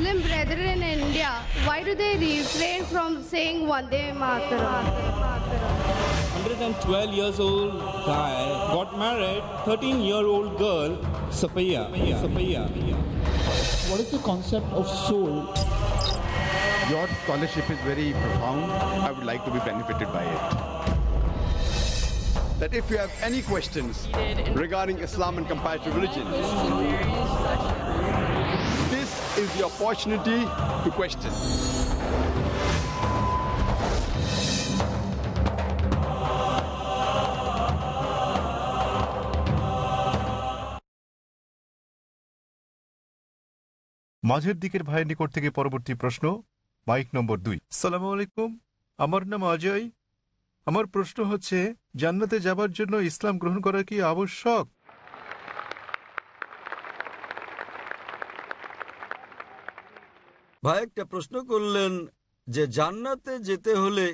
Muslim brethren in India, why do they refrain from saying Vande Mataram? 112 years old guy got married 13 year old girl Sapaya Sapaya What is the concept of soul? Your scholarship is very profound. I would like to be benefited by it. That if you have any questions regarding Islam and comparative religion, this is the opportunity to question. মাঝের দিকের ভাইয়ের নিকট থেকে পরবর্তী প্রশ্ন mic নম্বর দুই। সালাম আলাইকুম আমার নাম অজয়। আমার প্রশ্ন হচ্ছে জান্নাতে যাবার জন্য ইসলাম গ্রহণ করা কি আবশ্যক? ভাই, একটা প্রশ্ন করলেন যে জান্নাতে যেতে হলে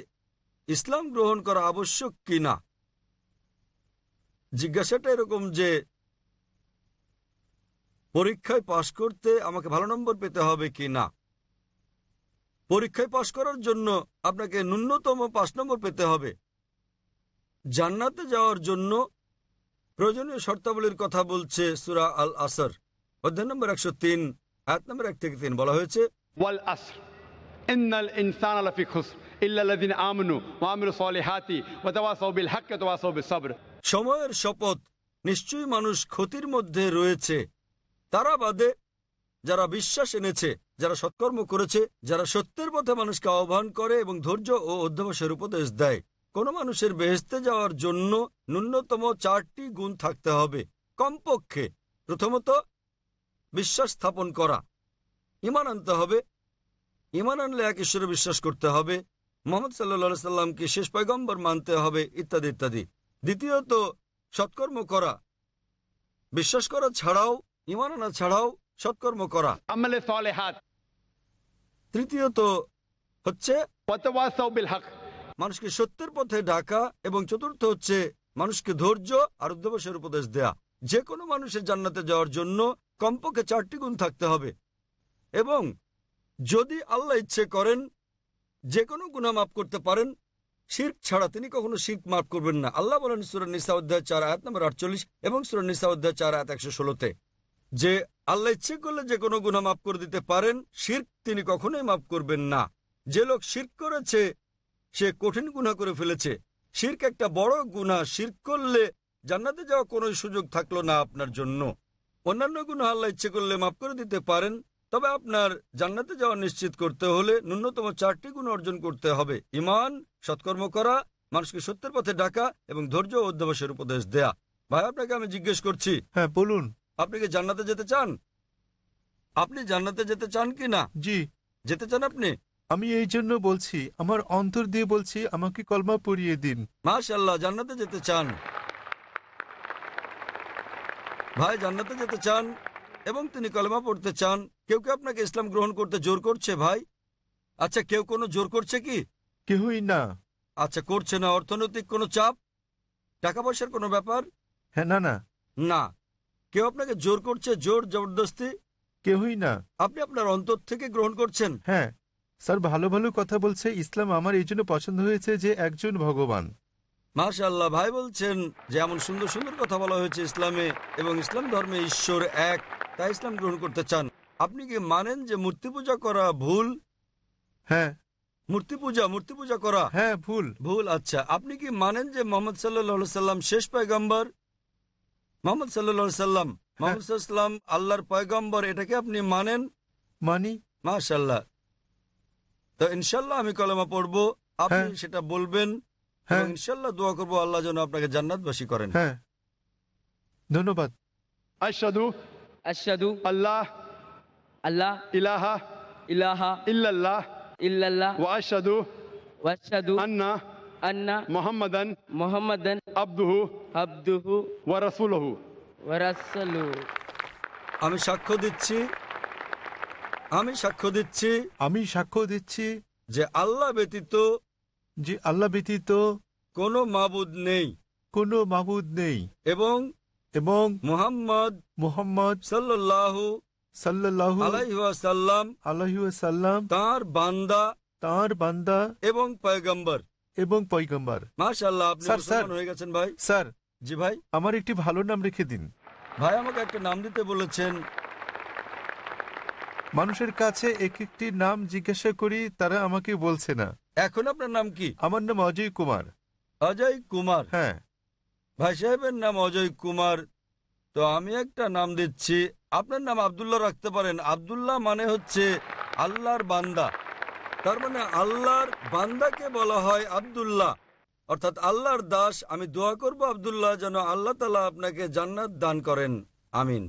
ইসলাম গ্রহণ করা আবশ্যক কি না জিজ্ঞাসাটা এরকম যে, পরীক্ষায় পাশ করতে আমাকে ভালো নম্বর পেতে হবে কি না পরীক্ষায় পাশ করার জন্য আপনাকে ন্যূনতম পাঁচ নম্বর পেতে হবে। জান্নাতে যাওয়ার জন্য প্রয়োজনীয় শর্তাবলীর কথা বলছে সুরা আল আসর অধ্যায় নম্বর একশো তিন এক নম্বর এক থেকে তিন বলা হয়েছে ওয়াল আসর ইন্নাল ইনসান ইল্লাদিন আমনু মামুল সলেহাতি ওয়াসবিল হাক্কে সবর সময়ের শপথ নিশ্চয়ই মানুষ ক্ষতির মধ্যে রয়েছে। তারা বাদে যারা বিশ্বাস এনেছে, যারা সৎকর্ম করেছে, যারা সত্যের পথে মানুষকে আহ্বান করে এবং ধৈর্য ও অধ্যবাসের উপদেশ দেয়। কোনো মানুষের বেহেস্তে যাওয়ার জন্য ন্যূনতম চারটি গুণ থাকতে হবে। কমপক্ষে প্রথমত, বিশ্বাস স্থাপন করা। ইমান আনতে হবে ইমান আনলে এক ঈশ্বরে বিশ্বাস করতে হবে। মোহাম্মদ সাল্লা সাল্লামকে শেষ পয়গম্বর মানতে হবে ইত্যাদি ইত্যাদি। দ্বিতীয়ত সৎকর্ম করা। বিশ্বাস করা ছাড়াও ইমান আনা ছাড়াও সৎকর্ম করা। তৃতীয়ত হচ্ছে মানুষকে সত্যের পথে ডাকা এবং চতুর্থ হচ্ছে মানুষকে ধৈর্য আর অধ্যবসের উপদেশ দেয়া। যে কোনো মানুষের জান্নাতে যাওয়ার জন্য কমপক্ষে চারটি গুণ থাকতে হবে। এবং যদি আল্লাহ ইচ্ছে করেন, যে কোনো গুণা মাফ করতে পারেন, শির্ক ছাড়া তিনি কখনো শির্ক মাফ করবেন না। আল্লাহ বলেন সুরান নিসা অধ্যায় চার, আয়াত নম্বর আটচল্লিশ এবং সুরান নিসা অধ্যায় চার, আয়াত একশো ষোলোতে, যে আল্লাহ ইচ্ছে করলে যে কোনো গুনাহ মাফ করে দিতে পারেন, শির্ক তিনি কখনোই মাফ করবেন না। যে লোক শির্ক করেছে, সে কঠিন গুনাহ করে ফেলেছে। শির্ক একটা বড় গুনাহ, শির্ক করলে জান্নাতে যাওয়া কোনো সুযোগ থাকল না আপনার জন্য। অন্যান্য গুনাহ আল্লাহ ইচ্ছে করলে মাফ করে দিতে পারেন তবে আপনার জান্নাতে যাওয়া নিশ্চিত করতে হলে ন্যূনতম চারটি গুণ অর্জন করতে হবে। ইমান সৎকর্ম করা মানুষকে সত্যের পথে ডাকা এবং ধৈর্য ও অধ্যাবসের উপদেশ দেয়া। ভাই আপনাকে আমি জিজ্ঞেস করছি হ্যাঁ বলুন। আপনি কি জান্নাতে যেতে চান? আপনি জান্নাতে যেতে চান কি না? জি। যেতে চান আপনি? আমি এই জন্য বলছি আমার অন্তর দিয়ে বলছি আমাকে কলমা পড়িয়ে দিন। মাশাল্লাহ জান্নাতে যেতে চান। ভাই জান্নাতে যেতে চান এবং তিনি কলমা পড়তে চান। কেউ কেউ আপনাকে ইসলাম গ্রহণ করতে জোর করছে ভাই। আচ্ছা কেউ কোনো জোর করছে কি? কেউই না। আচ্ছা করছে না। অর্থনৈতিক কোনো চাপ? টাকা পয়সার কোনো ব্যাপার? হ্যাঁ না না। না। কেউ আপনাকে জোর করছে জোর জবরদস্তি? কেউই না। আপনি আপনার অন্তর থেকে গ্রহণ করছেন। হ্যাঁ। স্যার ভালো ভালো কথা বলছে। ইসলাম আমার এই জন্য পছন্দ হয়েছে যে একজন ভগবান। মাশাল্লাহ ভাই বলছেন যে এমন সুন্দর সুন্দর কথা বলা হয়েছে ইসলামে এবং ইসলাম ধর্মে ঈশ্বর এক তাই ইসলাম গ্রহণ করতে চান। আপনি কি মানেন যে মূর্তি পূজা করা ভুল? হ্যাঁ। মূর্তি পূজা মূর্তি পূজা করা? হ্যাঁ ভুল। ভুল আচ্ছা। আপনি কি মানেন যে মোহাম্মদ সাল্লাহ সাল্লাম শেষ পয়গম্বর? মোহাম্মদ সাল্লাহ সাল্লাম। হ্যাঁ। মোহাম্মদাম আল্লাহর পয়গম্বর এটাকে আপনি মানেন? মানি। মাশাল্লাহ তো ইনশাল্লাহ আমি কলমা পড়ব। আপনি হ্যাঁ। সেটা বলবেন হ্যাঁ। ইনশাল্লাহ দোয়া করব আল্লাহ যেন আপনাকে জান্নাত জান্নাতবাসী করেন। হ্যাঁ। ধন্যবাদ। আশাদু আশাদু আল্লাহ। আল্লাহ ইলাহা ইলাহা ইল্লাল্লাহ ইল্লাল্লাহ ওয়া আশহাদু ওয়া আশহাদু আন্না আন্না মুহাম্মাদান মুহাম্মাদান আবদুহু আবদুহু ওয়া রাসূলুহু। ওয়া রাসূলুহু আমি সাক্ষ্য দিচ্ছি আমি সাক্ষ্য দিচ্ছি আমি সাক্ষ্য দিচ্ছি যে আল্লাহ ব্যতীত যে আল্লাহ ব্যতীত কোনো মাবুদ নেই। কোনো মাবুদ নেই। এবং এবং মোহাম্মদ মোহাম্মদ সাল্লাল্লাহু সাল্লাল্লাহু আলাইহাল্লাম আলাইহি সাল্লাম বান্দা তার বান্দা এবং পয়গম্বর। এবং পয়গম্বর। মাশাআল্লাহ আপনি মুসলমান হয়ে গেছেন ভাই। স্যার জি ভাই। আমার একটি ভালো নাম রেখে দিন। ভাই আমাকে একটা নাম দিতে বলেছেন। মানুষের কাছে এক একটি নাম জিজ্ঞাসা করি তারা আমাকে বলছে না। এখন আপনার নাম কি? আমার নাম অজয় কুমার। অজয় কুমার? হ্যাঁ। ভাই সাহেবের নাম অজয় কুমার। তো আমি একটা নাম দিচ্ছি আপনার নাম আব্দুল্লাহ রাখতে পারেন। আব্দুল্লাহ মানে হচ্ছে আল্লাহর বান্দা। তার মানে আল্লাহর বান্দাকে বলা হয় আব্দুল্লাহ। অর্থাৎ আল্লাহর দাস আমি দোয়া করব আব্দুল্লাহ যেন আল্লাহ তালা আপনাকে জান্নাত দান করেন। আমিন।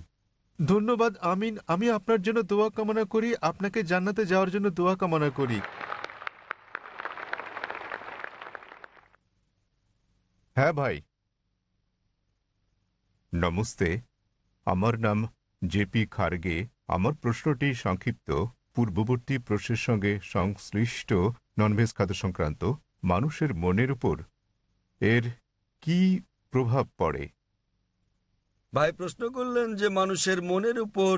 ধন্যবাদ আমিন। আমি আপনার জন্য দোয়া কামনা করি আপনাকে জান্নাতে যাওয়ার জন্য দোয়া কামনা করি। হ্যাঁ ভাই। নমস্তে আমার নাম জেপি খার্গে আমার প্রশ্নটি সংক্ষিপ্ত। পূর্ববর্তী প্রশ্নের সঙ্গে সংশ্লিষ্ট ননভেজ খাদ্য সংক্রান্ত মানুষের মনের উপর এর কি প্রভাব পড়ে? ভাই প্রশ্ন করলেন যে মানুষের মনের উপর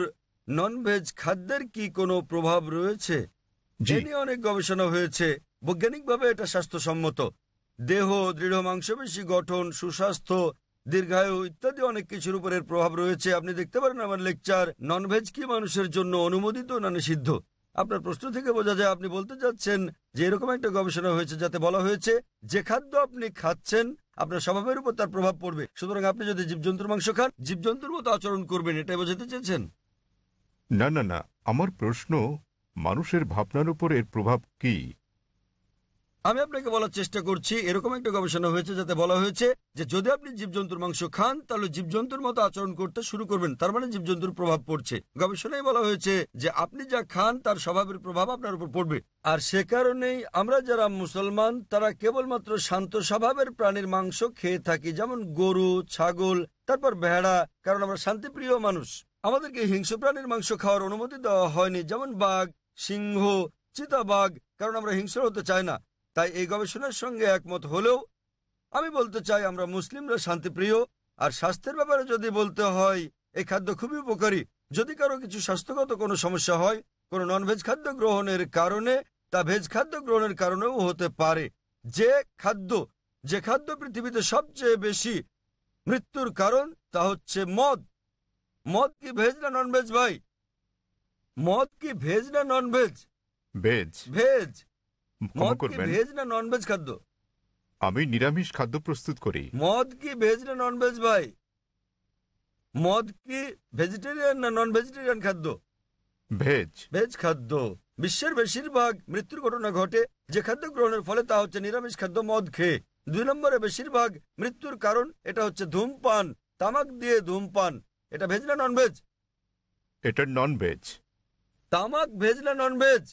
ননভেজ খাদ্যের কি কোনো প্রভাব রয়েছে? নিয়ে অনেক গবেষণা হয়েছে। বৈজ্ঞানিকভাবে এটা স্বাস্থ্যসম্মত। দেহ দৃঢ় মাংসপেশী গঠন সুস্বাস্থ্য দীর্ঘায়ু ইত্যাদি অনেক কিছুর উপর এর প্রভাব রয়েছে। আপনি দেখতে পারেন আমার লেকচার ননভেজ কি মানুষের জন্য অনুমোদিত না নিষিদ্ধ? আপনার প্রশ্ন থেকে বোঝা যায়, আপনি বলতে চাচ্ছেন যে এরকম একটা গবেষণা হয়েছে যাতে বলা হয়েছে যে খাদ্য আপনি খাচ্ছেন, আপনার স্বভাবের উপর তার প্রভাব পড়বে। সুতরাং আপনি যদি জীবজন্তুর মাংস খান, জীবজন্তুর মতো আচরণ করবেন, এটাই বোঝাতে চেয়েছেন? না না না, আমার প্রশ্ন, মানুষের ভাবনার উপর এর প্রভাব কি? আমি আপনাকে বলার চেষ্টা করছি, এরকম একটা গবেষণা হয়েছে যাতে বলা হয়েছে যে যদি আপনি জীবজন্তুর মাংস খান, তাহলে জীবজন্তুর মতো আচরণ করতে শুরু করবেন। তার মানে জীবজন্তুর প্রভাব পড়ছে। গবেষণায় বলা হয়েছে যে আপনি যা খান, তার স্বভাবের প্রভাব আপনার উপর পড়বে। আর সে কারণেই আমরা যারা মুসলমান, তারা কেবলমাত্র শান্ত স্বভাবের প্রাণীর মাংস খেয়ে থাকি, যেমন গরু, ছাগল, তারপর ভেড়া, কারণ আমরা শান্তিপ্রিয় মানুষ। আমাদেরকে হিংস্র প্রাণীর মাংস খাওয়ার অনুমতি দেওয়া হয়নি, যেমন বাঘ, সিংহ, চিতাবাঘ, কারণ আমরা হিংস্র হতে চাই না। তাই এই গবেষণার সঙ্গে একমত হলেও আমি বলতে চাই আমরা মুসলিমরা শান্তিপ্রিয় আর স্বাস্থ্যের ব্যাপারে যদি বলতে হয় এই খাদ্য খুবই উপকারী। যদি কারও কিছু স্বাস্থ্যগত কোনো সমস্যা হয় কোনো ননভেজ খাদ্য গ্রহণের কারণে তা ভেজ খাদ্য গ্রহণের কারণেও হতে পারে। যে খাদ্য যে খাদ্য পৃথিবীতে সবচেয়ে বেশি মৃত্যুর কারণ তা হচ্ছে মদ। মদ কি ভেজ না নন ভেজ ভাই? মদ কি ভেজ না নন ভেজ ভেজ ভেজ ক্ষমা মদ কি করবেন। ভেজ না নন খাদ্য? আমি নিরামিষ খাদ্য প্রস্তুত করি। মদ কি ভেজ না নন ভেজ ভাই? মদ কি ভেজিটেরিয়ান না নন ভেজিটেরিয়ান খাদ্য? ভেজ। ভেজ খাদ্য। বিশ্বের বেশিরভাগ মৃত্যুর ঘটনা ঘটে যে খাদ্য গ্রহণের ফলে তা হচ্ছে নিরামিষ খাদ্য মদ খেয়ে। দুই নম্বরে বেশিরভাগ মৃত্যুর কারণ এটা হচ্ছে ধূমপান তামাক দিয়ে ধূমপান। এটা ভেজ না নন ভেজ এটা নন ভেজ তামাক ভেজ না নন ভেজ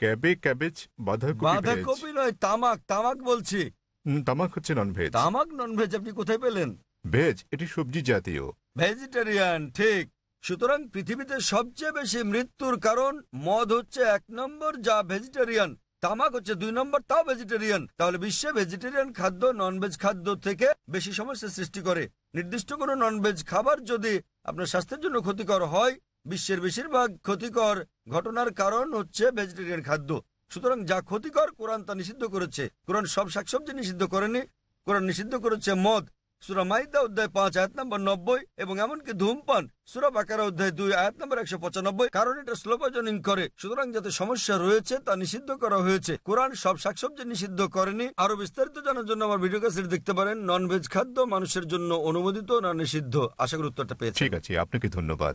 ক্যাবে ক্যাবেজ বাঁধাকপি বাঁধাকপি নয় তামাক তামাক বলছি। হুম, তামাক হচ্ছে নন ভেজ তামাক নন ভেজ আপনি কোথায় পেলেন? ভেজ এটি সবজি জাতীয়। ভেজিটেরিয়ান ঠিক। সুতরাং পৃথিবীতে সবচেয়ে বেশি মৃত্যুর কারণ মদ হচ্ছে এক নম্বর যা ভেজিটেরিয়ান। তামাক হচ্ছে দুই নম্বর তাও ভেজিটেরিয়ান। তাহলে বিশ্বে ভেজিটেরিয়ান খাদ্য ননভেজ খাদ্য থেকে বেশি সমস্যা সৃষ্টি করে। নির্দিষ্ট কোনো ননভেজ খাবার যদি আপনার স্বাস্থ্যের জন্য ক্ষতিকর হয় বিশ্বের বেশিরভাগ ক্ষতিকর ঘটনার কারণ হচ্ছে ভেজিটেরিয়ান খাদ্য। সুতরাং যা ক্ষতিকর কোরআন তা নিষিদ্ধ করেছে। কোরআন সব শাকসবজি নিষিদ্ধ করেনি। কোরআন নিষিদ্ধ করেছে মদ। সুরা মাইদা অধ্যায় পাঁচ, আয়াত নম্বর নব্বই, এবং এমনকি ধূমপান। সুরা বাকারা অধ্যায় দুই, আয়াত নম্বর একশো পঁচানব্বই। কারণ এটা স্লো পয়জনিং করে। সুতরাং যাতে সমস্যা রয়েছে, তা নিষিদ্ধ করা হয়েছে। কোরআন সব শাকসবজি নিষিদ্ধ করেনি। আরও বিস্তারিত জানার জন্য আমার ভিডিও ক্যাসেট দেখতে পারেন। নন ভেজ খাদ্য মানুষের জন্য অনুমোদিত না নিষিদ্ধ। আশা করি উত্তরটা পেয়েছি ঠিক আছে, আপনাকে ধন্যবাদ।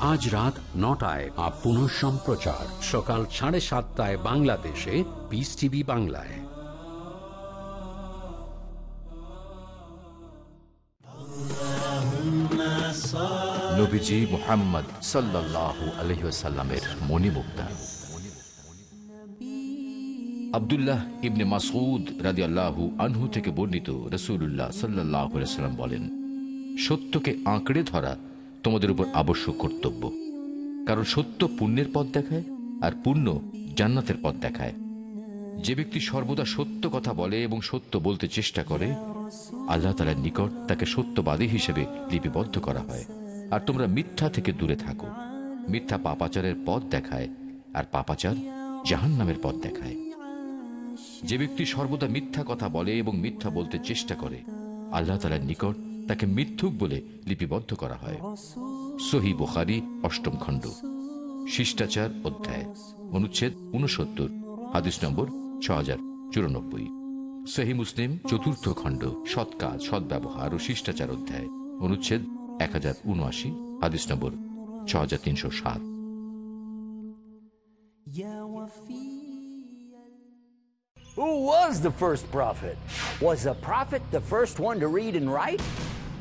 আজ রাত নটায় আর পুনঃ সম্প্রচার সকাল সাড়ে সাতটায় বাংলাদেশে পিস টিভি বাংলায়। রাজি আল্লাহু আনহু থেকে বর্ণিত রসুল্লাহ সাল্লাহ সাল্লাম বলেন, সত্যকে আঁকড়ে ধরা তোমাদের উপর আবশ্যক কর্তব্য। কারণ সত্য পুণ্যের পথ দেখায় আর পুণ্য জান্নাতের পথ দেখায়। যে ব্যক্তি সর্বদা সত্য কথা বলে এবং সত্য বলতে চেষ্টা করে, আল্লাহ তালার নিকট তাকে সত্যবাদী হিসেবে লিপিবদ্ধ করা হয়। আর তোমরা মিথ্যা থেকে দূরে থাকো। মিথ্যা পাপাচারের পথ দেখায় আর পাপাচার জাহান নামের পথ দেখায়। যে ব্যক্তি সর্বদা মিথ্যা কথা বলে এবং মিথ্যা বলতে চেষ্টা করে, আল্লাহ তালার নিকট তাকে মিথ্যুক বলে লিপিবদ্ধ করা হয় সহি বুখারি, অষ্টম খণ্ড শিষ্টাচার, অধ্যায়, অনুচ্ছেদ উনসত্তর হাদিস নম্বর ছ হাজার চুরানব্বই সহি মুসলিম, চতুর্থ খণ্ড, সৎ কাজ সদ্ব্যবহার ও শিষ্টাচার অধ্যায়, অনুচ্ছেদ এক হাজার উনআশি হাদিস নম্বর ছ হাজার তিনশো সাত Who was the first prophet? Was a prophet the first one to read and write?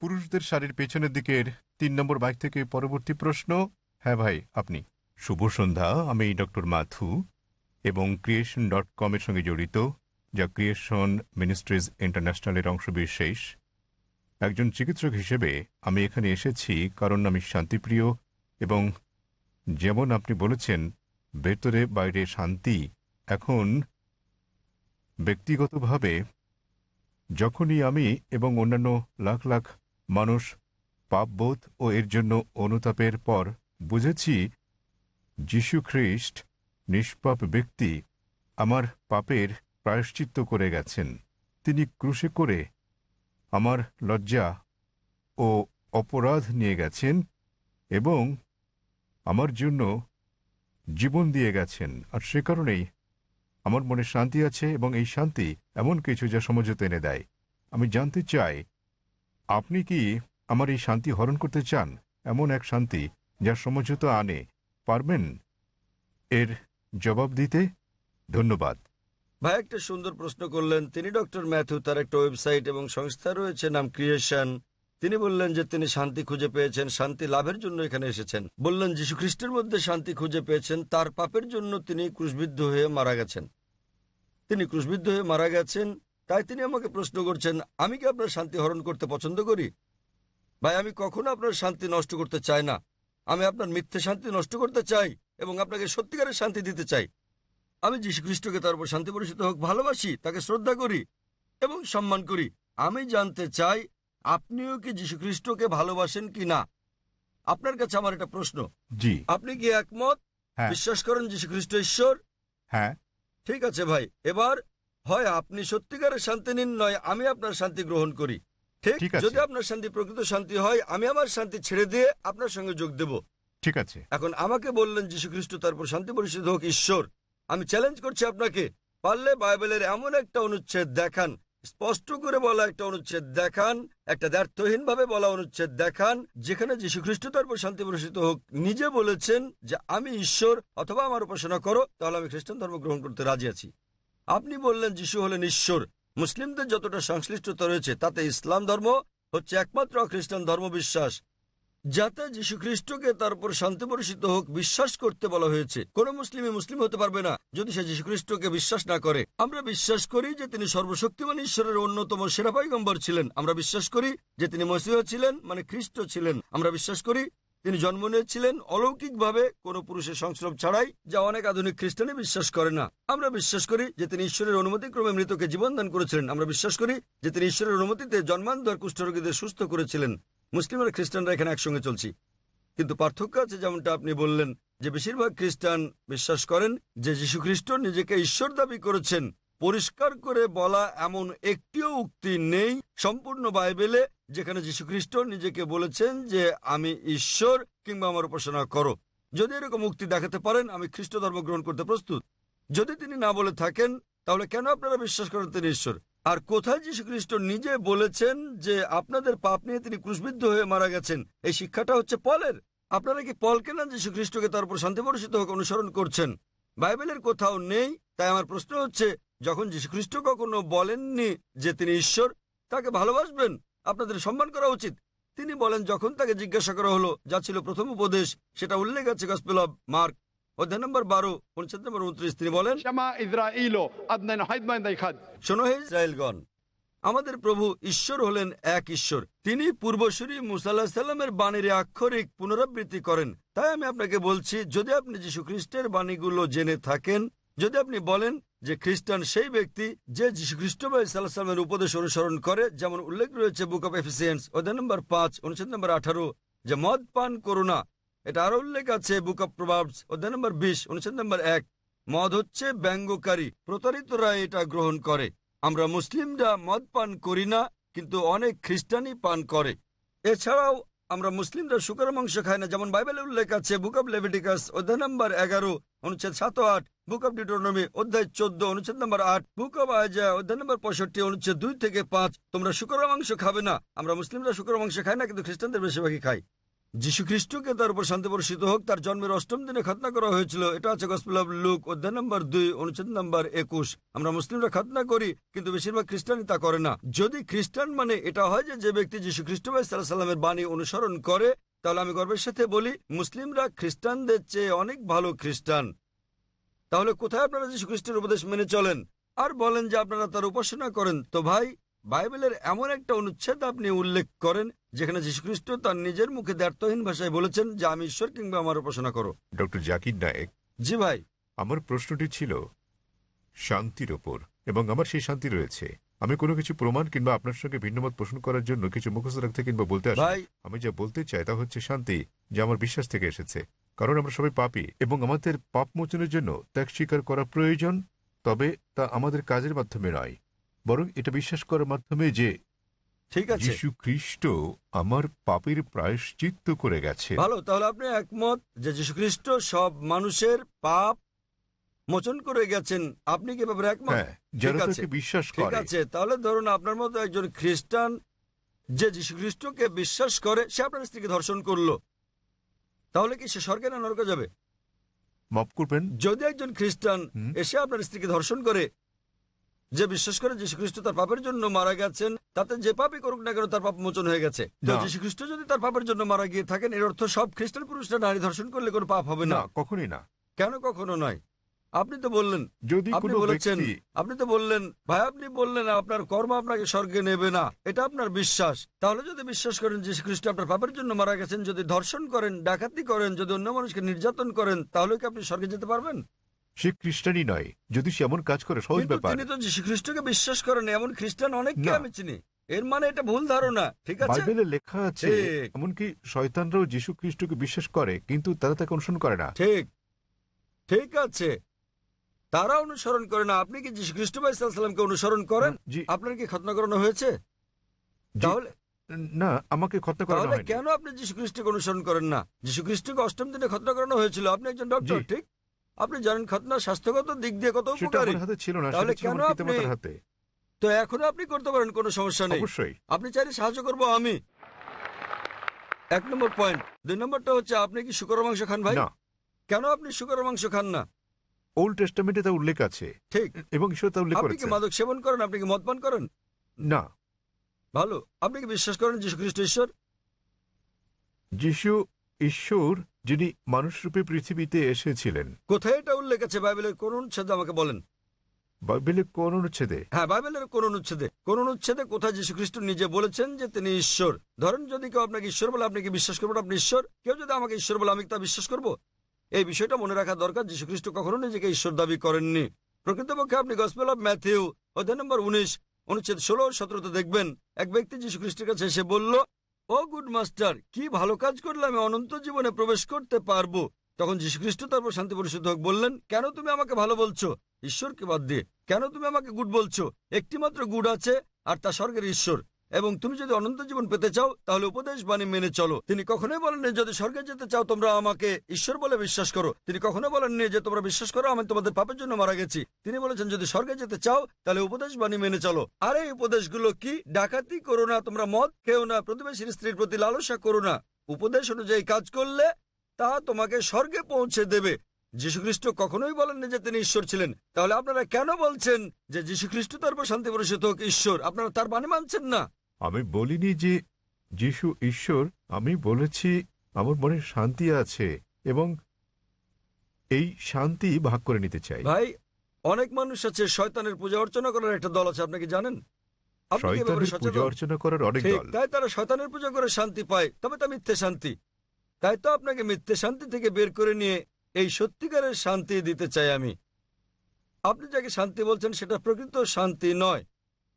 পুরুষদের শাড়ির পেছনের দিকের তিন নম্বর বাইক থেকে পরবর্তী প্রশ্ন। হ্যাঁ ভাই, আপনি। শুভ সন্ধ্যা, আমি ডক্টর মাথু এবং ক্রিয়েশন ডট কমের সঙ্গে জড়িত যা ক্রিয়েশন মিনিস্ট্রিজ ইন্টারন্যাশনালের অংশবিশেষ। একজন চিকিৎসক হিসেবে আমি এখানে এসেছি কারণ আমি শান্তিপ্রিয় এবং যেমন আপনি বলেছেন, ভেতরে বাইরে শান্তি। এখন ব্যক্তিগতভাবে যখনই আমি এবং অন্যান্য লাখ লাখ মানুষ, পাপবোধ ও এর জন্য অনুতাপের পর বুঝেছি, যীশু খ্রিস্ট, নিষ্পাপ ব্যক্তি আমার পাপের প্রায়শ্চিত্ত করে গেছেন। তিনি ক্রুশে করে আমার লজ্জা ও অপরাধ নিয়ে গেছেন এবং আমার জন্য জীবন দিয়ে গেছেন। আর সে কারণেই আমার মনে শান্তি আছে এবং এই শান্তি এমন কিছু যা সমঝোতা এনে দেয়। আমি জানতে চাই আপনি কি আমার এই শান্তি হরণ করতে চান? এমন এক শান্তি যা সমঝোতা আনে। পারবেন? এর জবাব দিতে ধন্যবাদ। ভাই, একটা সুন্দর প্রশ্ন করলেন। তিনি ডক্টর ম্যাথু, তার একটা ওয়েবসাইট এবং সংস্থা রয়েছে, নাম ক্রিয়েশন। তিনি বললেন যে তিনি শান্তি খুঁজে পেয়েছেন, শান্তি লাভের জন্য এখানে এসেছেন। বললেন, যীশু খ্রিস্টের মধ্যে শান্তি খুঁজে পেয়েছেন, তার পাপের জন্য তিনি ক্রুশবিদ্ধ হয়ে মারা গেছেন। তিনি ক্রুশবিদ্ধ হয়ে মারা গেছেন তাই তিনি আমাকে প্রশ্ন করছেন আমি কি আপনার শান্তি হরণ করতে পছন্দ করি? ভাই আমি কখনো আপনার শান্তি নষ্ট করতে চাই না। আমি আপনার মিথ্যে শান্তি নষ্ট করতে চাই এবং আপনাকে সত্যিকারের শান্তি দিতে চাই। আমি যীশু খ্রিস্টকে তার উপর শান্তি পরিচিত হোক ভালোবাসি তাকে শ্রদ্ধা করি এবং সম্মান করি। আমি জানতে চাই আপনিও কি যীশু খ্রিস্টকে ভালোবাসেন কি না? আপনার কাছে আমার একটা প্রশ্ন। জি। আপনি কি একমত? হ্যাঁ। বিশ্বাস করেন যীশু খ্রিস্ট ঈশ্বর? হ্যাঁ। ঠিক আছে ভাই এবার হয় আপনি সত্যিকারের শান্তি নিন নয় আমি আপনার শান্তি গ্রহণ করি। ঠিক? যদি আপনার শান্তি প্রকৃত শান্তি হয় আমি আমার শান্তি ছেড়ে দিয়ে আপনার সঙ্গে যোগ দেব। ঠিক আছে। এখন আমাকে বললেন যীশু খ্রিস্ট তারপর শান্তি পরিষদ হোক ঈশ্বর। আমি চ্যালেঞ্জ করছি আপনাকে পারলে বাইবেলের এমন একটা অনুচ্ছেদ দেখান স্পষ্ট করে বলা একটা অনুচ্ছেদ দেখান একটা দ্ব্যর্থহীন ভাবে বলা অনুচ্ছেদ দেখান যেখানে যীশু খ্রিস্ট তারপর শান্তি পরিষিত হোক। নিজে বলেছেন যে আমি ঈশ্বর অথবা আমার উপাসনা করো তাহলে আমি খ্রিস্টান ধর্ম গ্রহণ করতে রাজি আছি। আপনি বললেন যিশু হলেন ঈশ্বর। মুসলিমদের যতটা সংশ্লিষ্টতা রয়েছে, তাতে ইসলাম ধর্ম হচ্ছে একমাত্র খ্রিস্টান ধর্ম বিশ্বাস যাতে যীশু খ্রিস্টকে তার উপর শান্তি পরিষিত হোক, বিশ্বাস করতে বলা হয়েছে। কোন মুসলিমই মুসলিম হতে পারবে না, যদি সে যীশু খ্রিস্টকে বিশ্বাস না করে। আমরা বিশ্বাস করি যে তিনি সর্বশক্তিমান ঈশ্বরের অন্যতম সেরা পাইগম্বর ছিলেন। আমরা বিশ্বাস করি যে তিনি মসিহ ছিলেন মানে খ্রিস্ট ছিলেন। আমরা বিশ্বাস করি তিনি জন্ম নিয়েছিলেন অলৌকিকভাবে, কোন পুরুষের সংস্রব ছাড়াই, যা অনেক আধুনিক খ্রিস্টানে বিশ্বাস করে না। আমরা বিশ্বাস করি যে তিনি ঈশ্বরের অনুমতিক্রমে মৃতকে জীবন দান করেছিলেন। আমরা বিশ্বাস করি যে তিনি ঈশ্বরের অনুমতিতে জন্মান্তর কুষ্ঠরোগীদের সুস্থ করেছিলেন। মুসলিম আর খ্রিস্টানরা এখানে একসঙ্গে চলছি। কিন্তু পার্থক্য আছে যেমনটা আপনি বললেন, যে বেশিরভাগ খ্রিস্টান বিশ্বাস করেন যে যীশু খ্রিস্ট নিজেকে ঈশ্বর দাবি করেছেন। পরিষ্কার করে বলা এমন একটিও উক্তি নেই সম্পূর্ণ বাইবেলে, যেখানে যীশু খ্রিস্ট নিজেকে বলেছেন যে, আমি ঈশ্বর কিংবা আমার উপাসনা করো। যদি এরকম উক্তি দেখাতে পারেন, আমি খ্রিস্ট ধর্ম গ্রহণ করতে প্রস্তুত। যদি তিনি না বলে থাকেন, তাহলে কেন আপনারা বিশ্বাস করেন তিনি ঈশ্বর? আর কোথায় যীশু খ্রিস্ট নিজে বলেছেন যে, আপনাদের পাপ নিয়ে তিনি ক্রুশবিদ্ধ হয়ে মারা গেছেন এই শিক্ষাটা হচ্ছে পলের। আপনারা কি পলকে না যীশু খ্রিস্টকে তার উপর শান্তি বর্ষিত হোক অনুসরণ করছেন? বাইবেলের কোথাও নেই, তাই আমার প্রশ্ন হচ্ছে যখন যীশুখ্রিস্ট কখনো বলেননি যে তিনি ঈশ্বর তাকে ভালোবাসবেন আপনাদের সম্মান করা উচিত। তিনি বলেন যখন তাকে জিজ্ঞাসা করা হলো যা ছিল প্রথম উপদেশ সেটা উল্লেখ আছে গসপেল অব মার্ক অধ্যায় নম্বর বারো পঞ্চাশ নম্বর উনত্রিশ। তিনি বলেন শোনো হে ইসরায়েলগণ আমাদের প্রভু ঈশ্বর হলেন এক ঈশ্বর। তিনি পূর্বসূরি মুসাল্লাহ সাল্লামের বাণীর আক্ষরিক পুনরাবৃত্তি করেন। তাই আমি আপনাকে বলছি যদি আপনি যীশু খ্রিস্টের বাণীগুলো জেনে থাকেন যদি আপনি বলেন যে খ্রিস্টান সেই ব্যক্তি যে খ্রিস্ট বা ইসাল্লাহ সাল্লামের উপদেশ অনুসরণ করে, যেমন উল্লেখ রয়েছে বুক অফ এফিসিয়েন্স, অধ্যায় নম্বর পাঁচ, অনুচ্ছেদ নম্বর আঠারো, যে মদ পান করো না। এটা আরও উল্লেখ আছে বুক অফ প্রভাবস, অধ্যায় নম্বর বিশ, অনুচ্ছেদ নম্বর এক। মদ হচ্ছে ব্যঙ্গকারী, প্রতারিতরা এটা গ্রহণ করে। আমরা মুসলিমরা মদ পান করি না, কিন্তু অনেক খ্রিস্টানই পান করে। এছাড়াও আমরা মুসলিমরা শুকর মাংস খাই না, যেমন বাইবেলে উল্লেখ আছে বুক অব লেভিটিকাস অধ্যায় নম্বর এগারো, অনুচ্ছেদ সাত আট বুক অব ডিটোনমি অধ্যায় চোদ্দ, অনুচ্ছেদ নম্বর আট বুক অব আয়জা অধ্যায় নম্বর পঁয়ষট্টি, অনুচ্ছেদ দুই থেকে পাঁচ, তোমরা শুকর মাংস খাবে না। আমরা মুসলিমরা শুকর মাংস খাই না, কিন্তু খ্রিস্টানদের বেশিরভাগই খাই। যীশু খ্রিস্টকে তার উপর শান্তি বর্ষিত হোক, তার জন্মের অষ্টম দিনে খাতনা করা হয়েছিল। এটা আছে গসপেল অব লুক অধ্যায় নম্বর দুই, অনুচ্ছেদ নম্বর একুশ। আমরা মুসলিমরা খাতনা করি, কিন্তু বেশিরভাগ খ্রিস্টানই তা করে না। যদি খ্রিস্টান মানে এটা হয় যে যে ব্যক্তি যীশু খ্রিস্ট ভাই সাল্লাহ সাল্লামের বাণী অনুসরণ করে, তাহলে আমি গর্বের সাথে বলি, মুসলিমরা খ্রিস্টানদের চেয়ে অনেক ভালো খ্রিস্টান। তাহলে কোথায় আপনারা যীশু খ্রিস্টের উপদেশ মেনে চলেন? আর বলেন যে আপনারা তার উপাসনা করেন। তো ভাই বাইবেলের এমন একটা অনুচ্ছেদ আপনি উল্লেখ করেন যেখানে যীশুখ্রিস্ট তার নিজের মুখে দ্ব্যর্থহীন ভাষায় বলেছেন যে আমি ঈশ্বর কিংবা আমার উপাসনা করো। ডক্টর জাকির নায়েক জি ভাই। আমার প্রশ্নটি ছিল শান্তির ওপর এবং আমার সেই শান্তি রয়েছে। আমি কোনো কিছু প্রমাণ কিংবা আপনার সঙ্গে ভিন্নমত পোষণ করার জন্য কিছু মুখস্থ রাখতে কিংবা বলতে আসি। ভাই। আমি যা বলতে চাই তা হচ্ছে শান্তি যা আমার বিশ্বাস থেকে এসেছে। কারণ আমরা সবাই পাপি এবং আমাদের পাপ মোচনের জন্য ত্যাগ স্বীকার করা প্রয়োজন তবে তা আমাদের কাজের মাধ্যমে নয়। বরং এটা বিশ্বাস করার মাধ্যমে যে ঠিক আছে। যীশু খ্রিস্ট আমার পাপের প্রায়শ্চিত্ত করে গেছে। ভালো তাহলে আপনি একমত যে যীশুখ্রিস্ট সব মানুষের পাপ মোচন করে গেছেন? আপনি কি ব্যাপারে একমত? হ্যাঁ যারা ঠিক আছে। তাকে বিশ্বাস ঠিক করে। আছে তাহলে ধরুন আপনার মতো একজন খ্রিস্টান যে যীশু খ্রিস্টকে বিশ্বাস করে সে আপনার স্ত্রীকে ধর্ষণ করল। তাহলে কি সে স্বর্গে না নরকে যাবে? মাফ করবেন। যদি একজন খ্রিস্টান এসে আপনার স্ত্রীকে ধর্ষণ করে যে বিশ্বাস করে যীশু খ্রিস্ট তার পাপের জন্য মারা গেছেন তাতে যে পাপই করুক না কেন তার পাপ মোচন হয়ে গেছে। তো যীশু খ্রিস্ট যদি তার পাপের জন্য মারা গিয়ে থাকেন এর অর্থ সব খ্রিস্টান পুরুষরা নারী ধর্ষণ করলে কোনো পাপ হবে না। কখনই না। কেন কখনো নয়? আপনি তো বললেন যদি আপনি বলেছেন আপনি তো বললেন ভাই আপনি বললেন আপনার কর্ম আপনাকে স্বর্গে নেবে না। এটা আপনার বিশ্বাস। তাহলে যদি বিশ্বাস করেন যে খ্রিস্ট আপনার পাপের জন্য মারা গেছেন যদি ধর্ষণ করেন ডাকাতি করেন যদি অন্য মানুষকে নির্যাতন করেন তাহলে কি আপনি স্বর্গে যেতে পারবেন? সে খ্রিস্টানই নয় যদি সে এমন কাজ করে সহজ কিন্তু ব্যাপার। তিনি তো যীশু খ্রিস্টকে বিশ্বাস করেন এমন খ্রিস্টান অনেককে না। আমি চিনি। এর মানে এটা ভুল ধারণা ঠিক আছে? বাইবেলে লেখা আছে ঠিক। এমনকি শয়তানরাও যীশু খ্রিস্টকে বিশ্বাস করে কিন্তু তারা তাকে অনুসরণ করে না। ঠিক। ঠিক আছে। তারা অনুসরণ করে না। আপনি কি যীশু খ্রিস্ট ভাই সাল্লামকে অনুসরণ করেন? জি। আপনার কি খতনা করানো হয়েছে? জি, তাহলে না আমাকে খতনা করানো তাহলে হয়নি। কেন আপনি যীশু খ্রিস্টকে অনুসরণ করেন না? যীশু খ্রিস্টকে অষ্টম দিনে খতনা করানো হয়েছিল। আপনি একজন ডক্টর জি। ঠিক? আপনি জানেন খতনা স্বাস্থ্যগত দিক দিয়ে কত উপকারী। হাতে ছিল না তাহলে কেন আপনি- হাতে। তো এখনও আপনি করতে পারেন কোনো সমস্যা নেই। অবশ্যই। আপনি চাইলে সাহায্য করব আমি। এক নম্বর পয়েন্ট দুই নম্বরটা হচ্ছে আপনি কি শুকর মাংস খান ভাই? না। কেন আপনি শুকর মাংস খান না? ওল্ড টেস্টামেন্টে তা উল্লেখ আছে। ঠিক। এবং ঈশ্বর তা উল্লেখ করেছে আপনি কি মাদক সেবন করেন? আপনি কি মদ পান করেন? না। ভালো। আপনি কি বিশ্বাস করেন যীশু খ্রিস্ট ঈশ্বর? যিশু ঈশ্বর যিনি মানুষরূপে পৃথিবীতে এসেছিলেন। কোথায় এটা উল্লেখ আছে? বাইবেলের কোন অনুচ্ছেদে আমাকে বলেন। বাইবেলের কোন অনুচ্ছেদে? হ্যাঁ বাইবেলের কোন অনুচ্ছেদে। কোন অনুচ্ছেদে কোথায় যীশু খ্রিস্ট নিজে বলেছেন যে তিনি ঈশ্বর? ধরেন যদি কেউ আপনাকে ঈশ্বর বলে আপনি কি বিশ্বাস করবেন? আপনি ঈশ্বর? কেউ যদি আমাকে ঈশ্বর বলে আমি তা বিশ্বাস করব? এই বিষয়টা মনে রাখা দরকার যীশু খ্রিস্ট কখনো নিজেকে ঈশ্বর দাবি করেননি। প্রকৃতপক্ষে আপনি গসপেল অফ ম্যাথিউ অধ্যায় নম্বর উনিশ অনুচ্ছেদ ষোলো ও সতেরোতে দেখবেন এক ব্যক্তি যীশু খ্রিস্টের কাছে এসে বলল ও গুড মাস্টার, কি ভালো কাজ করলে আমি অনন্ত জীবনে প্রবেশ করতে পারব? তখন যীশুখ্রিস্ট তারপর শান্তি পরিশুদ্ধ হোক বললেন, কেন তুমি আমাকে ভালো বলছো? ঈশ্বরকে বাদ দিয়ে, কেন তুমি আমাকে গুড বলছো? একটি মাত্র গুড আছে, আর তা স্বর্গের ঈশ্বর। এবং তুমি যদি অনন্ত জীবন পেতে চাও, তাহলে উপদেশ বাণী মেনে চলো। তিনি কখনোই বলেননি, যদি স্বর্গে যেতে চাও, তোমরা আমাকে ঈশ্বর বলে বিশ্বাস করো। তিনি কখনো বলেননি যে, তোমরা বিশ্বাস করো, আমি তোমাদের পাপের জন্য মারা গেছি। তিনি বলেছেন, যদি স্বর্গে যেতে চাও, তাহলে উপদেশ বাণী মেনে চলো। আর এই উপদেশগুলো কি? ডাকাতি করো না, তোমরা মদ খেও না, প্রতিবেশীর স্ত্রীর প্রতি লালসা করো না। উপদেশ অনুযায়ী কাজ করলে তা তোমাকে স্বর্গে পৌঁছে দেবে। যীশুখ্রিস্ট কখনোই বলেননি যে, তিনি ঈশ্বর ছিলেন। তাহলে আপনারা কেন বলছেন যে, যীশুখ্রিস্ট তারপর শান্তি পরিষদ হোক, ঈশ্বর? আপনারা তার বাণী মানছেন না। আমি বলিনি যে যিশু ঈশ্বর আমি বলেছি আমার মনে শান্তি আছে এবং এই শান্তি ভাগ করে নিতে চাই। ভাই অনেক মানুষ আছে শয়তানের পূজা অর্চনা করার একটা দল আছে আপনি কি জানেন? আপনি কি এ ব্যাপারে শয়তানের পূজা অর্চনা করার অনেক দল। তাই তারা শয়তানের পূজা করে শান্তি পায় তবে তা মিথ্যে শান্তি। তাই তো আপনাকে মিথ্যে শান্তি থেকে বের করে নিয়ে এই সত্যিকারের শান্তি দিতে চাই আমি। আপনি যাকে শান্তি বলছেন সেটা প্রকৃত শান্তি নয়।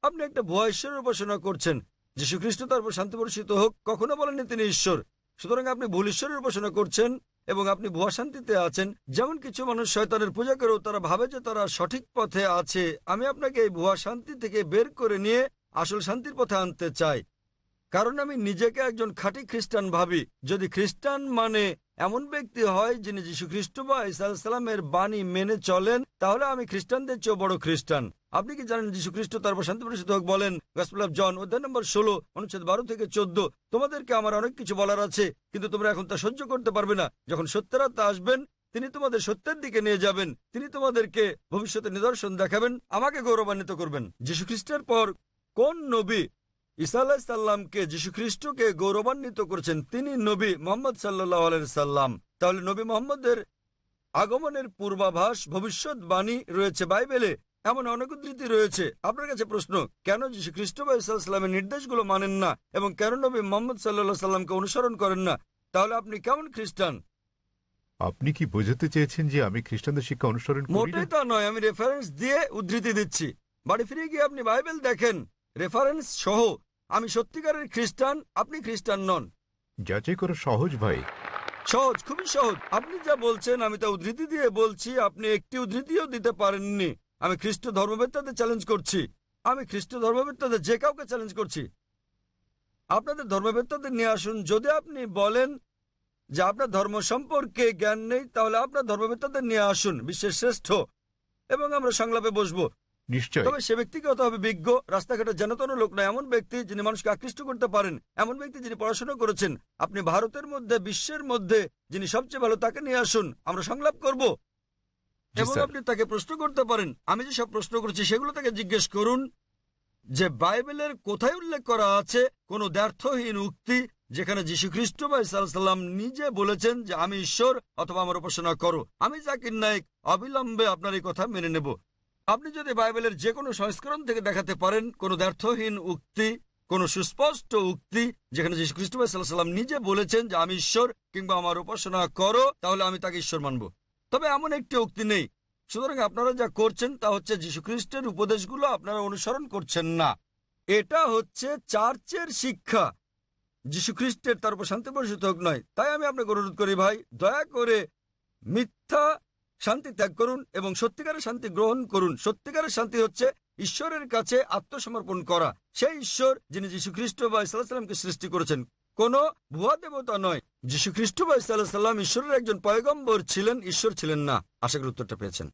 আপনি একটা ভুয়া উপাসনা করছেন যীশু তার তারপর শান্তি বর্ষিত হোক, কখনো বলেননি তিনি ঈশ্বর। সুতরাং আপনি ভুল ঈশ্বরের উপাসনা করছেন এবং আপনি ভুয়া শান্তিতে আছেন। যেমন কিছু মানুষ শয়তানের পূজা করেও তারা ভাবে যে তারা সঠিক পথে আছে। আমি আপনাকে এই ভুয়া শান্তি থেকে বের করে নিয়ে আসল শান্তির পথে আনতে চাই। কারণ আমি নিজেকে একজন খাঁটি খ্রিস্টান ভাবি। যদি খ্রিস্টান মানে এমন ব্যক্তি হয় যিনি যীশু খ্রিস্ট বা ইসালামের বাণী মেনে চলেন, তাহলে আমি খ্রিস্টানদের চেয়েও বড় খ্রিস্টান। আপনি কি জানেন যীশু খ্রিস্ট তারপর শান্তি পরিষদ হোক বলেন? গসপেল জন অধ্যায় নম্বর ষোলো, অনুচ্ছেদ বারো থেকে চোদ্দ। তোমাদেরকে আমার অনেক কিছু বলার আছে, কিন্তু তোমরা এখন তা সহ্য করতে পারবে না। যখন সত্যের আসবেন, তিনি তোমাদের সত্যের দিকে নিয়ে যাবেন। তিনি তোমাদেরকে ভবিষ্যতে নিদর্শন দেখাবেন, আমাকে গৌরবান্বিত করবেন। যীশু খ্রিস্টের পর কোন নবী ঈসা আলাহ সাল্লামকে যীশু খ্রিস্টকে গৌরবান্বিত করেছেন তিনি নবী মোহাম্মদ সাল্লাহ সাল্লাম। তাহলে নবী মোহাম্মদের আগমনের পূর্বাভাস ভবিষ্যৎবাণী রয়েছে বাইবেলে এমন অনেক উদ্ধৃতি রয়েছে। আপনার কাছে প্রশ্ন কেন যীশু খ্রিস্ট বা ইসলামের নির্দেশগুলো মানেন না এবং কেন নবী মোহাম্মদ সাল্লাহ সাল্লামকে অনুসরণ করেন না? তাহলে আপনি কেমন খ্রিস্টান? আপনি কি বোঝাতে চেয়েছেন যে আমি খ্রিস্টানদের শিক্ষা অনুসরণ করি মোটেই তা নয় আমি রেফারেন্স দিয়ে উদ্ধৃতি দিচ্ছি। বাড়ি ফিরে গিয়ে আপনি বাইবেল দেখেন। রেফারেন্স সহ আমি সত্যিকারের খ্রিস্টান আপনি খ্রিস্টান নন। যাচাই করা সহজ ভাই। সহজ খুবই সহজ। আপনি যা বলছেন আমি তা উদ্ধৃতি দিয়ে বলছি আপনি একটি উদ্ধৃতিও দিতে পারেননি। আমি খ্রিস্ট ধর্মবেত্তাদের চ্যালেঞ্জ করছি। আমি খ্রিস্ট ধর্মবেত্তাদের যে কাউকে চ্যালেঞ্জ করছি। আপনাদের ধর্মবেত্তাদের নিয়ে আসুন। যদি আপনি বলেন যে আপনার ধর্ম সম্পর্কে জ্ঞান নেই তাহলে আপনার ধর্মবেত্তাদের নিয়ে আসুন। বিশ্বের শ্রেষ্ঠ। এবং আমরা সংলাপে বসবো। নিশ্চয় তবে সে ব্যক্তিকে হতে হবে বিজ্ঞ? রাস্তাঘাটে জানাতন লোক না এমন ব্যক্তি যিনি মানুষকে আকৃষ্ট করতে পারেন এমন ব্যক্তি যিনি পড়াশোনা করেছেন। আপনি ভারতের মধ্যে বিশ্বের মধ্যে যিনি সবচেয়ে ভালো তাকে নিয়ে আসুন আমরা সংলাপ করব। এবং আপনি তাকে প্রশ্ন করতে পারেন আমি যে সব প্রশ্ন করছি সেগুলো তাকে জিজ্ঞেস করুন যে বাইবেলের কোথায় উল্লেখ করা আছে কোন দ্ব্যর্থহীন উক্তি যেখানে যীশু খ্রিস্ট বা সাল্লাম নিজে বলেছেন যে আমি ঈশ্বর অথবা আমার উপাসনা করো। আমি জাকির নায়ক অবিলম্বে আপনার এই কথা মেনে নেব। আপনি যদি বাইবেলের যে কোনো সংস্করণ থেকে দেখাতে পারেন, কোনো দ্ব্যর্থহীন উক্তি, কোনো সুস্পষ্ট উক্তি, যেখানে যীশু খ্রিস্ট ভাই সাল্লাহ সাল্লাম নিজে বলেছেন যে, আমি ঈশ্বর কিংবা আমার উপাসনা করো, তাহলে আমি তাকে ঈশ্বর মানব। তবে এমন একটি উক্তি নেই। সুতরাং আপনারা যা করছেন তা হচ্ছে খ্রিস্টের উপদেশগুলো আপনারা অনুসরণ করছেন না। এটা হচ্ছে চার্চের শিক্ষা। খ্রিস্টের তার উপর শান্তি বর্ষিত হোক নয়। তাই আমি আপনাকে অনুরোধ করি ভাই, দয়া করে মিথ্যা শান্তি ত্যাগ করুন এবং সত্যিকারের শান্তি গ্রহণ করুন। সত্যিকারের শান্তি হচ্ছে ঈশ্বরের কাছে আত্মসমর্পণ করা। সেই ঈশ্বর যিনি যীশু খ্রিস্ট বা ইসলামকে সৃষ্টি করেছেন, কোন ভুয়া দেবতা নয়। যীশু খ্রিস্ট বা ইসলাম ঈশ্বরের একজন পয়গম্বর ছিলেন, ঈশ্বর ছিলেন না। আশা করি উত্তরটা পেয়েছেন।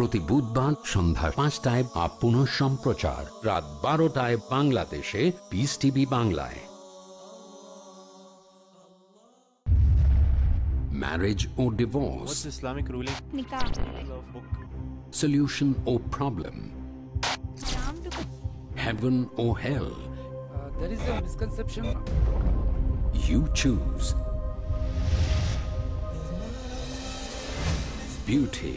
প্রতি বুধবার সন্ধ্যা পাঁচটায় আপ পুনঃ সম্প্রচার রাত বারোটায় বাংলাদেশে পিস টিভি বাংলায় marriage O divorce Islamic ruling? solution or problem heaven or hell there is a misconception. you choose beauty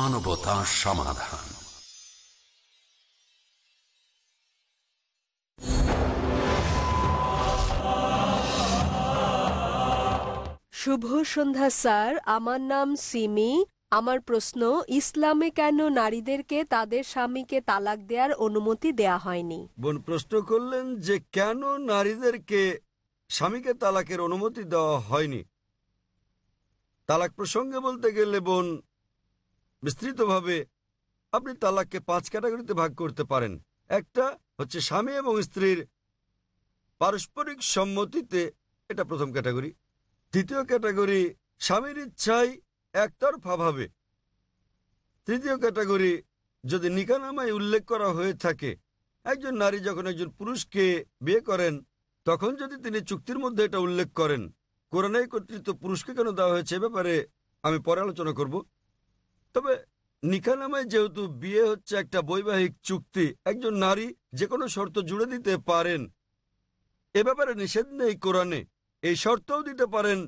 মানবতা সমাধান। শুভ সন্ধ্যা স্যার। আমার নাম সিমি। আমার প্রশ্ন ইসলামে কেন নারীদেরকে তাদের স্বামীকে তালাক দেওয়ার অনুমতি দেয়া হয়নি? বোন প্রশ্ন করলেন যে কেন নারীদেরকে স্বামীকে তালাকের অনুমতি দেওয়া হয়নি? তালাক প্রসঙ্গে বলতে গেলে বোন বিস্তৃতভাবে আপনি তালাককে পাঁচ ক্যাটাগরিতে ভাগ করতে পারেন। একটা হচ্ছে স্বামী এবং স্ত্রীর পারস্পরিক সম্মতিতে এটা প্রথম ক্যাটাগরি। দ্বিতীয় ক্যাটাগরি স্বামীর ইচ্ছায় একতরফাভাবে তৃতীয় ক্যাটাগরি যদি নিকানামায় উল্লেখ করা হয়ে থাকে, একজন নারী যখন একজন পুরুষকে বিয়ে করেন, তখন যদি তিনি চুক্তির মধ্যে এটা উল্লেখ করেন কোরআনে কর্তৃত্ব পুরুষকে কেন দেওয়া হয়েছে ব্যাপারে আমি পরে আলোচনা করব। তবে নিকা নামে যেহেতু বিয়ে হচ্ছে একটা বৈবাহিক চুক্তি, একজন নারী যে কোনো শর্ত জুড়ে দিতে পারেন। এ ব্যাপারে নিষেধ নেই কোরআনে। এই শর্তও দিতে পারেন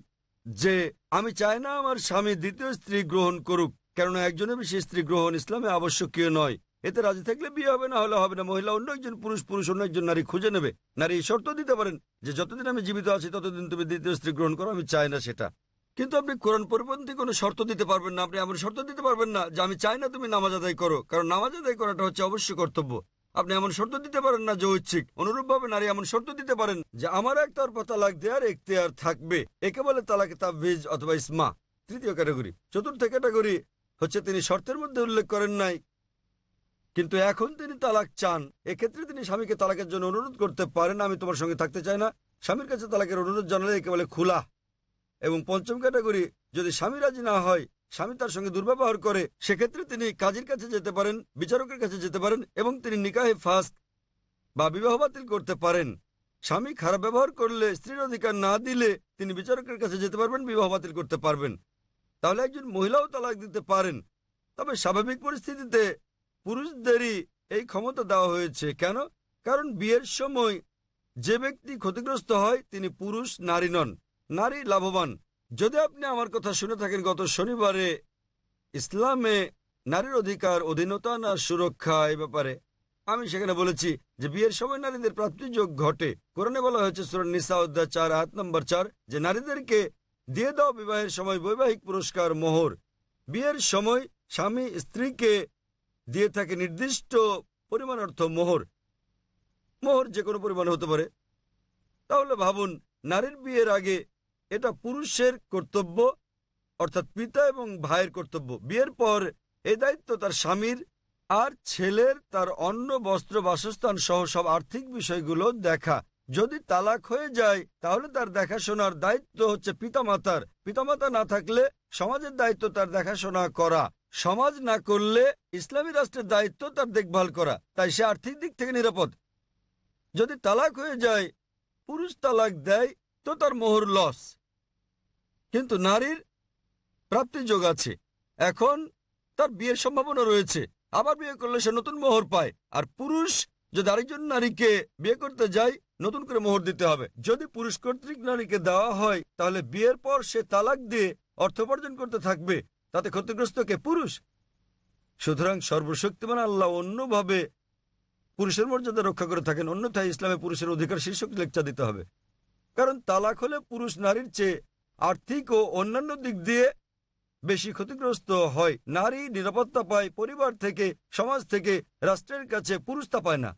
যে, আমি চাই না আমার স্বামী দ্বিতীয় স্ত্রী গ্রহণ করুক, কেননা একজনের বেশি স্ত্রী গ্রহণ ইসলামে আবশ্যকীয় নয়। এতে রাজি থাকলে বিয়ে হবে, না হলে হবে না। মহিলা অন্য একজন পুরুষ পুরুষ অন্য একজন নারী খুঁজে নেবে। নারী শর্ত দিতে পারেন যে, যতদিন আমি জীবিত আছি, ততদিন তুমি দ্বিতীয় স্ত্রী গ্রহণ করো, আমি চাই না সেটা। কিন্তু আপনি কোরআন পরিপন্থী কোনো শর্ত দিতে পারবেন না। আপনি এমন শর্ত দিতে পারবেন না যে আমি চাই না তুমি নামাজ আদায় করো। কারণ নামাজ আদায় করাটা হচ্ছে অবশ্যই কর্তব্য। আপনি এমন শর্ত দিতে পারেন না যে ঐচ্ছিক। অনুরূপভাবে নারী এমন শর্ত দিতে পারেন যে আমার এক তরফা তালাক দেওয়ার এখতিয়ার থাকবে। একে বলে তালাকে তাবিজ অথবা ইসমা। তৃতীয় ক্যাটাগরি। চতুর্থ ক্যাটাগরি হচ্ছে তিনি শর্তের মধ্যে উল্লেখ করেন নাই। কিন্তু এখন তিনি তালাক চান। এক্ষেত্রে তিনি স্বামীকে তালাকের জন্য অনুরোধ করতে পারেন। আমি তোমার সঙ্গে থাকতে চাই না। স্বামীর কাছে তালাকের অনুরোধ জানালে একে বলে খোলা এবং পঞ্চম ক্যাটাগরি যদি স্বামী রাজি না হয়, স্বামী তার সঙ্গে দুর্ব্যবহার করে, সেক্ষেত্রে তিনি কাজীর কাছে যেতে পারেন, বিচারকের কাছে যেতে পারেন এবং তিনি নিকাহে ফাস্ক বা বিবাহ বাতিল করতে পারেন। স্বামী খারাপ ব্যবহার করলে, স্ত্রীর অধিকার না দিলে তিনি বিচারকের কাছে যেতে পারবেন, বিবাহ বাতিল করতে পারবেন। তাহলে একজন মহিলাও তালাক দিতে পারেন। তবে স্বাভাবিক পরিস্থিতিতে পুরুষদেরই এই ক্ষমতা দেওয়া হয়েছে। কেন? কারণ বিয়ের সময় যে ব্যক্তি ক্ষতিগ্রস্ত হয়, তিনি পুরুষ, নারী নন। নারী লাভবান। যদি আপনি আমার কথা শুনে থাকেন, গত শনিবারে ইসলামে নারীর অধিকার, অধীনতা না সুরক্ষা এ ব্যাপারে আমি সেখানে বলেছি যে বিয়ের সময় নারীদের প্রাপ্তিযোগ ঘটে। কোরআনে বলা হয়েছে সুরান নিসা, অধ্যায় চার হাত নম্বর চার, যে নারীদেরকে দিয়ে দাও বিবাহের সময় বৈবাহিক পুরস্কার, মোহর। বিয়ের সময় স্বামী স্ত্রীকে দিয়ে থাকে নির্দিষ্ট পরিমাণ অর্থ মোহর। মোহর যে কোনো পরিমাণ হতে পারে। তাহলে ভাবুন, নারীর বিয়ের আগে এটা পুরুষের কর্তব্য, অর্থাৎ পিতা এবং ভাইয়ের কর্তব্য। বিয়ের পর এই দায়িত্ব তার স্বামীর, আর ছেলের তার অন্য বস্ত্র, বাসস্থান সহ সব আর্থিক বিষয়গুলো দেখা। যদি তালাক হয়ে যায়, তাহলে তার দেখাশোনার দায়িত্ব হচ্ছে পিতামাতার। পিতামাতা না থাকলে সমাজের দায়িত্ব তার দেখাশোনা করা। সমাজ না করলে ইসলামী রাষ্ট্রের দায়িত্ব তার দেখভাল করা। তাই সে আর্থিক দিক থেকে নিরাপদ। যদি তালাক হয়ে যায়, পুরুষ তালাক দেয়, তো তার মোহর লস। কিন্তু নারীর প্রাপ্তিযোগ আছে। এখন তার বিয়ের সম্ভাবনা রয়েছে। আবার বিয়ে করলে সে নতুন মোহর পায়। আর পুরুষ যদি আরেকজন নারীকে বিয়ে করতে যায়, নতুন করে মোহর দিতে হবে। যদি পুরুষ কর্তৃক নারীকে দেওয়া হয়, তাহলে বিয়ের পর সে তালাক দিয়ে অর্থ উপার্জন করতে থাকবে। তাতে ক্ষতিগ্রস্ত কে? পুরুষ। সুতরাং সর্বশক্তিমান আল্লাহ অন্যভাবে পুরুষের মর্যাদা রক্ষা করে থাকেন। অন্যথায় ইসলামে পুরুষের অধিকার শীর্ষক লেকচার দিতে হবে। কারণ তালাক হলে পুরুষ নারীর চেয়ে আর্থিক ও অন্যান্য দিক দিয়ে বেশি ক্ষতিগ্রস্ত হয়। নারী নিরাপত্তা পায়, পরিবার থেকে, সমাজ থেকে, রাষ্ট্রের কাছে পুরুষ তা পায় না।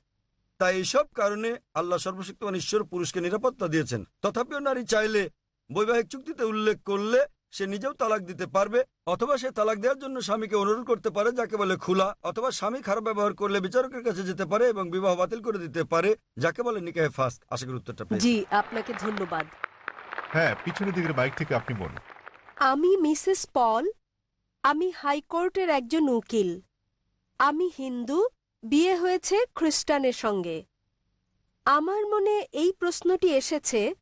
তাই এইসব কারণে আল্লাহ সর্বশক্তিমান ঈশ্বর পুরুষকে নিরাপত্তা দিয়েছেন। তথাপিও নারী চাইলে বৈবাহিক চুক্তিতে উল্লেখ করলে সে নিজেও তালাক দিতে পারবে, অথবা সে তালাক দেওয়ার জন্য স্বামীকে অনুরোধ করতে পারে, যাকে বলে খোলা, অথবা স্বামী খারাপ ব্যবহার করলে বিচারকের কাছে যেতে পারে এবং বিবাহ বাতিল করে দিতে পারে, যাকে বলে নিকাহে ফাস্ট আশা করি উত্তরটা জি, আপনাকে ধন্যবাদ। হ্যাঁ পিছনের দিকের বাইক থেকে আপনি বলুন। আমি মিসেস পল, আমি হাইকোর্টের একজন উকিল। আমি হিন্দু, বিয়ে হয়েছে খ্রিস্টানের সঙ্গে। আমার মনে এই প্রশ্নটি এসেছে,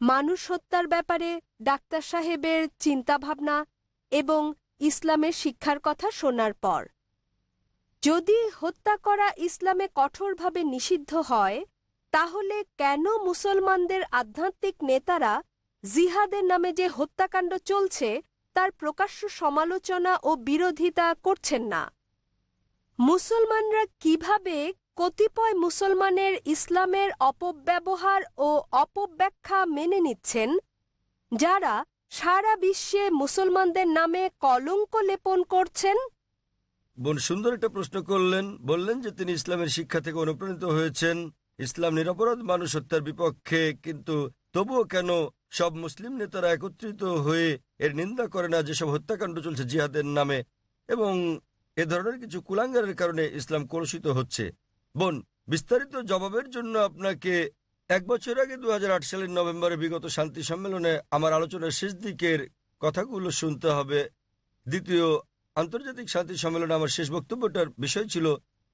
মানুষ হত্যার ব্যাপারে ডাক্তার সাহেবের চিন্তাভাবনা এবং ইসলামের শিক্ষার কথা শোনার পর। যদি হত্যা করা ইসলামে কঠোরভাবে নিষিদ্ধ হয় তাহলে কেন মুসলমানদের আধ্যাত্মিক নেতারা জিহাদের নামে যে হত্যাকাণ্ড চলছে, তার প্রকাশ্য সমালোচনা ও বিরোধিতা করছেন না? মুসলমানরা কীভাবে কতিপয় মুসলমানের ইসলামের অপব্যবহার ও অপব্যাখ্যা মেনে নিচ্ছেন, যারা সারা বিশ্বে মুসলমানদের নামে কলঙ্ক লেপন করছেন? বোন, সুন্দর একটা প্রশ্ন করলেন। বললেন যে তিনি ইসলামের শিক্ষা থেকে অনুপ্রাণিত হয়েছেন। ইসলাম নিরপরাধ মানুষ হত্যার বিপক্ষে, কিন্তু তবুও কেন সব মুসলিম নেতারা একত্রিত হয়ে এর নিন্দা করে না যেসব হত্যাকাণ্ড চলছে জিহাদের নামে? এবং এ ধরনের কিছু কুলাঙ্গারের কারণে ইসলাম কলুষিত হচ্ছে। বোন, বিস্তারিত জবাবের জন্য আপনাকে এক বছর আগে দু হাজার আট সালের নভেম্বরে বিগত শান্তি সম্মেলনে আমার আলোচনার শেষ দিকের কথাগুলো শুনতে হবে। দ্বিতীয়, আন্তর্জাতিক শান্তি সম্মেলনে আমার শেষ বক্তব্যটার বিষয় ছিল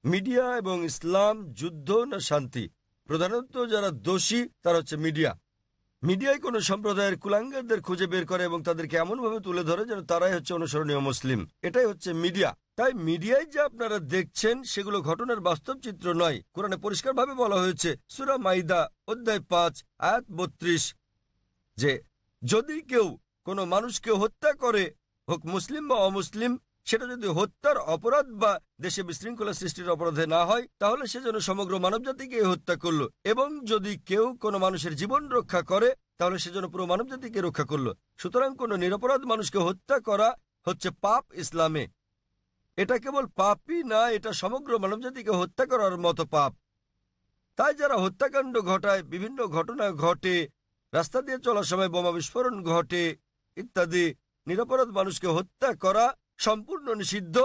মিডিয়া এবং ইসলাম, যুদ্ধ না শান্তি? প্রধানত যারা দোষী, তারা হচ্ছে মিডিয়া। মিডিয়ায় কোনো সম্প্রদায়ের কুলাঙ্গারদের খুঁজে বের করে এবং তাদেরকে এমনভাবে তুলে ধরে যেন তারাই হচ্ছে অনুসরণীয় মুসলিম। এটাই হচ্ছে মিডিয়া। তাই মিডিয়ায় যে আপনারা দেখছেন, সেগুলো ঘটনার বাস্তব চিত্র নয়। কোরআনে পরিষ্কারভাবে বলা হয়েছে, সুরা মাইদা, অধ্যায় পাঁচ, আয়াত বত্রিশ, যে যদি কেউ কোনো মানুষকে হত্যা করে, হোক মুসলিম বা অমুসলিম সেটা যদি হত্যার অপরাধ বা দেশে বিশৃঙ্খলা সৃষ্টির অপরাধে না হয়, তাহলে সে যেন সমগ্র মানবজাতিকে হত্যা করল। এবং যদি কেউ কোনো মানুষের জীবন রক্ষা করে, তাহলে সে যেন পুরো মানবজাতিকে রক্ষা করল। সুতরাং কোনো নিরপরাধ মানুষকে হত্যা করা হচ্ছে পাপ ইসলামে। এটা কেবল পাপই না, এটা সমগ্র মানবজাতিকে হত্যা করার মতো পাপ। তাই যারা হত্যাকাণ্ড ঘটায়, বিভিন্ন ঘটনা ঘটে, রাস্তা দিয়ে চলার সময় বোমা বিস্ফোরণ ঘটে ইত্যাদি, নিরাপরাধ মানুষকে হত্যা করা সম্পূর্ণ নিষিদ্ধ।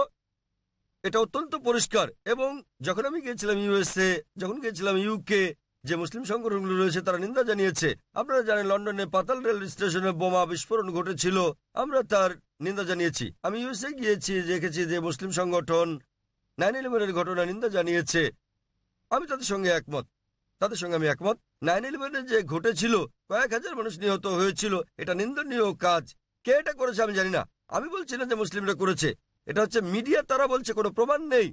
এটা অত্যন্ত পরিষ্কার এবং যখন আমি গিয়েছিলাম ইউএসএ, যখন গিয়েছিলাম ইউকে যে মুসলিম সংগঠনগুলো রয়েছে তারা নিন্দা জানিয়েছে। আপনারা জানেন লন্ডনে পাতাল রেল স্টেশনে বোমা বিস্ফোরণ ঘটেছিল, আমরা তার নিন্দা জানিয়েছি। আমি ইউএসএ গিয়েছি, দেখেছি যে মুসলিম সংগঠন নাইন ইলেভেনের ঘটনা নিন্দা জানিয়েছে। আমি তাদের সঙ্গে একমত। তাদের সঙ্গে আমি একমত। নাইন ইলেভেনে যে ঘটেছিল, কয়েক হাজার মানুষ নিহত হয়েছিল, এটা নিন্দনীয় কাজ। কে এটা করেছে আমি জানি না। আমি বলছি না যে মুসলিমরা করেছে। এটা হচ্ছে মিডিয়া, তারা বলছে কোনো প্রমাণ নেই।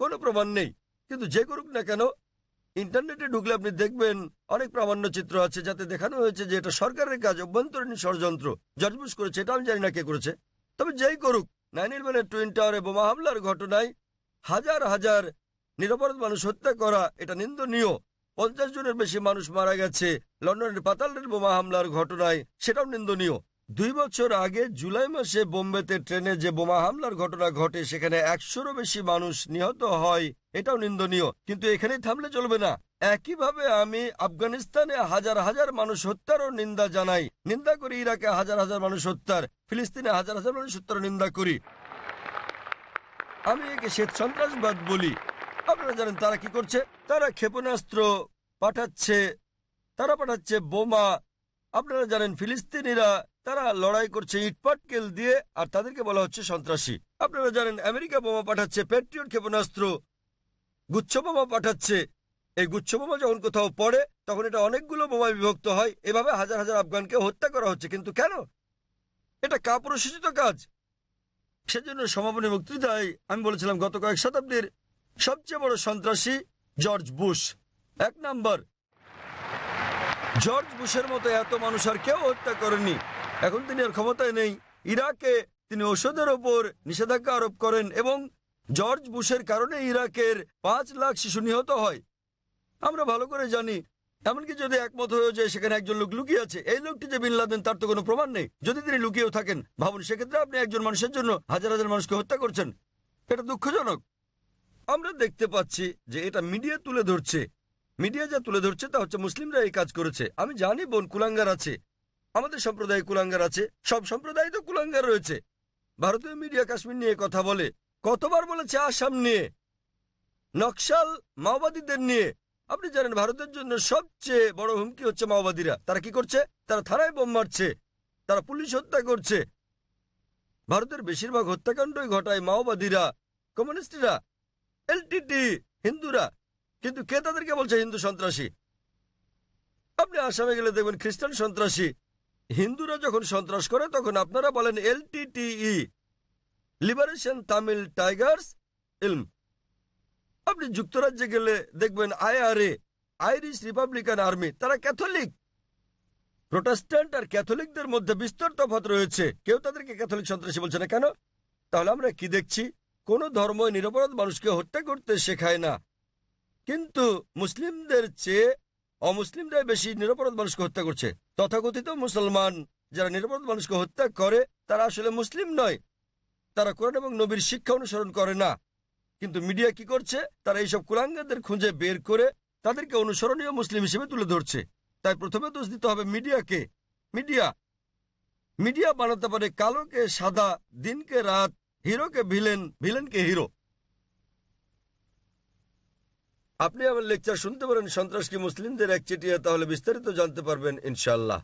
কোনো প্রমাণ নেই। কিন্তু যে করুক না কেন, ইন্টারনেটে ঢুকলে আপনি দেখবেন অনেক প্রামাণ্য চিত্র আছে যাতে দেখানো হয়েছে যে এটা সরকারের কাজ, অভ্যন্তরীণ ষড়যন্ত্র জর্জ বুশ করেছে, এটা আমি জানি না কে করেছে। তবে যেই করুক, নাইন ইলেভেনের টুইন টাওয়ারে বোমা হামলার ঘটনায় হাজার হাজার নিরাপরাধ মানুষ হত্যা করা, এটা নিন্দনীয়। পঞ্চাশ জনের বেশি মানুষ মারা গেছে, লন্ডনের পাতালের বোমা হামলার ঘটনায়, সেটাও নিন্দনীয়। দুই বছর আগে জুলাই মাসে বোম্বেতে ট্রেনে যে বোমা হামলার ঘটনা ঘটে, সেখানে একশোরও বেশি মানুষ নিহত হয়, এটাও নিন্দনীয়। কিন্তু এখানেই থামলে চলবে না। একইভাবে আমি আফগানিস্তানে হাজার হাজার মানুষ হত্যারও নিন্দা জানাই। নিন্দা করি ইরাকে হাজার হাজার মানুষ হত্যার, ফিলিস্তিনে হাজার হাজার মানুষ হত্যার নিন্দা করি। আমি একে শ্বেত সন্ত্রাসবাদ বলি। আপনারা জানেন তারা কি করছে? তারা ক্ষেপণাস্ত্র পাঠাচ্ছে, তারা পাঠাচ্ছে বোমা। আপনারা জানেন ফিলিস্তিনিরা তারা লড়াই করছে ইটপাটকেল দিয়ে, আর তাদেরকে বলা হচ্ছে সন্ত্রাসী। আপনারা জানেন, আমেরিকা বোমা পাঠাচ্ছে পেট্রিয়ট ক্ষেপণাস্ত্র, গুচ্ছ বোমা পাঠাচ্ছে। এই গুচ্ছ বোমা যখন কোথাও পড়ে, তখন এটা অনেকগুলো বোমায় বিভক্ত হয়। এভাবে হাজার হাজার আফগানকে হত্যা করা হচ্ছে। কিন্তু কেন? এটা কাপুরসূচিত কাজ। সেজন্য সমাপনী বক্তৃতায় আমি বলেছিলাম, গত কয়েক শতাব্দীর সবচেয়ে বড় সন্ত্রাসী জর্জ বুশ। এক নাম্বার, জর্জ বুশের মতো এত মানুষ আর কেউ হত্যা করেনি। এখন তিনি আর ক্ষমতায় নেই। ইরাকে তিনি ওষুধের ওপর নিষেধাজ্ঞা আরোপ করেন এবং জর্জ বুশের কারণে ইরাকের পাঁচ লাখ শিশু নিহত হয়। আমরা ভালো করে জানি, এমনকি যদি একমত হয়ে যায়, সেখানে একজন লোক লুকিয়ে আছে। এই লোকটি যে বিন লাদেন, তার তো কোনো প্রমাণ নেই। যদি তিনি লুকিয়েও থাকেন, ভাবুন, সেক্ষেত্রে আপনি একজন মানুষের জন্য হাজার হাজার মানুষকে হত্যা করছেন। এটা দুঃখজনক। আমরা দেখতে পাচ্ছি যে এটা মিডিয়া তুলে ধরছে। মিডিয়া যা তুলে ধরছে, তা হচ্ছে মুসলিমরা এই কাজ করেছে। আমি জানি বোন কুলাঙ্গার আছে। আমাদের সম্প্রদায়ে কুলাঙ্গার আছে, সব সম্প্রদায় তো কুলাঙ্গার রয়েছে। ভারতীয় মিডিয়া কাশ্মীর নিয়ে কথা বলে, কতবার বলেছে আসাম নিয়ে, নকশাল মাওবাদীদের নিয়ে। আপনি জানেন, ভারতের জন্য সবচেয়ে বড় হুমকি হচ্ছে মাওবাদীরা। তারা কি করছে? তারা থানায় বোম মারছে, তারা পুলিশ হত্যা করছে। ভারতের বেশিরভাগ হত্যাকাণ্ডই ঘটায় মাওবাদীরা, কমিউনিস্টরা এলটিটি হিন্দুরা। কিন্তু কে তাদেরকে বলছে হিন্দু সন্ত্রাসী? আপনি আসামে গেলে দেখবেন খ্রিস্টান সন্ত্রাসী। হিন্দুরা যখন সন্ত্রাস করে, তখন আপনারা বলেন এলটিটিই লিবারেশন তামিল টাইগার্স ইলম আপনি যুক্তরাজ্যে গেলে দেখবেন আইআরএ আইরিশ রিপাবলিকান আর্মি, তারা ক্যাথলিক। প্রোটেস্ট্যান্ট আর ক্যাথলিকদের মধ্যে বিস্তর তফাত রয়েছে। কেউ তাদেরকে ক্যাথলিক সন্ত্রাসী বলছে না কেন? তাহলে আমরা কি দেখছি? কোন ধর্ম নিরপরাধ মানুষকে হত্যা করতে শেখায় না। কিন্তু মুসলিমদের চেয়ে অমুসলিমরাই বেশি নিরপরাধ মানুষকে হত্যা করছে। তথাকথিত মুসলমান যারা নিরপরাধ মানুষকে হত্যা করে, তারা আসলে মুসলিম নয়। তারা কোরআন এবং নবীর শিক্ষা অনুসরণ করে না। কিন্তু মিডিয়া কি করছে? তারা এইসব কুলাঙ্গাদের খুঁজে বের করে তাদেরকে অনুসরণীয় মুসলিম হিসেবে তুলে ধরছে। তাই প্রথমে দোষ দিতে হবে মিডিয়াকে। মিডিয়া। মিডিয়া বানাতে পারে কালোকে সাদা, দিনকে রাত, হিরোকে ভিলেন, ভিলেনকে হিরো। আপনি আমার লেকচার শুনতে পারেন, সন্ত্রাস কি মুসলিমদের একচেটিয়া তাহলে বিস্তারিত জানতে পারবেন ইনশাল্লাহ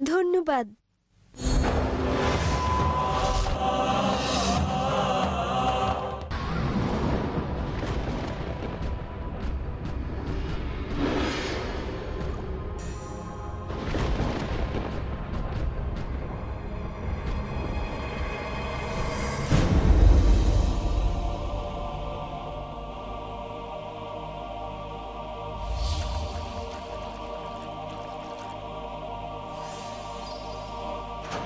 ধন্যবাদ।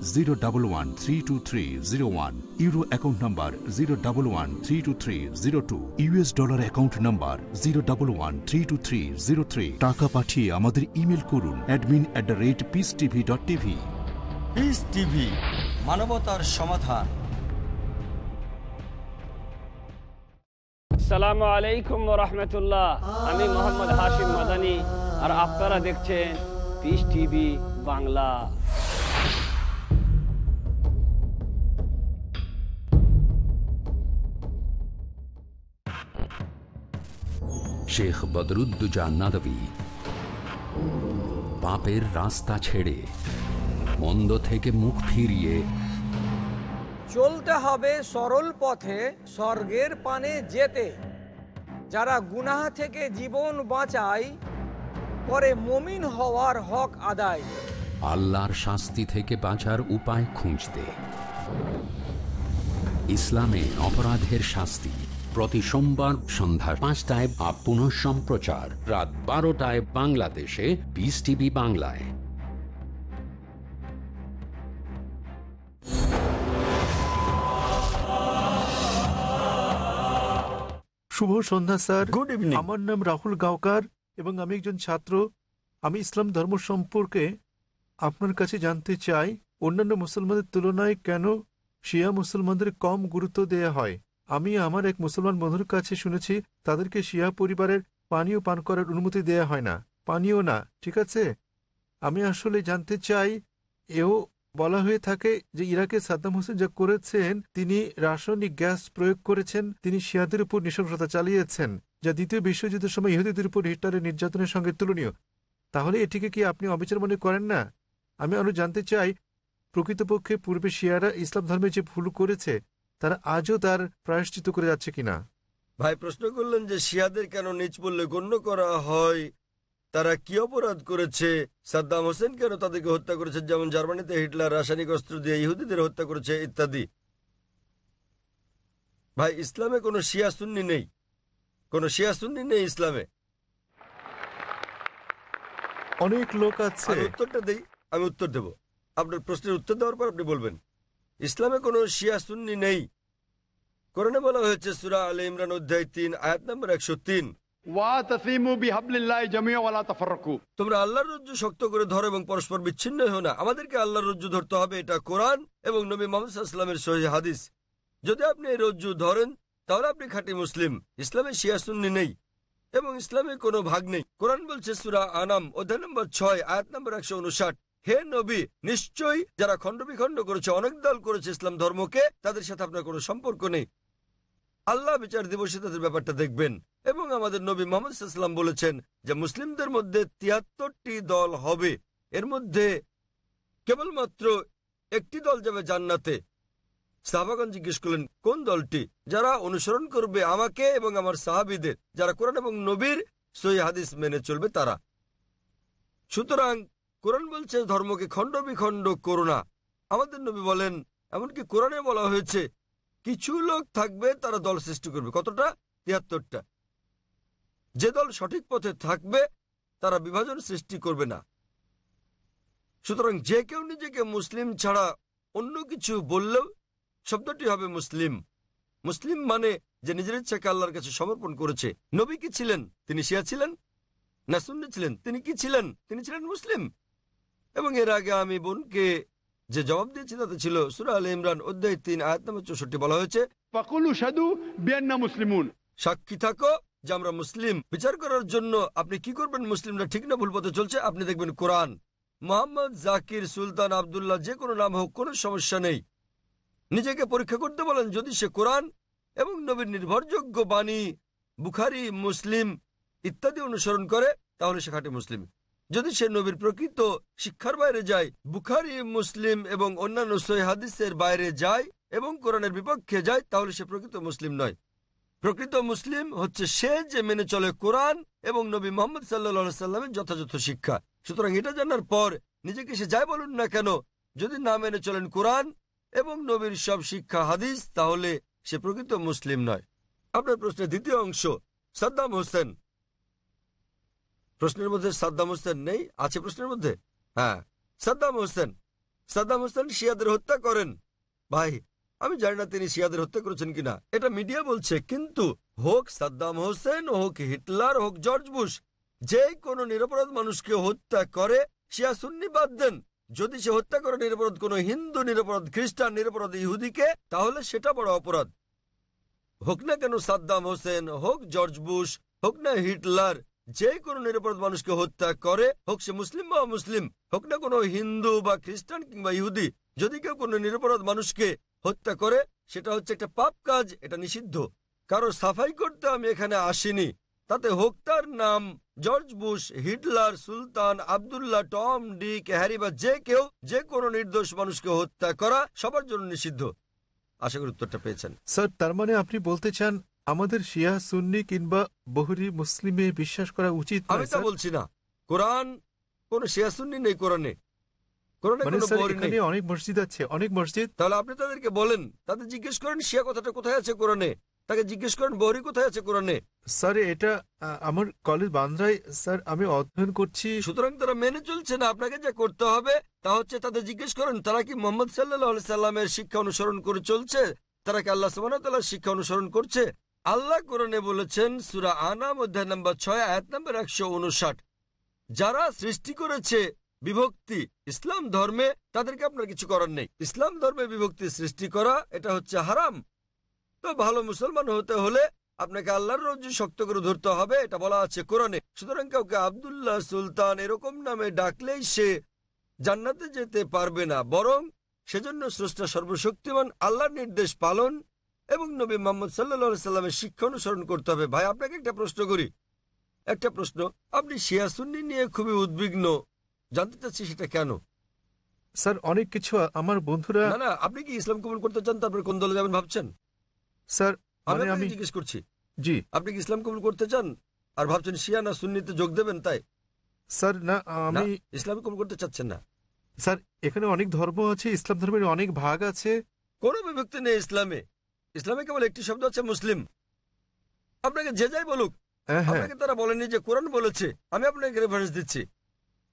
zero double one three two three zero one euro account number zero double one three two three zero two US dollar account number zero double one three two three zero three টাকা পাঠিয়ে আমাদের email করুন admin at the rate Peace TV dot TV Peace TV মানবতার সমাধান। আসসালামু আলাইকুম রহমতুল্লাহ। আমি মোহাম্মদ হাশিম মাদানি আর আপনারা দেখছেন পিস টিভি বাংলা। শেখ বদরুদ্দুজা নাদবী। পাপের রাস্তা ছেড়ে মন্দ থেকে মুখ ফিরিয়ে চলতে হবে সরল পথে স্বর্গের পানে যেতে। যারা গুনাহ থেকে জীবন বাঁচায় করে মমিন হওয়ার হক আদায়। আল্লাহর শাস্তি থেকে বাঁচার উপায় খুঁজতে। ইসলামে অপরাধের শাস্তি। প্রতি সোমবার সন্ধ্যা পাঁচটায় আপ পুনঃ সম্প্রচার। রাত বারোটায় বাংলাদেশে পিস টিভি বাংলায়। শুভ সন্ধ্যা স্যার। গুড ইভিনিং আমার নাম রাহুল গাওকার এবং আমি একজন ছাত্র। আমি ইসলাম ধর্ম সম্পর্কে আপনার কাছে জানতে চাই অন্যান্য মুসলমানদের তুলনায় কেন শিয়া মুসলমানদের কম গুরুত্ব দেয়া হয়? আমি আমার এক মুসলমান বন্ধুর কাছে শুনেছি, তাদেরকে শিয়া পরিবারের পানীয় পান করার অনুমতি দেয়া হয় না। পানীয় না, ঠিক আছে? আমি আসলে জানতে চাই, এও বলা হয়ে থাকে যে ইরাকে সাদ্দাম হোসেন যা করেছেন, তিনি রাসায়নিক গ্যাস প্রয়োগ করেছেন, তিনি শিয়াদের উপর নৃশংসতা চালিয়েছেন, যা দ্বিতীয় বিশ্বযুদ্ধের সময় ইহুদিদের উপর হিটলারের নির্যাতনের সঙ্গে তুলনীয়। তাহলে এটিকে কি আপনি অবিচার মনে করেন না? আমি আরও জানতে চাই, প্রকৃতপক্ষে পূর্বে শিয়ারা ইসলাম ধর্মে যে ভুল করেছে তারা আজও তার প্রায়শ্চিত করে যাচ্ছে কিনা? ভাই প্রশ্ন করলেন যে শিয়াদের কেন নিচ বললে গণ্য করা হয়? তারা কি অপরাধ করেছে? সাদ্দাম হোসেন কেন তাদেরকে হত্যা করেছে? যেমন জার্মানিতে হিটলার রাসায়নিক অস্ত্র দিয়ে ইহুদিদের হত্যা করেছে ইত্যাদি। ভাই ইসলামে কোনো শিয়া সুন্নি নেই। কোনো শিয়া সুন্নি নেই ইসলামে। অনেক লোক আছে। উত্তরটা দেই আমি উত্তর দেব। আপনার প্রশ্নের উত্তর দেওয়ার পর আপনি বলবেন। ইসলামে কোনো শিয়া সুন্নি নেই। কোরআনে বলা হয়েছে সুরা আলে ইমরান অধ্যায় তিন আয়াত নম্বর একশো তিন। তোমরা আল্লাহর রজ্জু শক্ত করে ধরো এবং পরস্পর বিচ্ছিন্ন হও না। আমাদেরকে আল্লাহর রজ্জু ধরতে হবে এটা কোরআন এবং নবী মোহাম্মদ ইসলামের সহি হাদিস। যদি আপনি এই রজ্জু ধরেন তাহলে আপনি খাঁটি মুসলিম। ইসলামে শিয়া সুন্নি নেই এবং ইসলামে কোনো ভাগ নেই। কোরআন বলছে সুরা আনাম অধ্যায় নম্বর ছয় আয়াত নম্বর একশো উনষাট। হে নবী, নিশ্চয়ই যারা খণ্ড বিখণ্ড করেছে, অনেক দল করেছে ইসলাম ধর্মকে, তাদের সাথে আপনার কোনো সম্পর্ক নেই। আল্লাহ বিচার দিবসে তাদের ব্যাপারটা দেখবেন। এবং আমাদের নবী মোহাম্মদ ইসলাম বলেছেন যে, মুসলিমদের মধ্যে তিয়াত্তরটি দল হবে। এর মধ্যে কেবলমাত্র একটি দল যাবে জান্নাতে। সাহাবাগন জিজ্ঞেস করলেন, কোন দলটি? যারা অনুসরণ করবে আমাকে এবং আমার সাহাবিদের, যারা কোরআন এবং নবীর সই হাদিস মেনে চলবে তারা। সুতরাং কোরআন বলছে, ধর্মকে খণ্ড বিখণ্ড করো না। আমাদের নবী বলেন, এমনকি কোরআনে বলা হয়েছে, কিছু লোক থাকবে, তারা দল সৃষ্টি করবে। কতটা? তিয়াত্তরটা। যে দল সঠিক পথে থাকবে, তারা বিভাজন সৃষ্টি করবে না। সুতরাং যে কেউ নিজেকে মুসলিম ছাড়া অন্য কিছু বললেও, শব্দটি হবে মুসলিম। মুসলিম মানে যে নিজের ইচ্ছাকে আল্লাহর কাছে সমর্পণ করেছে। নবী কি ছিলেন? তিনি শিয়া ছিলেন? না সুন্নি ছিলেন? তিনি কি ছিলেন? তিনি ছিলেন মুসলিম। এবং এর আগে আমি বোনকে যে জবাব দিয়েছি তাতে ছিল সুরা আল ইমরান অধ্যায় তিন আয়াত নম্বর চৌষট্টি বলা হয়েছে মুসলিমুন। সাক্ষী থাকো যে আমরা মুসলিম। বিচার করার জন্য আপনি কি করবেন? মুসলিমরা ঠিক না ভুল পথে চলছে। আপনি দেখবেন কোরআন। মোহাম্মদ জাকির সুলতান আবদুল্লাহ যে কোনো নাম হোক কোনো সমস্যা নেই। নিজেকে পরীক্ষা করতে বলেন যদি সে কোরআন এবং নবীর নির্ভরযোগ্য বাণী বুখারি মুসলিম ইত্যাদি অনুসরণ করে তাহলে সে খাঁটি মুসলিম। যদি সে নবীর প্রকৃত শিক্ষার বাইরে যায়, বুখারি, মুসলিম এবং অন্যান্য সহি হাদিসের বাইরে যায় এবং কোরআনের বিপক্ষে যায়, তাহলে সে প্রকৃত মুসলিম নয়। প্রকৃত মুসলিম হচ্ছে সে যে মেনে চলে কোরআন এবং নবী মোহাম্মদ সাল্লা সাল্লামের যথাযথ শিক্ষা। সুতরাং এটা জানার পর নিজেকে সে যাই বলুন না কেন, যদি না মেনে চলেন কোরআন এবং নবীর সব শিক্ষা হাদিস, তাহলে সে প্রকৃত মুসলিম নয়। আপনার প্রশ্নের দ্বিতীয় অংশ, সাদ্দাম হোসেন প্রশ্নের মধ্যে সাদ্দাম হোসেন নেই? আছে প্রশ্নের মধ্যে? হ্যাঁ। সাদ্দাম হোসেন। সাদ্দাম হোসেন শিয়াদের হত্যা করেন। ভাই, আমি জানি না তিনি শিয়াদের হত্যা করেছেন কিনা। এটা মিডিয়া বলছে, কিন্তু হোক সাদ্দাম হোসেন, হোক হিটলার, হোক জর্জ বুশ, যে কোনো নিরপরাধ মানুষকে হত্যা করে, শিয়া সুন্নি বাদ দেন। যদি সে হত্যা করে নিরপরাধ কোনো হিন্দু, নিরপরাধ খ্রিস্টান, নিরপরাধ ইহুদিকে, তাহলে সেটা বড় অপরাধ। হোক না কেন সাদ্দাম হোসেন, হোক জর্জ বুশ, হোক না হিটলার যে কোনো নিরপরাধ মানুষকে হত্যা করে, হোক সে মুসলিম বা মুসলিম হোক না কোনো হিন্দু বা খ্রিস্টান কিংবা ইহুদি, যদি কেউ কোনো নিরপরাধ মানুষকে হত্যা করে, সেটা হচ্ছে একটা পাপ কাজ, এটা নিষিদ্ধ। কারও সাফাই করতে আমি এখানে আসিনি। তাতে হোক তার নাম George Bush, Hitler, Sultan, Abdullah, Tom, Dick, Harry বা যে কেউ যে কোনো নির্দোষ মানুষকে হত্যা করা সবার জন্য নিষিদ্ধ। আশা করি উত্তরটা পেয়েছেন। স্যার, তার মানে আপনি বলতে চান আমাদের শিয়া সুন্নি কিংবা বহুরি মুসলিমে বিশ্বাস করা উচিত আমি তা বলছি না। কোরআন কোন শিয়াসুন্নি নেই কোরআনে। কোরআনে মানে কোনো স্যার বহরি নেই। অনেক মসজিদ আছে অনেক মসজিদ। তাহলে আপনি তাদেরকে বলেন তাদের জিজ্ঞেস করেন শিয়া কথাটা কোথায় আছে কোরআনে? তাকে জিজ্ঞেস করেন বহরি কোথায় আছে কোরআনে? স্যার এটা আমার কলেজ বান্দ্রায় স্যার আমি অধ্যয়ন করছি। সুতরাং তারা মেনে চলছে না আপনাকে যা করতে হবে তা হচ্ছে তাদের জিজ্ঞেস করেন তারা কি মোহাম্মদ সাল্লাহ সাল্লামের শিক্ষা অনুসরণ করে চলছে? তারা কি আল্লাহ সুবাহ শিক্ষা অনুসরণ করছে? আল্লাহ কোরআনে বলেছেন, সুরা আনা অধ্যায় নম্বর ছয়, আয়াত নম্বর একশো উনষাট। যারা সৃষ্টি করেছে বিভক্তি ইসলাম ধর্মে, তাদেরকে আপনার কিছু করার নেই। ইসলাম ধর্মে বিভক্তি সৃষ্টি করা, এটা হচ্ছে হারাম। তো ভালো মুসলমান হতে হলে আপনাকে আল্লাহর রজ্জু শক্ত করে ধরতে হবে, এটা বলা আছে কোরআনে। সুতরাং কাউকে আবদুল্লাহ সুলতান এরকম নামে ডাকলেই সে জান্নাতে যেতে পারবে না, বরং সেজন্য স্রষ্টা সর্বশক্তিমান, আল্লাহর নির্দেশ পালন এবং নবী মোহাম্মদ সাল্লা সাল্লামের শিক্ষা অনুসরণ করতে হবে। ভাই আপনাকে একটা প্রশ্ন করি। একটা প্রশ্ন আপনি শিয়াসুন্নি নিয়ে খুবই উদ্বিগ্ন। জানতে চাচ্ছি সেটা কেন? স্যার অনেক কিছু আমার বন্ধুরা না না আপনি কি ইসলাম কবুল করতে চান? তারপরে কোন দলে যাবেন ভাবছেন? স্যার আমি মানে আমি জিজ্ঞেস করছি। জি। আপনি কি ইসলাম কবুল করতে চান? আর ভাবছেন শিয়া না সুন্নিতে যোগ দেবেন তাই? স্যার না আমি ইসলাম কবুল করতে চাচ্ছেন না। স্যার এখানে অনেক ধর্ম আছে ইসলাম ধর্মের অনেক ভাগ আছে। কোনো বিভক্তি নেই ইসলামে। ইসলামে কেবল একটি শব্দ আছে মুসলিম। আপনাকে যে যাই বলুক হ্যাঁ হ্যাঁ। আপনাকে তারা বলেনি যে কোরআন বলেছে আমি আপনাকে রেফারেন্স দিচ্ছি।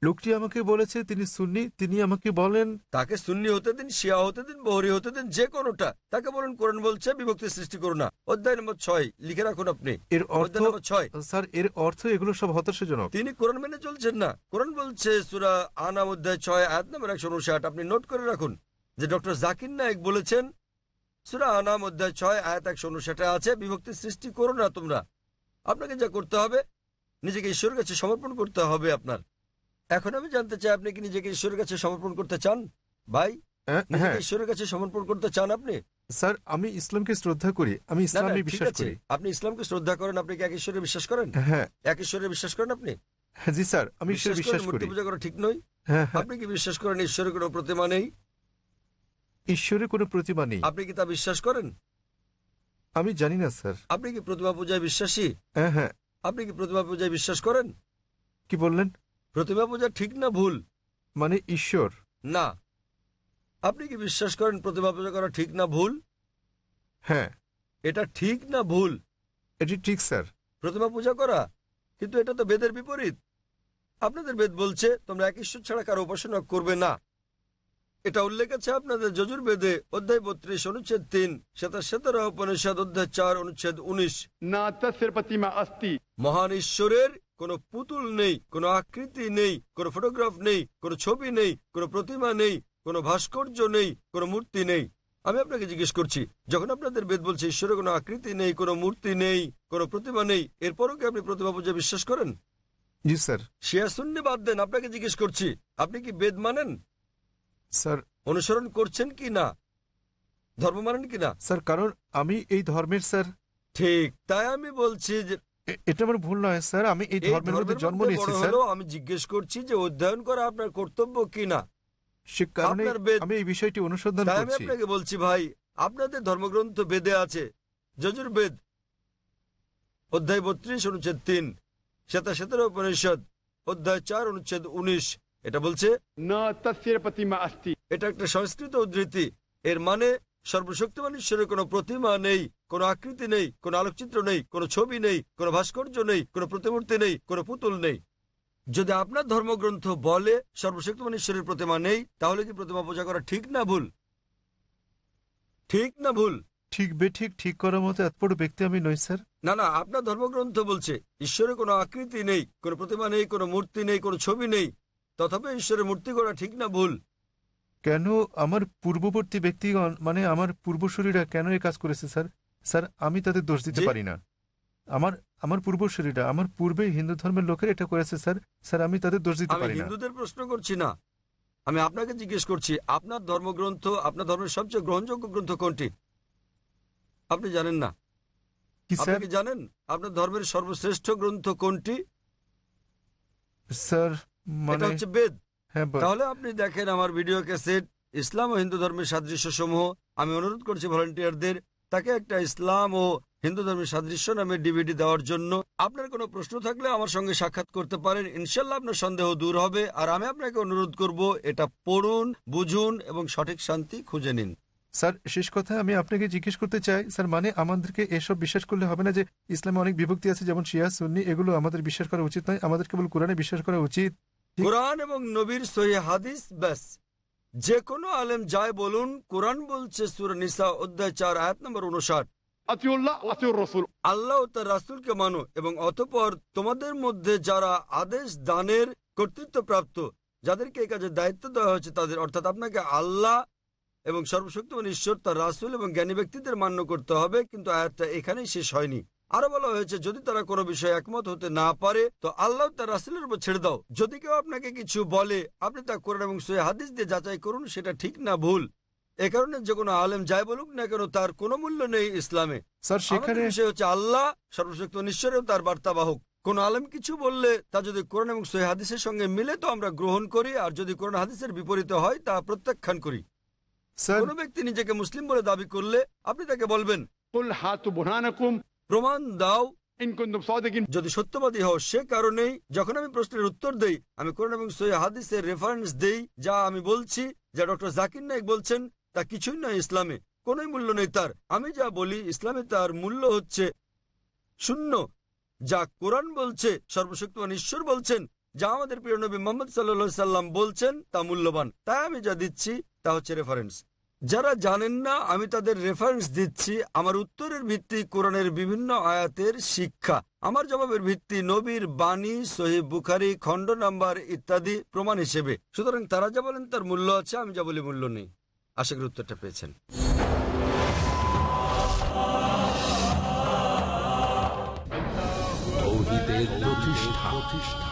লোকটি আমাকে বলেছে তিনি সুন্নি তিনি আমাকে বলেন। তাকে সুন্নি হতে দিন শিয়া হতে দিন বহরি হতে দিন যে কোনোটা। তাকে বলুন কোরআন বলছে বিভক্তি সৃষ্টি করো না। অধ্যায় নম্বর ছয় লিখে রাখুন আপনি। এর অর্থ অধ্যায় নম্বর ছয়। স্যার এর অর্থ এগুলো সব হতাশাজনক। তিনি কোরআন মেনে চলছেন না। কোরআন বলছে সুরা আনাম অধ্যায় ছয় আয়াত নম্বর একশো উনষাট। আপনি নোট করে রাখুন যে ডক্টর জাকির নায়েক বলেছেন সুরা আনাম অধ্যায় ছয় আয়াত একশো উনষাটে আছে বিভক্তি সৃষ্টি করো না তোমরা। আপনাকে যা করতে হবে নিজেকে ঈশ্বরের কাছে সমর্পণ করতে হবে আপনার। এখন আমি জানতে চাই আপনি কি নিজেকে ঈশ্বরের কাছে সমর্পণ করতে চান? ভাই হ্যাঁ, নিজেকে ঈশ্বরের কাছে সমর্পণ করতে চান আপনি? স্যার আমি ইসলামকে শ্রদ্ধা করি আমি ইসলামে বিশ্বাস করি। আপনি ইসলামকে শ্রদ্ধা করেন আপনি কি এক ঈশ্বরে বিশ্বাস করেন? হ্যাঁ। এক ঈশ্বরে বিশ্বাস করেন আপনি? হ্যাঁ, জি স্যার আমি ঈশ্বরে বিশ্বাস করি। পূজা করা ঠিক নয়। হ্যাঁ। আপনি কি বিশ্বাস করেন ঈশ্বরের কোনো প্রতিমা নেই? ঈশ্বরের কোনো প্রতিমা নেই। আপনি কি তা বিশ্বাস করেন? আমি জানি না স্যার। আপনি কি প্রতিমা পূজায় বিশ্বাসী? হ্যাঁ হ্যাঁ। আপনি কি প্রতিমা পূজায় বিশ্বাস করেন? কি বললেন? প্রতিমা পূজা ঠিক না ভুল? মানে ঈশ্বর? না। আপনি কি বিশ্বাস করেন প্রতিমা পূজা করা ঠিক না ভুল? হ্যাঁ। এটা ঠিক না ভুল? এটি ঠিক স্যার। প্রতিমা পূজা করা? কিন্তু এটা তো বেদের বিপরীত। আপনাদের বেদ বলছে তোমরা এক ঈশ্বর ছাড়া কারও উপাসনা করবে না। এটা উল্লেখ আছে আপনাদের যজুর্বেদে অধ্যায় বত্রিশ অনুচ্ছেদ তিন সেতা সেতারা উপনিষদ অধ্যায় চার অনুচ্ছেদ উনিশ। না প্রতিমা আস্তি মহান ঈশ্বরের কোন পুতুল নেই কোন আকৃতি নেই কোন ফটোগ্রাফ নেই কোন ছবি নেই কোন প্রতিমা নেই কোন ভাস্কর্য নেই কোন মূর্তি নেই। আমি আপনাকে জিজ্ঞেস করছি যখন আপনাদের বেদ বলছে ঈশ্বরের কোনো আকৃতি নেই কোনো মূর্তি নেই কোনো প্রতিমা নেই এরপরও কি আপনি প্রতিমা পূজা বিশ্বাস করেন? জি স্যার। শিয়া শূন্য বাদ দেন আপনাকে জিজ্ঞেস করছি আপনি কি বেদ মানেন? স্যার। অনুসরণ করছেন কি না? ধর্ম মানেন কি না? স্যার কারণ আমি এই ধর্মের স্যার। ঠিক তাই আমি বলছি যে এ- এটা আমার ভুল নয় স্যার। আমি এই এই ধর্মের মধ্যে ধর্মের জন্ম মধ্যে নিয়েছি বড় স্যার। হলেও আমি জিজ্ঞেস করছি যে অধ্যয়ন করা আপনার কর্তব্য কি না? সে কারণে আপনার বেদ- আমি এই বিষয়টি অনুসন্ধান তাই আমি করছি। আপনাকে বলছি ভাই আপনাদের ধর্মগ্রন্থ বেদে আছে যজুর বেদ। অধ্যায় বত্রিশ অনুচ্ছেদ তিন সেতা সেতার উপনিষদ অধ্যায় চার অনুচ্ছেদ উনিশ এটা বলছে এটা একটা সংস্কৃত উদ্ধৃতি। এর মানে সর্বশক্তিমান ঈশ্বরের কোনো প্রতিমা নেই কোনো আকৃতি নেই কোনো আলোকচিত্র নেই কোনো ছবি নেই কোনো ভাস্কর্য নেই কোনো প্রতিমূর্তি নেই কোনো পুতুল নেই। যদি আপনার ধর্মগ্রন্থ বলে সর্বশক্তিমান ঈশ্বরের প্রতিমা নেই তাহলে কি প্রতিমা পূজা করা ঠিক না ভুল? ঠিক না ভুল? ঠিক বেঠিক ঠিক করার মতো এত বড় ব্যক্তি আমি নই স্যার। না না আপনার ধর্মগ্রন্থ বলছে ঈশ্বরের কোনো আকৃতি নেই কোনো প্রতিমা নেই কোনো মূর্তি নেই কোনো ছবি নেই তথাপি ঈশ্বরের মূর্তি করা ঠিক না ভুল? কেন আমার পূর্ববর্তী ব্যক্তিগণ মানে আমার পূর্বসূরীরা কেন এই কাজ করেছে স্যার? স্যার আমি তাদের দোষ দিতে পারি না। আমার আমার পূর্বসূরীরা আমার পূর্বে হিন্দু ধর্মের লোকের এটা করেছে স্যার। স্যার আমি তাদের দোষ দিতে পারি না। হিন্দুদের প্রশ্ন করছি না। আমি আপনাকে জিজ্ঞেস করছি আপনার ধর্মগ্রন্থ আপনার ধর্মের সবচেয়ে গ্রহণযোগ্য গ্রন্থ কোনটি? আপনি জানেন না। কি আপনি জানেন আপনার ধর্মের সর্বশ্রেষ্ঠ গ্রন্থ কোনটি? স্যার এটা মানে হচ্ছে বেদ। হ্যাঁ তাহলে আপনি দেখেন আমার ভিডিও ক্যাসেট ইসলাম ও হিন্দু ধর্মের সাদৃশ্য সমূহ আমি অনুরোধ করছি ভলান্টিয়ারদের তাকে একটা ইসলাম ও হিন্দু ধর্মের সাদৃশ্য নামে ডিভিডি দেওয়ার জন্য। আপনার কোনো প্রশ্ন থাকলে আমার সঙ্গে সাক্ষাৎ করতে পারেন। ইনশাল্লাহ আপনার সন্দেহ দূর হবে। আর আমি আপনাকে অনুরোধ করব এটা পড়ুন বুঝুন এবং সঠিক শান্তি খুঁজে নিন। স্যার শেষ কথা আমি আপনাকে জিজ্ঞেস করতে চাই স্যার মানে আমাদেরকে এসব বিশ্বাস করলে হবে না যে ইসলামে অনেক বিভক্তি আছে যেমন শিয়া সুন্নি এগুলো আমাদের বিশ্বাস করা উচিত নয়। আমাদের কেবল কোরআনে বিশ্বাস করা উচিত। কোরআন এবং নবীর সহি হাদিস ব্যাস। যে কোনো আলেম যায় বলুন কোরআন বলছে সুর নিসা অধ্যায় চার আয়াত নম্বর উনষাট আল্লাহ তার রাসুলকে মানো এবং অতপর তোমাদের মধ্যে যারা আদেশ দানের কর্তৃত্বপ্রাপ্ত যাদেরকে এই কাজে দায়িত্ব দেওয়া হয়েছে তাদের অর্থাৎ আপনাকে আল্লাহ এবং সর্বশক্তিমান ঈশ্বর তার রাসুল এবং জ্ঞানী ব্যক্তিদের মান্য করতে হবে কিন্তু আয়াতটা এখানেই শেষ হয়নি। আরও বলা হয়েছে যদি তারা কোনো বিষয়ে একমত হতে না পারে তো আল্লাহ তার রাসুলের উপর ছেড়ে দাও। যদি কেউ আপনাকে কিছু বলে আপনি তা করেন এবং সে হাদিস দিয়ে যাচাই করুন সেটা ঠিক না ভুল। এ কারণে যে কোনো আলেম যাই বলুক না কেন তার কোনো মূল্য নেই ইসলামে। স্যার সেখানে বিষয় হচ্ছে আল্লাহ সর্বশক্ত ঈশ্বরেও তার বার্তাবাহক। কোন আলেম কিছু বললে তা যদি কোরআন এবং সহি হাদিসের সঙ্গে মিলে তো আমরা গ্রহণ করি আর যদি কোরআন হাদিসের বিপরীতে হয় তা প্রত্যাখ্যান করি। কোন ব্যক্তি নিজেকে মুসলিম বলে দাবি করলে আপনি তাকে বলবেন প্রমাণ দাও। যদি সত্যবাদী হও সে কারণেই যখন আমি প্রশ্নের উত্তর দেই আমি কোরআন এবং সৈয় হাদিসের রেফারেন্স দেই যা আমি বলছি যা ডক্টর জাকির নায়ক বলছেন তা কিছুই নয় ইসলামে। কোনো মূল্য নেই তার। আমি যা বলি ইসলামে তার মূল্য হচ্ছে শূন্য। যা কোরআন বলছে সর্বশক্তিমান ঈশ্বর বলছেন যা আমাদের প্রিয় নবী মোহাম্মদ সাল্লাম বলছেন তা মূল্যবান। তাই আমি যা দিচ্ছি তা হচ্ছে রেফারেন্স যারা জানেন না, আমি তাদের রেফারেন্স দিচ্ছি। আমার উত্তরের ভিত্তি কোরআনের বিভিন্ন আয়াতের শিক্ষা। আমার জবাবের ভিত্তি নবীর বাণী সহিব বুখারি, খণ্ড নাম্বার ইত্যাদি প্রমাণ হিসেবে। সুতরাং তারা যা বলেন তার মূল্য আছে, আমি যা বলি মূল্য নেই। আশা করি উত্তরটা পেয়েছেন। প্রতিষ্ঠা।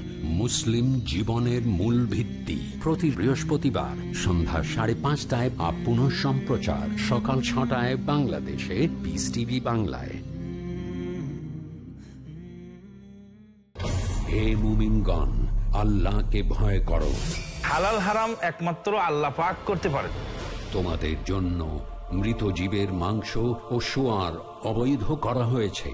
মুসলিম জীবনের মূল ভিত্তি। প্রতি বৃহস্পতিবার সন্ধ্যা সাড়ে পাঁচটায় বা পুনঃ সম্প্রচার। সকাল ছটায় বাংলাদেশে পিস টিভি বাংলায়। হে মুমিনগণ আল্লাহকে ভয় করো। হালাল হারাম একমাত্র আল্লাহ পাক করতে পারেন তোমাদের জন্য মৃত জীবের মাংস ও সোয়ার অবৈধ করা হয়েছে।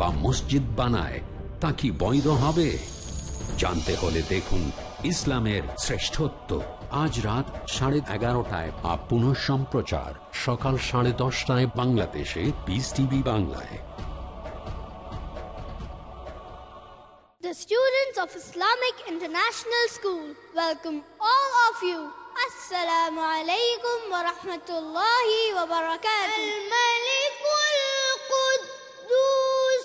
বা মসজিদ বানায় তা কি বৈধ হবে জানতে হলে দেখুন ইসলামের শ্রেষ্ঠত্ব আজ রাত সাড়ে এগারোটায় বা পুনঃ সম্প্রচার সকাল সাড়ে দশটায় বাংলাদেশে বিস টিভি বাংলায় The students of Islamic International School welcome all of you. Assalamu alaikum wa rahmatullahi wa barakatuh. Al-Malikul Quddus.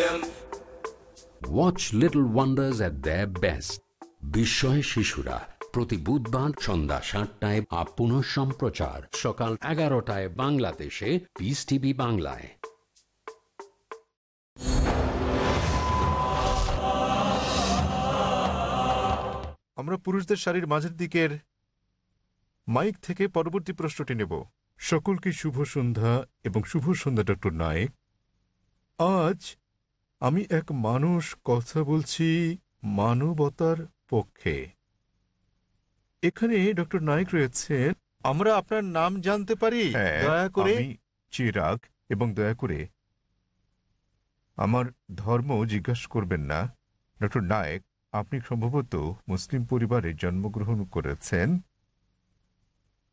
watch little wonders at the best বিস্ময় শিশুরা প্রতি বুধবার সন্ধ্যা সাতটায় আপ পুনঃ সম্প্রচার। সকাল এগারোটায় বাংলাদেশে পিস টিভি বাংলায়। আমরা পুরুষদের শাড়ির মাঝের দিকের মাইক থেকে পরবর্তী প্রশ্নটি নেব। সকলকে শুভ সন্ধ্যা এবং শুভ সন্ধ্যা ডক্টর নায়েক? আজ আমি এক মানুষ কথা বলছি মানবতার পক্ষে। এখানে ডক্টর নায়েক রয়েছেন। আমরা আপনার নাম জানতে পারি? দয়া করে। আমি চিরাগ এবং দয়া করে আমার ধর্ম জিজ্ঞাসা করবেন না। ডক্টর নায়েক আপনি সম্ভবত মুসলিম পরিবারে জন্মগ্রহণ করেছেন।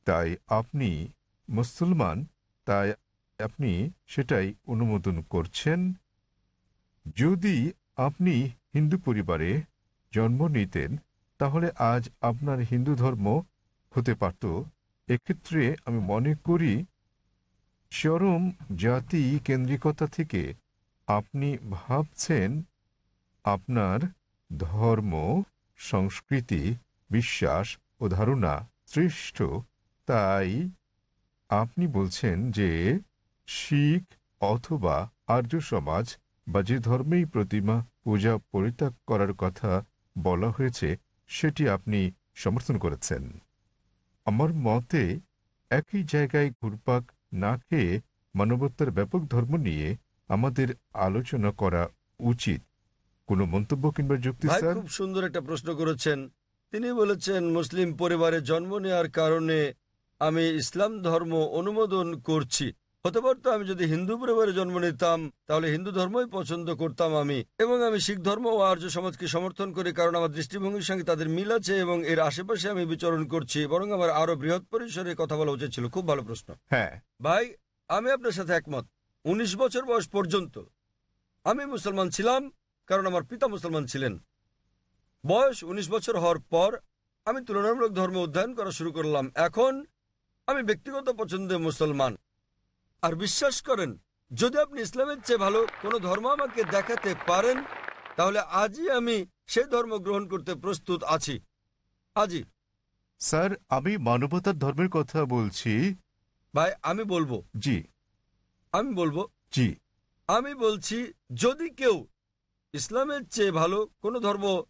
তাই আপনি মুসলমান তাই আপনি সেটাই অনুমোদন করছেন। যদি আপনি হিন্দু পরিবারে জন্ম নিতেন, তাহলে আজ আপনার হিন্দু ধর্ম হতে পারত। এক্ষেত্রে আমি মনে করি চরম জাতি কেন্দ্রিকতা থেকে আপনি ভাবছেন আপনার ধর্ম, সংস্কৃতি, বিশ্বাস ও ধারণা শ্রেষ্ঠ তাই আপনি বলছেন যে শিখ অথবা আর্য সমাজ বা যে ধর্মেই প্রতিমা পূজা পরিত্যাগ করার কথা বলা হয়েছে সেটি আপনি সমর্থন করেছেন। আমার মতে একই জায়গায় ঘুরপাক না খেয়ে মানবতার ব্যাপক ধর্ম নিয়ে আমাদের আলোচনা করা উচিত। কোনো মন্তব্য কিংবা যুক্তি স্যার? খুব সুন্দর একটা প্রশ্ন করেছেন। তিনি বলেছেন মুসলিম পরিবারে জন্ম নেওয়ার কারণে আমি ইসলাম ধর্ম অনুমোদন করছি। হতে পারতো আমি যদি হিন্দু পরিবারে জন্ম নিতাম তাহলে হিন্দু ধর্মই পছন্দ করতাম আমি। এবং আমি শিখ ধর্ম ও আর্য সমাজকে সমর্থন করি কারণ আমার দৃষ্টিভঙ্গির সঙ্গে তাদের মিল আছে এবং এর আশেপাশে আমি বিচরণ করছি। বরং আমার আরও বৃহৎ পরিসরে কথা বলা উচিত ছিল। খুব ভালো প্রশ্ন। হ্যাঁ। ভাই আমি আপনার সাথে একমত। ১৯ বছর বয়স পর্যন্ত আমি মুসলমান ছিলাম কারণ আমার পিতা মুসলমান ছিলেন। বয়স ১৯ বছর হওয়ার পর আমি তুলনামূলক ধর্ম অধ্যয়ন করা শুরু করলাম। এখন আমি ব্যক্তিগত পছন্দে মুসলমান। আর বিশ্বাস করেন যদি আপনি ইসলামের চেয়ে ভালো কোনো ধর্ম আমাকে দেখাতে পারেন তাহলে আজই আমি সেই ধর্ম গ্রহণ করতে প্রস্তুত আছি। আজই। স্যার আমি মানবতার ধর্মের কথা বলছি। ভাই আমি বলব। জি। আমি বলব? জি। আমি বলছি যদি কেউ ইসলামের চেয়ে ভালো কোনো ধর্ম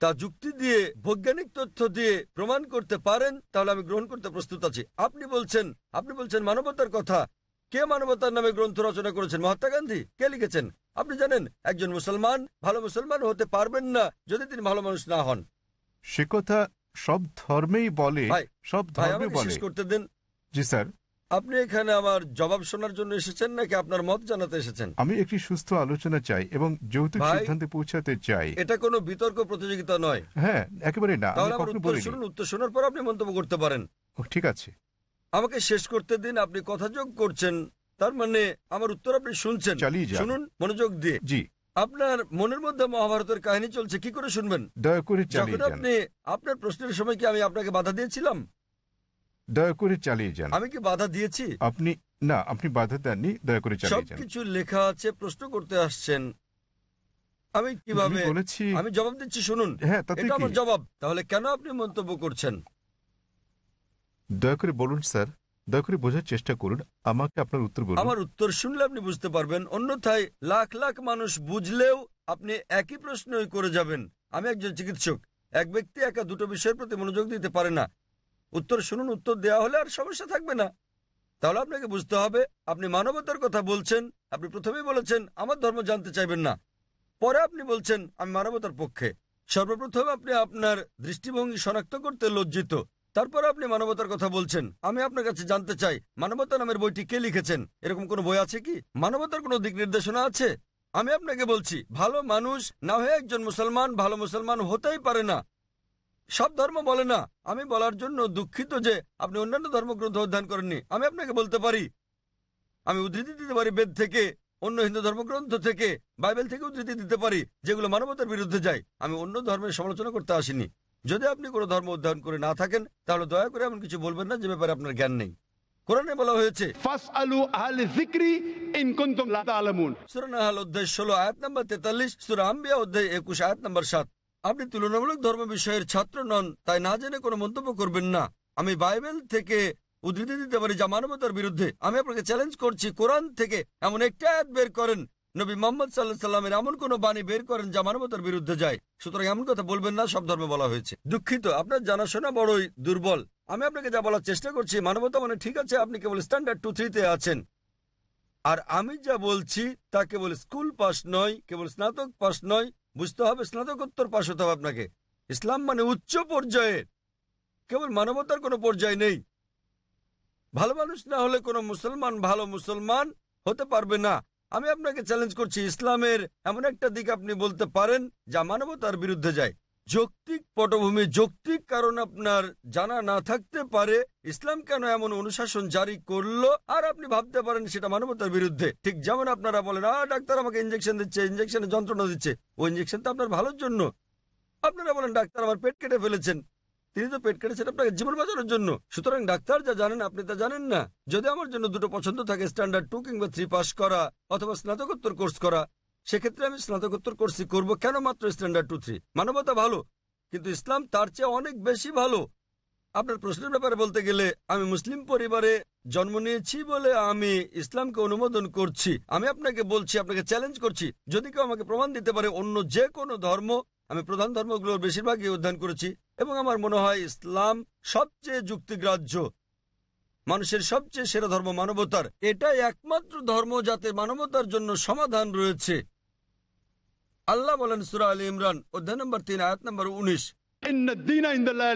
তা যুক্তি দিয়ে বৈজ্ঞানিক তথ্য দিয়ে প্রমাণ করতে পারেন তাহলে আমি গ্রহণ করতে প্রস্তুত আছি। আপনি বলছেন আপনি বলছেন মানবতার কথা। কে মানবতার নামে গ্রন্থ রচনা করেছেন? মহাত্মা গান্ধী। কে লিখেছেন? আপনি জানেন একজন মুসলমান ভালো মুসলমান হতে পারবেন না যদি তিনি ভালো মানুষ না হন। সে কথা সব ধর্মেই বলে সব ধর্মে বলে। করতে দেন। জি স্যার। আপনি এখানে আমার জবাব শোনার জন্য এসেছেন নাকি আপনার মত জানাতে এসেছেন? আমি একটি সুস্থ আলোচনা চাই এবং যৌতুক সিদ্ধান্তে পৌঁছাতে চাই। এটা কোনো বিতর্ক প্রতিযোগিতা নয়। হ্যাঁ একেবারে না তাহলে আমার উত্তর শুনুন উত্তর শোনার পর আপনি মন্তব্য করতে পারেন। ঠিক আছে। আমাকে শেষ করতে দিন আপনি কথা যোগ করছেন। তার মানে আমার উত্তর আপনি শুনছেন। শুনুন মনোযোগ দিয়ে। জি। আপনার মনের মধ্যে মহাভারতের কাহিনী চলছে কি করে শুনবেন? দয়া করে যখন চালিয়ে যান। আপনি আপনার প্রশ্নের সময় কি আমি আপনাকে বাধা দিয়েছিলাম? দয়া করে চালিয়ে যান। আমি কি বাধা দিয়েছি? আপনি না আপনি বাধা দেননি দয়া করে চালিয়ে যান। সবকিছু লেখা আছে প্রশ্ন করতে আসছেন। আমি কীভাবে বলেছি। আমি জবাব দিচ্ছি শুনুন। হ্যাঁ এটা আমার জবাব। তাহলে কেন আপনি মন্তব্য করছেন? দয়া করে বলুন স্যার, দয়া করে বোঝার চেষ্টা করুন, আমাকে আপনার উত্তর বলুন। আমার উত্তর শুনলে আপনি বুঝতে পারবেন, অন্যথায় লাখ লাখ মানুষ বুঝলেও আপনি একই প্রশ্নই করে যাবেন। আমি একজন চিকিৎসক, এক ব্যক্তি একা দুটো বিষয়ের প্রতি মনোযোগ দিতে পারে না। উত্তর শুনুন, উত্তর দেওয়া হলে আর সমস্যা থাকবে না। তাহলে আপনাকে বুঝতে হবে, আপনি মানবতার কথা বলছেন, আপনি প্রথমেই বলেছেন, আমার ধর্ম জানতে চাইবেন না। পরে আপনি বলছেন, আমি মানবতার পক্ষে। সর্বপ্রথম আপনি আপনার দৃষ্টিভঙ্গি শনাক্ত করতে লজ্জিত। তারপর আপনি মানবতার কথা বলছেন। আমি আপনার কাছে জানতে চাই, মানবতা নামের বইটি কে লিখেছেন? এরকম কোনো বই আছে কি? মানবতার কোনো দিক নির্দেশনা আছে? আমি আপনাকে বলছি, ভালো মানুষ না হয়ে একজন মুসলমান ভালো মুসলমান হতেই পারে না। সব ধর্ম বলে না। আমি বলার জন্য দুঃখিত যে আপনি অন্যান্য ধর্মগ্রন্থ অধ্যয়ন করেননি। আমি আপনাকে বলতে পারি, আমি উদ্ধৃতি দিতে পারি বেদ থেকে, অন্য হিন্দু ধর্মগ্রন্থ থেকে, বাইবেল থেকে উদ্ধৃতি দিতে পারি, যেগুলো মানবতার বিরুদ্ধে যায়। আমি অন্য ধর্মের সমালোচনা করতে আসিনি। যদি আপনি কোনো ধর্ম অধ্যয়ন করে না থাকেন তাহলে দয়া করে এমন কিছু বলবেন না যে ব্যাপারে আপনার জ্ঞান নেই। কোরআনে বলা হয়েছে ফাসআলু আহলে যিকরি ইন কুনতুম লা তা'লামুন সূরা নাহাল অধ্যায় 16 আয়াত নম্বর 43 সূরা অধ্যায় 21 আয়াত নম্বর 7 আপনি তুলনামূলক ধর্ম বিষয়ের ছাত্র নন তাই না জেনে কোনো মন্তব্য করবেন না। আমি বাইবেল থেকে উদ্ধৃতি দিতে পারি যা মানবতার বিরুদ্ধে। আমি আপনাকে চ্যালেঞ্জ করছি কোরআন থেকে এমন একটা আয়াত বের করেন নবী মোহাম্মদ সাল্লাহ সাল্লামের এমন কোন বাণী বের করেন যা মানবতার বিরুদ্ধে যায়। সুতরাং এমন কথা বলবেন না, সব ধর্মে বলা হয়েছে। দুঃখিত, আপনার জানাশোনা বড়ই দুর্বল। আমি আপনাকে যা বলার চেষ্টা করছি, মানবতা মানে ঠিক আছে, আপনি কেবল স্ট্যান্ডার্ড টু থ্রিতে আছেন। আর আমি যা বলছি, তা কেবল স্কুল পাস নয়, কেবল স্নাতক পাস নয়, বুঝতে হবে স্নাতকোত্তর পাস হতে হবে আপনাকে। ইসলাম মানে উচ্চ পর্যায়ের, কেবল মানবতার কোনো পর্যায় নেই। ভালো মানুষ না হলে কোনো মুসলমান ভালো মুসলমান হতে পারবে না। আমি আপনাকে চ্যালেঞ্জ করছি, ইসলামের এমন একটা দিক আপনি বলতে পারেন যা মানবতার বিরুদ্ধে যায়। যৌক্তিক পটভূমি, যৌক্তিক কারণ আপনার জানা না থাকতে পারে। ইসলাম কেন এমন অনুশাসন জারি করল? আর আপনি ভাবতে পারেন সেটা মানবতার বিরুদ্ধে। ঠিক যেমন আপনারা বলেন আ ডাক্তার আমাকে ইঞ্জেকশন দিচ্ছে ইঞ্জেকশনে যন্ত্রণা দিচ্ছে। ওই ইঞ্জেকশন তো আপনার ভালোর জন্য। আপনারা বলেন, ডাক্তার আমার পেট কেটে ফেলেছেন। তিনি তো পেট কেটেছেন আপনাকে জীবন বাঁচানোর জন্য। সুতরাং ডাক্তার যা জানেন, আপনি তা জানেন না। যদি আমার জন্য দুটো পছন্দ থাকে স্ট্যান্ডার্ড টু কিংবা থ্রি পাস করা অথবা স্নাতকোত্তর কোর্স করা, সেক্ষেত্রে আমি স্নাতকোত্তর কোর্সই করব কেন মাত্র স্ট্যান্ডার্ড টু থ্রি মানবতা ভালো, কিন্তু ইসলাম তার চেয়ে অনেক বেশি ভালো। আপনার প্রশ্নের ব্যাপারে বলতে গেলে, আমি মুসলিম পরিবারে জন্ম নিয়েছি বলে আমি ইসলামকে অনুমোদন করছি। আমি আপনাকে বলছি, আপনাকে চ্যালেঞ্জ করছি। যদি কেউ আমাকে প্রমাণ দিতে পারে, অন্য যে কোনো ধর্ম আমি প্রধান ধর্মগুলোর বেশিরভাগই অধ্যয়ন করেছি এবং আমার মনে হয় ইসলাম সবচেয়ে যুক্তিগ্রাহ্য মানুষের সবচেয়ে সেরা ধর্ম মানবতার। এটাই একমাত্র ধর্ম যাতে মানবতার জন্য সমাধান রয়েছে। আল্লাহ বলেন সুরা আলী ইমরান অধ্যায় নম্বর তিন আয়াত নম্বর উনিশ।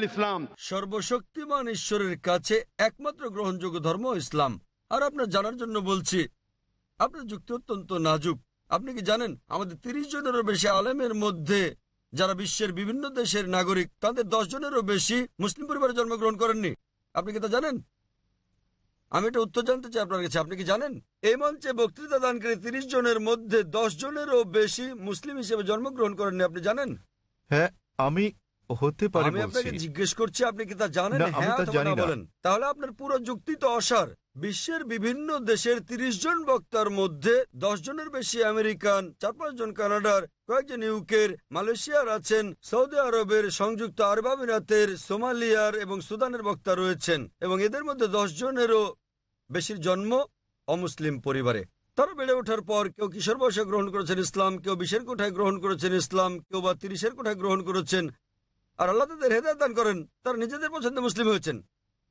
ইসলাম। সর্বশক্তিমান ঈশ্বরের কাছে একমাত্র গ্রহণযোগ্য ধর্ম ইসলাম। আর আপনার জানার জন্য বলছি আপনার যুক্তি অত্যন্ত নাজুক। আপনি কি জানেন আমাদের তিরিশ জনেরও বেশি আলেমের মধ্যে যারা বিশ্বের বিভিন্ন দেশের নাগরিক, তাদের দশ জনেরও বেশি মুসলিম পরিবারে জন্মগ্রহণ করেননি। আপনি কি তা জানেন? আমি এটা উত্তর জানতে চাই আপনার কাছে, আপনি কি জানেন? এই মঞ্চে বক্তৃতা দানকারী তিরিশ জনের মধ্যে দশ জনেরও বেশি মুসলিম হিসেবে জন্মগ্রহণ করেননি, আপনি জানেন? হ্যাঁ আমি হতে পারি আমি আপনাকে বলছি। জিজ্ঞেস করছি আপনি কি তা জানেন? না, আমি হ্যাঁ তা অথবা জানি না না। বলেন। তাহলে আপনার পুরো যুক্তি তো অসার। বিশ্বের বিভিন্ন দেশের তিরিশ জন বক্তার মধ্যে দশ জনের বেশি আমেরিকান চার পাঁচ জন কানাডার কয়েকজন ইউকের মালয়েশিয়ার আছেন সৌদি আরবের সংযুক্ত আরব আমিরাতের সোমালিয়ার এবং সুদানের বক্তা রয়েছেন এবং এদের মধ্যে দশ জনেরও বেশির জন্ম অমুসলিম পরিবারে। তারা বেড়ে ওঠার পর কেউ কিশোর বয়সে গ্রহণ করেছেন ইসলাম কেউ বিশের কোঠায় গ্রহণ করেছেন ইসলাম কেউ বা তিরিশের কোঠায় গ্রহণ করেছেন আর আল্লাহ তাদের হেদায়ত দান করেন, তারা নিজেদের পছন্দে মুসলিম হয়েছেন।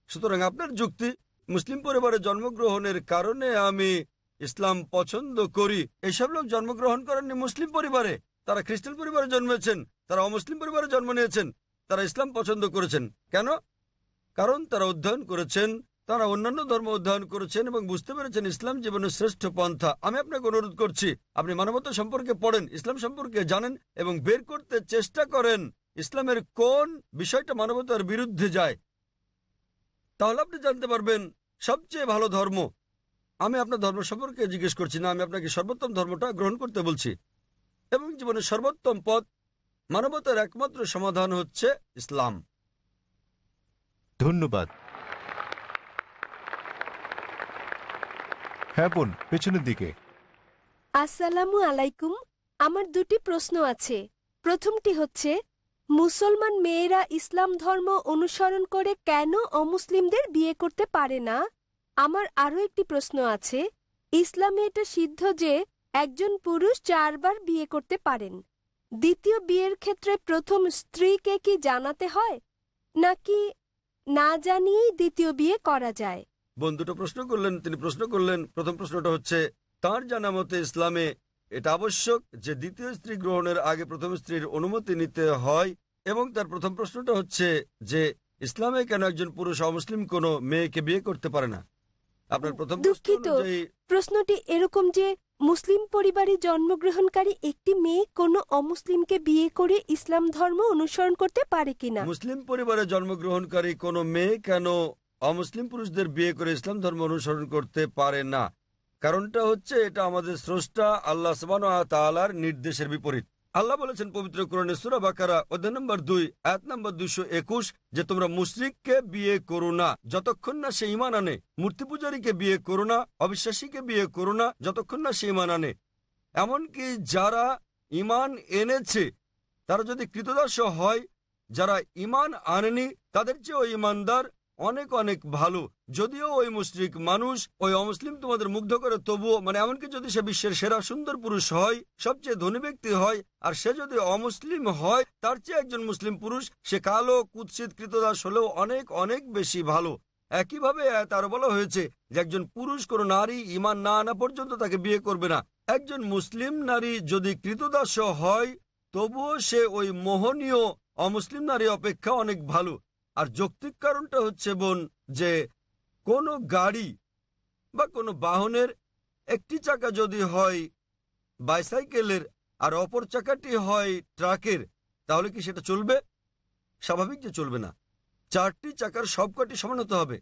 সুতরাং আপনার যুক্তি, মুসলিম পরিবারে জন্মগ্রহণের কারণে আমি ইসলাম পছন্দ করি। এসব লোক জন্মগ্রহণ করেননি মুসলিম পরিবারে। তারা খ্রিস্টান পরিবারে জন্মেছেন, তারা অমুসলিম পরিবারে জন্ম নিয়েছেন, তারা ইসলাম পছন্দ করেছেন। কেন? কারণ তারা অধ্যয়ন করেছেন, তারা অন্যান্য ধর্ম অধ্যয়ন করেছেন এবং বুঝতে পেরেছেন ইসলাম জীবনের শ্রেষ্ঠ পন্থা। আমি আপনাকে অনুরোধ করছি, আপনি মানবতা সম্পর্কে পড়েন, ইসলাম সম্পর্কে জানেন এবং বের করতে চেষ্টা করেন। ইসলামের কোন বিষয়টা মানবতার বিরুদ্ধে যায় তাহলে আপনি জানতে পারবেন সবচেয়ে ভালো ধর্ম। আমি আপনার ধর্ম সম্পর্কে জিজ্ঞেস করছি না আমি আপনাকে সর্বোত্তম ধর্মটা গ্রহণ করতে বলছি। এবং জীবনের সর্বোত্তম পথ মানবতার একমাত্র সমাধান হচ্ছে ইসলাম। ধন্যবাদ। হ্যাঁ বোন পেছনের দিকে। আসসালামু আলাইকুম। আমার দুটি প্রশ্ন আছে। প্রথমটি হচ্ছে মুসলমান মেয়েরা ইসলাম ধর্ম অনুসরণ করে কেন অমুসলিমদের বিয়ে করতে পারে না? আমার আরও একটি প্রশ্ন আছে। ইসলামে এটা সিদ্ধ যে একজন পুরুষ চারবার বিয়ে করতে পারেন। দ্বিতীয় বিয়ের ক্ষেত্রে প্রথম স্ত্রীকে কি জানাতে হয়? নাকি না জানিয়েই দ্বিতীয় বিয়ে করা যায়? বন্ধুটা প্রশ্ন করলেন, তিনি প্রশ্ন করলেন। প্রথম প্রশ্নটা হচ্ছে, তার জানা মতে ইসলামে এটা আবশ্যক যে দ্বিতীয় স্ত্রী গ্রহণের আগে প্রথম স্ত্রীর অনুমতি নিতে হয় এবং তার প্রথম প্রশ্নটা হচ্ছে যে ইসলামে কেন একজন পুরুষ অমুসলিম কোনো মেয়েকে বিয়ে করতে পারে না? আপনার প্রথম দুঃখিত। প্রশ্নটি এরকম যে মুসলিম পরিবারে জন্মগ্রহণকারী একটি মেয়ে কোনো অমুসলিমকে বিয়ে করে ইসলাম ধর্ম অনুসরণ করতে পারে কিনা? মুসলিম পরিবারে জন্মগ্রহণকারী কোনো মেয়ে কেন অমুসলিম পুরুষদের বিয়ে করে ইসলাম ধর্ম অনুসরণ করতে পারে না? কারণটা হচ্ছে এটা আমাদের স্রষ্টা আল্লাহ সবান তালার নির্দেশের বিপরীত। আল্লাহ বলেছেন পবিত্র কোরআনে সুরা বাকারা, অধ্যায় নম্বর দুই এক নম্বর দুইশো একুশ, যে তোমরা মুশরিককে বিয়ে করো না। যতক্ষণ না সে ইমান আনে, মূর্তি পূজারীকে বিয়ে করো না, অবিশ্বাসীকে বিয়ে করো না, যতক্ষণ না সে ইমান আনে। এমনকি যারা ইমান এনেছে, তারা যদি কৃতদাস হয়, যারা ইমান আনেনি, তাদের চেয়ে ইমানদার অনেক অনেক ভালো। যদিও ওই মুসলিক মানুষ, ওই অমুসলিম তোমাদের মুগ্ধ করে, তবুও মানে এমনকি যদি সে বিশ্বের সেরা সুন্দর পুরুষ হয়, সবচেয়ে ধনী ব্যক্তি হয়, আর সে যদি অমুসলিম হয়, তার চেয়ে একজন মুসলিম পুরুষ, সে কালো, কুৎসিত, কৃতদাস হলেও অনেক অনেক বেশি ভালো। একইভাবে তার বলা হয়েছে যে একজন পুরুষ কোনো নারী ইমান না আনা পর্যন্ত তাকে বিয়ে করবে না। একজন মুসলিম নারী যদি কৃতদাস হয়, তবুও সে ওই মোহনীয় অমুসলিম নারী অপেক্ষা অনেক ভালো। আর যৌক্তিক কারণটা হচ্ছে, বোন, যে কোনো গাড়ি বা কোনো বাহনের একটি চাকা যদি হয় বাইসাইকেলের আর অপর চাকাটি হয় ট্রাকের, তাহলে কি সেটা চলবে? স্বাভাবিক যে চলবে না। চারটি চাকার সবকটি সমান হতে হবে।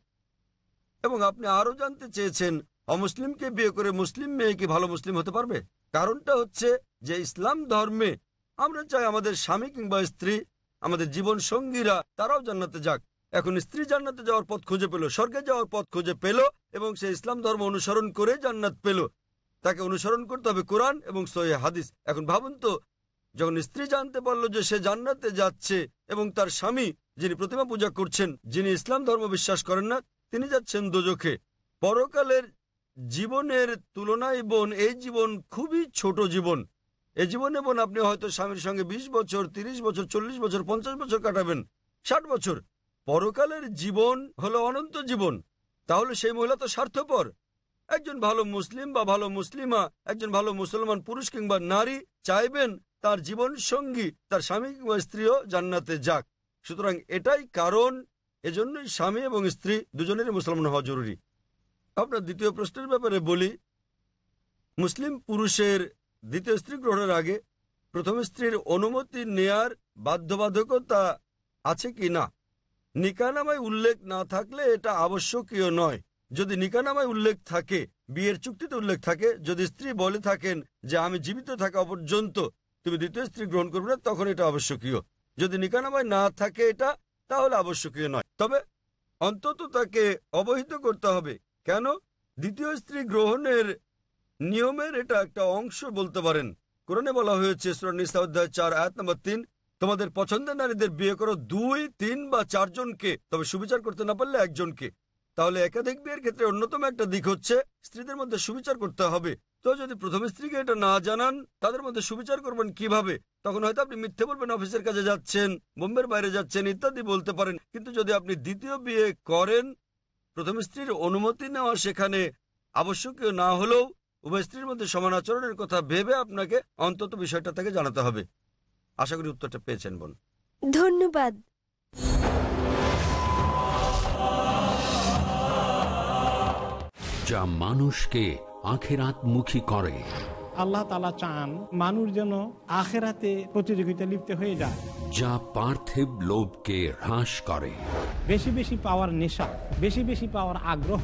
এবং আপনি আরও জানতে চেয়েছেন, অমুসলিমকে বিয়ে করে মুসলিম মেয়ে কি ভালো মুসলিম হতে পারবে? কারণটা হচ্ছে যে ইসলাম ধর্মে আমরা চাই আমাদের স্বামী কিংবা স্ত্রী আমাদের জীবন সঙ্গীরা, তারাও জান্নাতে যাক। এখন স্ত্রী জান্নাতে যাওয়ার পথ খুঁজে পেল, স্বর্গে যাওয়ার পথ খুঁজে পেল এবং সে ইসলাম ধর্ম অনুসরণ করে জান্নাত পেল। তাকে অনুসরণ করতে হবে কোরআন এবং সহি হাদিস। এখন ভাবুন তো, যখন স্ত্রী জানতে পারল যে সে জান্নাতে যাচ্ছে এবং তার স্বামী, যিনি প্রতিমা পূজা করছেন, যিনি ইসলাম ধর্ম বিশ্বাস করেন না, তিনি যাচ্ছেন দোজখে পরকালের জীবনের তুলনায় বোন, এই জীবন খুবই ছোট জীবন। এই জীবনে বোন, আপনি হয়তো স্বামীর সঙ্গে ২০ বছর ৩০ বছর, চল্লিশ বছর, পঞ্চাশ বছর কাটাবেন, ষাট বছর। পরকালের জীবন হলো অনন্ত জীবন। তাহলে সেই মহিলা তো স্বার্থপর। একজন ভালো মুসলিম বা ভালো মুসলিমা, একজন ভালো মুসলমান পুরুষ কিংবা নারী চাইবেন তার জীবন সঙ্গী, তার স্বামী কিংবা স্ত্রীও জান্নাতে যাক। সুতরাং এটাই কারণ, এজন্যই স্বামী এবং স্ত্রী দুজনেরই মুসলমান হওয়া জরুরি। আপনার দ্বিতীয় প্রশ্নের ব্যাপারে বলি, মুসলিম পুরুষের দ্বিতীয় স্ত্রী গ্রহণের আগে প্রথম স্ত্রীর অনুমতি নেয়ার বাধ্যবাধকতা আছে কি না? নিকানামায় উল্লেখ না থাকলে এটা আবশ্যকীয় নয়। যদি নিকানামায় উল্লেখ থাকে, বিয়ের চুক্তিতে উল্লেখ থাকে, যদি স্ত্রী বলে থাকেন যে আমি জীবিত থাকা পর্যন্ত তুমি দ্বিতীয় স্ত্রী গ্রহণ করবে না, তখন এটা আবশ্যকীয়। যদি নিকানামায় না থাকে এটা, তাহলে আবশ্যকীয় নয়। তবে অন্তত তাকে অবহিত করতে হবে। কেন? দ্বিতীয় স্ত্রী গ্রহণের নিয়মের এটা একটা অংশ বলতে পারেন। কোরআনে বলা হয়েছে অধ্যায় চার, আয়াত নম্বর তিন, তোমাদের পছন্দের নারীদের বিয়ে করো দুই, তিন বা চারজনকে তবে সুবিচার করতে না পারলে একজনকে। তাহলে একাধিক বিয়ের ক্ষেত্রে অন্যতম একটা দিক হচ্ছে, স্ত্রীদের মধ্যে সুবিচার করতে হবে। তো যদি প্রথম স্ত্রীকে এটা না জানান, তাদের মধ্যে সুবিচার করবেন কীভাবে? তখন হয়তো আপনি মিথ্যে বলবেন, অফিসের কাজে যাচ্ছেন, বোম্বের বাইরে যাচ্ছেন, ইত্যাদি বলতে পারেন। কিন্তু যদি আপনি দ্বিতীয় বিয়ে করেন, প্রথম স্ত্রীর অনুমতি নেওয়া সেখানে আবশ্যকীয় না হলেও উভয় স্ত্রীর মধ্যে সমান আচরণের কথা ভেবে আপনাকে অন্তত বিষয়টা থেকে জানাতে হবে। আশা করি উত্তরটা পেয়েছেন বোন। ধন্যবাদ। যা মানুষকে আখেরাতমুখী করে। আল্লাহ তালা চান মানুষ যেন আখেরাতে প্রতিযোগিতা লিপ্ত হয়ে যায়। যা পার্থিব লোভকে হ্রাস করে। বেশি বেশি পাওয়ার নেশা বেশি বেশি পাওয়ার আগ্রহ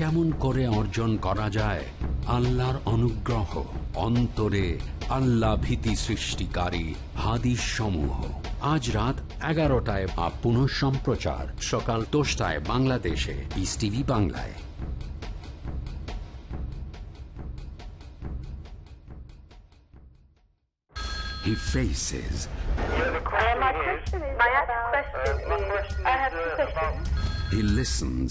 কেমন করে অর্জন করা যায় আল্লাহর অনুগ্রহ অন্তরে আল্লাহ ভীতি সৃষ্টিকারী হাদিস সমূহ আজ রাত এগারোটায় বা পুনঃ সম্প্রচার সকাল দশটায় বাংলাদেশে পিস টিভি বাংলায় He faces. my question is, my question is, I have two questions. He listens.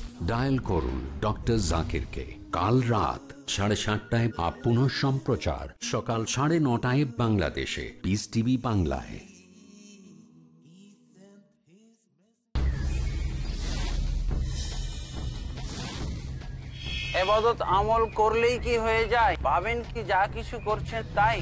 dial করুন ডক্টর জাকিরকে কাল রাত সাড়ে সাতটায় আপ পুনঃ সম্প্রচার সকাল সাড়ে নটায় বাংলাদেশে। পিস টিভি বাংলায়। এবাদত আমল করলেই কি হয়ে যায়? পাবেন কি যা কিছু করছেন তাই?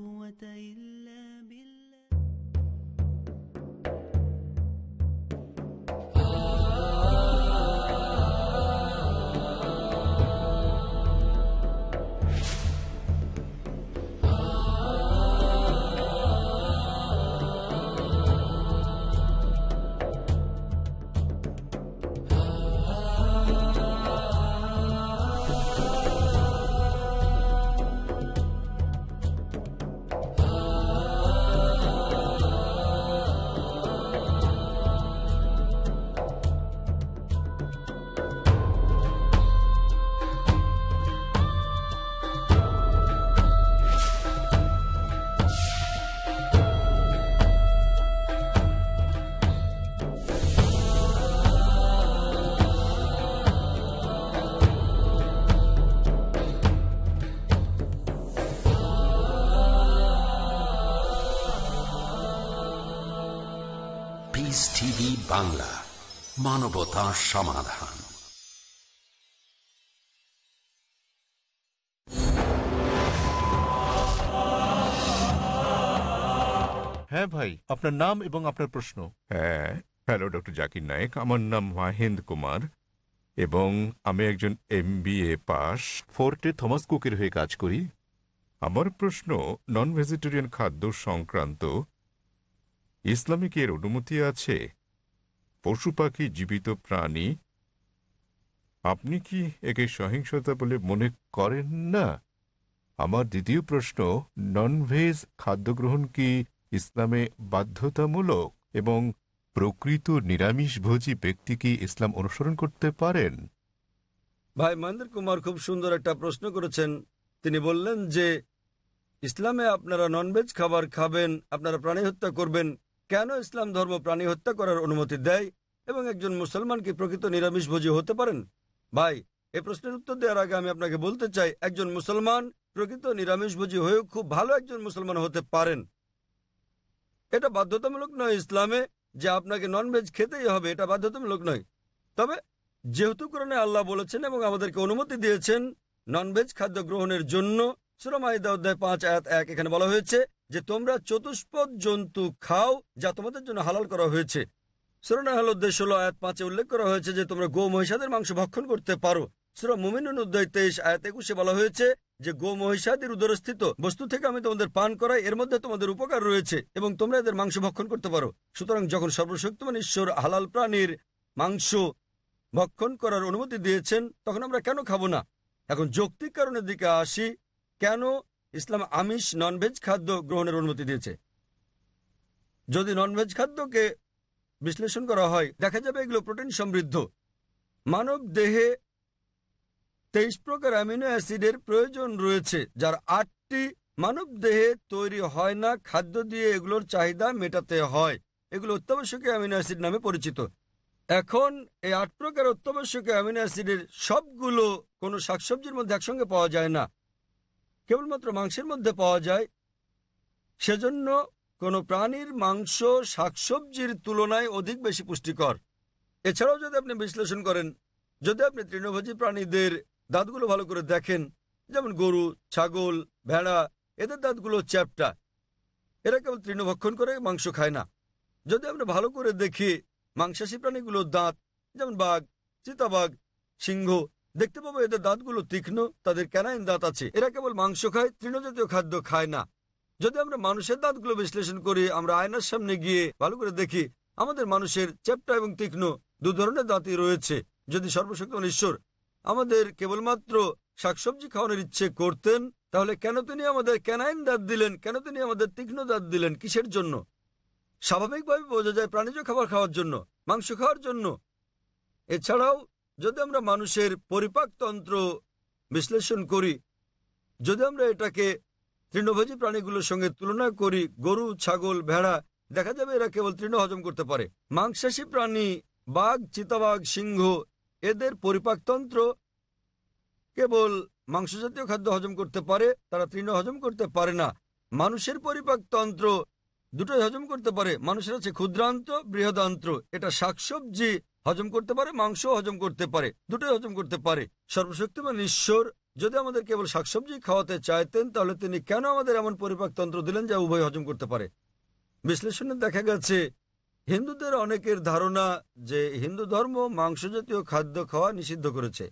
মানবতা সমাধান। হ্যাঁ ভাই আপনার নাম এবং আপনার প্রশ্ন। হ্যাঁ হ্যালো ডক্টর জাকির নায়েক। আমার নাম মাহেন্দ কুমার এবং আমি একজন এম পাস। ফোর্টে থমাস কুকের হয়ে কাজ করি। আমার প্রশ্ন নন ভেজিটেরিয়ান খাদ্য সংক্রান্ত ইসলামে কি এর অনুমতি আছে? পশু পাখি, জীবিত প্রাণী, আপনি কি একে সহিংসতা বলে মনে করেন না? আমার দ্বিতীয় প্রশ্ন ননভেজ খাদ্য গ্রহণ কি ইসলামে বাধ্যতামূলক এবং প্রকৃত নিরামিষভোজী ব্যক্তি কি ইসলাম অনুসরণ করতে পারেন? ভাই, মহেন্দ্র কুমার খুব সুন্দর একটা প্রশ্ন করেছেন। তিনি বললেন যে, ইসলামে আপনারা ননভেজ খাবার খাবেন, আপনারা প্রাণী হত্যা করবেন কেন ইসলাম ধর্ম প্রাণী হত্যা করার অনুমতি দেয় এবং একজন মুসলমান কি প্রকৃত নিরামিষভোজী হতে পারেন? ভাই এই প্রশ্নের উত্তর দেওয়ার আগে আমি আপনাকে বলতে চাই, একজন মুসলমান প্রকৃত নিরামিষভোজী হয়েও খুব ভালো একজন মুসলমান হতে পারেন। এটা বাধ্যতামূলক নয় ইসলামে যে আপনাকে ননভেজ খেতেই হবে, এটা বাধ্যতামূলক নয়। তবে যেহেতু কোরআনে আল্লাহ বলেছেন এবং আমাদেরকে অনুমতি দিয়েছেন ননভেজ খাদ্য গ্রহণের জন্য সুরমাইদা অধ্যায় পাঁচ আয়াত এক এখানে বলা হয়েছে যে তোমরা চতুষ্পদ জন্তু খাও, যা তোমাদের জন্য হালাল করা হয়েছে। সুরনা হল উদ্দেশ্য ষোলো, আয়াত পাঁচে উল্লেখ করা হয়েছে যে তোমরা গো মহিষাদের মাংস ভক্ষণ করতে পারো। সুরা মুমিনুন অধ্যায় তেইশ, আয়াত একুশে বলা হয়েছে যে গো মহিষাদের উদরস্থিত বস্তু থেকে আমি তোমাদের পান করাই, এর মধ্যে তোমাদের উপকার রয়েছে এবং তোমরা এদের মাংস ভক্ষণ করতে পারো। সুতরাং যখন সর্বশক্তিমান ঈশ্বর হালাল প্রাণীর মাংস ভক্ষণ করার অনুমতি দিয়েছেন, তখন আমরা কেন খাব না? এখন যৌক্তিক কারণের দিকে আসি, কেন ইসলাম আমিষ ননভেজ খাদ্য গ্রহণের অনুমতি দিয়েছে। যদি ননভেজ খাদ্যকে বিশ্লেষণ করা হয়, দেখা যাবে এগুলো প্রোটিন সমৃদ্ধ। মানব দেহে তেইশ প্রকার অ্যামিনো অ্যাসিডের প্রয়োজন রয়েছে, যার আটটি মানব দেহে তৈরি হয় না, খাদ্য দিয়ে এগুলোর চাহিদা মেটাতে হয়। এগুলো অত্যাবশ্যকীয় অ্যামিনো অ্যাসিড নামে পরিচিত। এখন এই আট প্রকার অত্যাবশ্যকীয় অ্যামিনো অ্যাসিডের সবগুলো কোনো শাকসবজির মধ্যে একসঙ্গে পাওয়া যায় না। কেবলমাত্র মাংসের মধ্যে পাওয়া যায়। সেজন্য কোনো প্রাণীর মাংস, শাকসবজির তুলনায় অধিক বেশি পুষ্টিকর। এছাড়াও যদি আপনি বিশ্লেষণ করেন, যদি আপনি তৃণভোজী প্রাণীদের দাঁতগুলো ভালো করে দেখেন, যেমন গরু, ছাগল, ভেড়া, এদের দাঁতগুলো চ্যাপটা। এরা কেবল তৃণভক্ষণ করে মাংস খায় না। যদি আমরা ভালো করে দেখি মাংসাশী প্রাণীগুলোর দাঁত, যেমন বাঘ, চিতাবাঘ, সিংহ দেখতে পাবো এদের দাঁতগুলো তীক্ষ্ণ, তাদের ক্যানাইন দাঁত আছে। এরা কেবল মাংস খায়, তৃণজাতীয় খাদ্য খায় না। যদি আমরা মানুষের দাঁতগুলো বিশ্লেষণ করি, আমরা আয়নার সামনে গিয়ে ভালো করে দেখি, আমাদের মানুষের চ্যাপটা এবং তীক্ষ্ণ দু ধরনের দাঁতই রয়েছে। যদি সর্বশক্তিমান ঈশ্বর আমাদের কেবলমাত্র শাকসবজি খাওয়ানোর ইচ্ছে করতেন, তাহলে কেন তিনি আমাদের ক্যানাইন দাঁত দিলেন? কেন তিনি আমাদের তীক্ষ্ণ দাঁত দিলেন? কিসের জন্য? স্বাভাবিকভাবে বোঝা যায় প্রাণীজ খাবার খাওয়ার জন্য, মাংস খাওয়ার জন্য। এছাড়াও যদি আমরা মানুষের পরিপাকতন্ত্র বিশ্লেষণ করি, যদি আমরা এটাকে তৃণভোজী প্রাণীগুলোর সঙ্গে তুলনা করি, গরু, ছাগল, ভেড়া, দেখা যাবে এরা কেবল তৃণ হজম করতে পারে। মাংসাশী প্রাণী, বাঘ, চিতাবাঘ, সিংহ, এদের পরিপাকতন্ত্র কেবল মাংসজাতীয় খাদ্য হজম করতে পারে, তারা তৃণ হজম করতে পারে না। মানুষের পরিপাকতন্ত্র দুটোই হজম করতে পারে। মানুষের আছে ক্ষুদ্রান্ত বৃহদান্ত্র এটা শাকসবজি হজম করতে পারে মাংস হজম করতে পারে, দুটোই হজম করতে পারে। সর্বশক্তিমান ঈশ্বর যদি আমাদের কেবল শাকসবজি খাওয়াতে চাইতেন, তাহলে তিনি কেন আমাদের এমন পরিপাকতন্ত্র দিলেন যা উভয় হজম করতে পারে? বিশ্লেষণে দেখা গেছে, হিন্দুদের অনেকের ধারণা যে হিন্দু ধর্ম মাংস জাতীয় খাদ্য খাওয়া নিষিদ্ধ করেছে।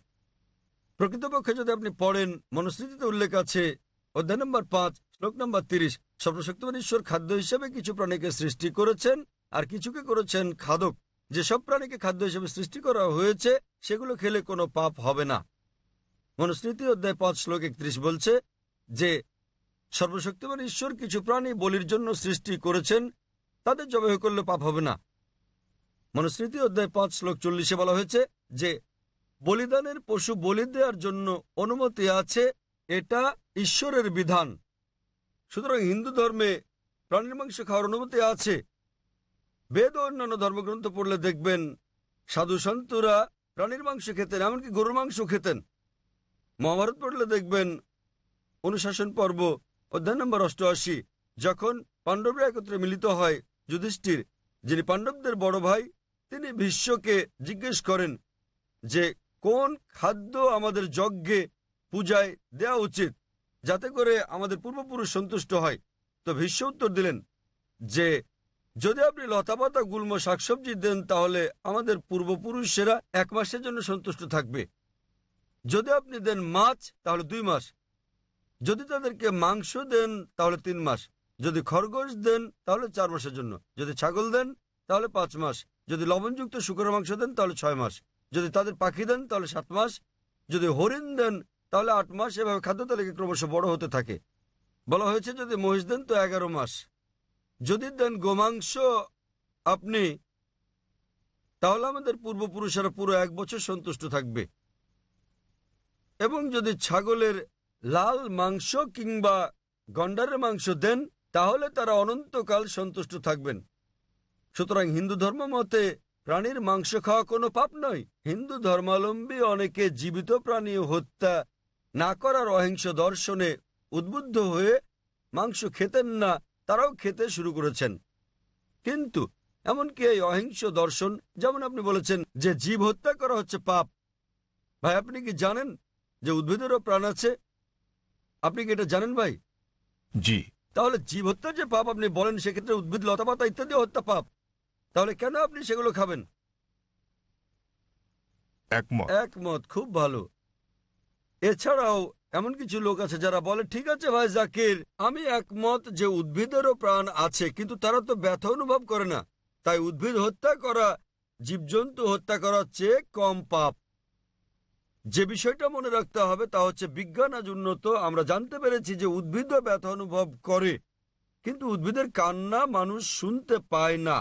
প্রকৃতপক্ষে যদি আপনি পড়েন, মনুস্মৃতিতে উল্লেখ আছে, অধ্যায় নম্বর পাঁচ, শ্লোক নম্বর তিরিশ, সর্বশক্তিমান ঈশ্বর খাদ্য হিসেবে কিছু প্রাণীকে সৃষ্টি করেছেন আর কিছুকে করেছেন খাদক। যেসব প্রাণীকে খাদ্য হিসেবে সৃষ্টি করা হয়েছে, সেগুলো খেলে কোনো পাপ হবে না। মনুস্মৃতি অধ্যায় পাঁচ, শ্লোক একত্রিশ বলছে যে, সর্বশক্তিমান ঈশ্বর কিছু প্রাণী বলির জন্য সৃষ্টি করেছেন, তাদের জবাই করলে পাপ হবে না। মনুস্মৃতি অধ্যায় পাঁচ, শ্লোক চল্লিশে বলা হয়েছে যে, বলিদানের পশু বলি দেওয়ার জন্য অনুমতি আছে, এটা ঈশ্বরের বিধান। সুতরাং হিন্দু ধর্মে প্রাণীর মাংস খাওয়ার অনুমতি আছে বেদ ও অন্যান্য ধর্মগ্রন্থ পড়লে দেখবেন সাধু সন্তরা প্রাণীর মাংস খেতেন, এমনকি গরুর মাংস খেতেন। মহাভারত পড়লে দেখবেন অনুশাসন পর্ব, অধ্যায় নম্বর অষ্টআশি, যখন পাণ্ডবরা একত্রে মিলিত হয় যুধিষ্ঠির, যিনি পাণ্ডবদের বড় ভাই, তিনি বিশ্বকে জিজ্ঞেস করেন যে, কোন খাদ্য আমাদের যজ্ঞে, পূজায় দেওয়া উচিত, যাতে করে আমাদের পূর্বপুরুষ সন্তুষ্ট হয়? তো ভীষ্ম উত্তর দিলেন যে যদি আপনি লতাপাতা, গুল্ম শাকসবজি দেন, তাহলে আমাদের পূর্বপুরুষেরা এক মাসের জন্য সন্তুষ্ট থাকবে। যদি আপনি দেন মাছ, তাহলে দুই মাস। যদি তাদেরকে মাংস দেন, তাহলে তিন মাস। যদি খরগোশ দেন, তাহলে চার মাসের জন্য। যদি ছাগল দেন, তাহলে পাঁচ মাস। যদি লবণযুক্ত শুকরের মাংস দেন, তাহলে ছয় মাস। যদি তাদের পাখি দেন, তাহলে সাত মাস। যদি হরিণ দেন, তাহলে আট মাস। এভাবে খাদ্য তালিকা ক্রমশ বড় হতে থাকে। বলা হয়েছে যদি মহিষ দেন, তো এগারো মাস। যদি দেন গোমাংস আপনি, তাহলে আমাদের পূর্বপুরুষেরা পুরো এক বছর সন্তুষ্ট থাকবে। এবং যদি ছাগলের লাল মাংস কিংবা গন্ডারের মাংস দেন, তাহলে তারা অনন্তকাল সন্তুষ্ট থাকবেন। সুতরাং হিন্দু ধর্ম মতে প্রাণীর মাংস খাওয়া কোনো পাপ নয়। হিন্দু ধর্মাবলম্বী অনেকে জীবিত প্রাণী হত্যা না করার অহিংস দর্শনে উদ্বুদ্ধ হয়ে মাংস খেতেন না। তারাও খেতে শুরু করেছেন। কিন্তু এমনকি এই অহিংস দর্শন যেমন আপনি বলেছেন যে জীব হত্যা করা হচ্ছে পাপ। ভাই আপনি কি জানেন যে উদ্ভিদেরও প্রাণ আছে? আপনি কি এটা জানেন ভাই? জি। তাহলে জীব হত্যা যে পাপ আপনি বলেন সেক্ষেত্রে উদ্ভিদ লতাপাতা ইত্যাদি হত্যা পাপ। তাহলে কেন আপনি সেগুলো খাবেন? একমত। একমত খুব ভালো। এছাড়াও এমন কিছু লোক আছে যারা বলে, ঠিক আছে ভাই জাকির, আমি একমত যে উদ্ভিদেরও প্রাণ আছে, কিন্তু তারা তো ব্যথা অনুভব করে না। তাই উদ্ভিদ হত্যা করা, জীবজন্তু হত্যা করার চেয়ে কম পাপ। যে বিষয়টা মনে রাখতে হবে তা হচ্ছে বিজ্ঞান আজ উন্নত। আমরা জানতে পেরেছি যে উদ্ভিদও ব্যথা অনুভব করে, কিন্তু উদ্ভিদের কান্না মানুষ শুনতে পায় না।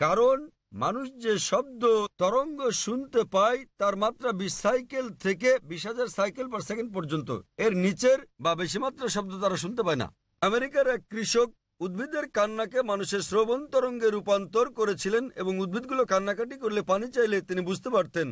কারণ মানুষ যে শব্দ, তরঙ্গ শুনতে পায়, তার মাত্রা বিশ সাইকেল থেকে বিশ হাজার সাইকেল পার সেকেন্ড পর্যন্ত। এর নিচের বা বেশি মাত্রা শব্দ তারা শুনতে পায় না। আমেরিকার এক কৃষক উদ্ভিদের কান্নাকে মানুষের শ্রবণ তরঙ্গে রূপান্তর করেছিলেন এবং উদ্ভিদগুলো কান্নাকাটি করলে পানি চাইলে তিনি বুঝতে পারতেন।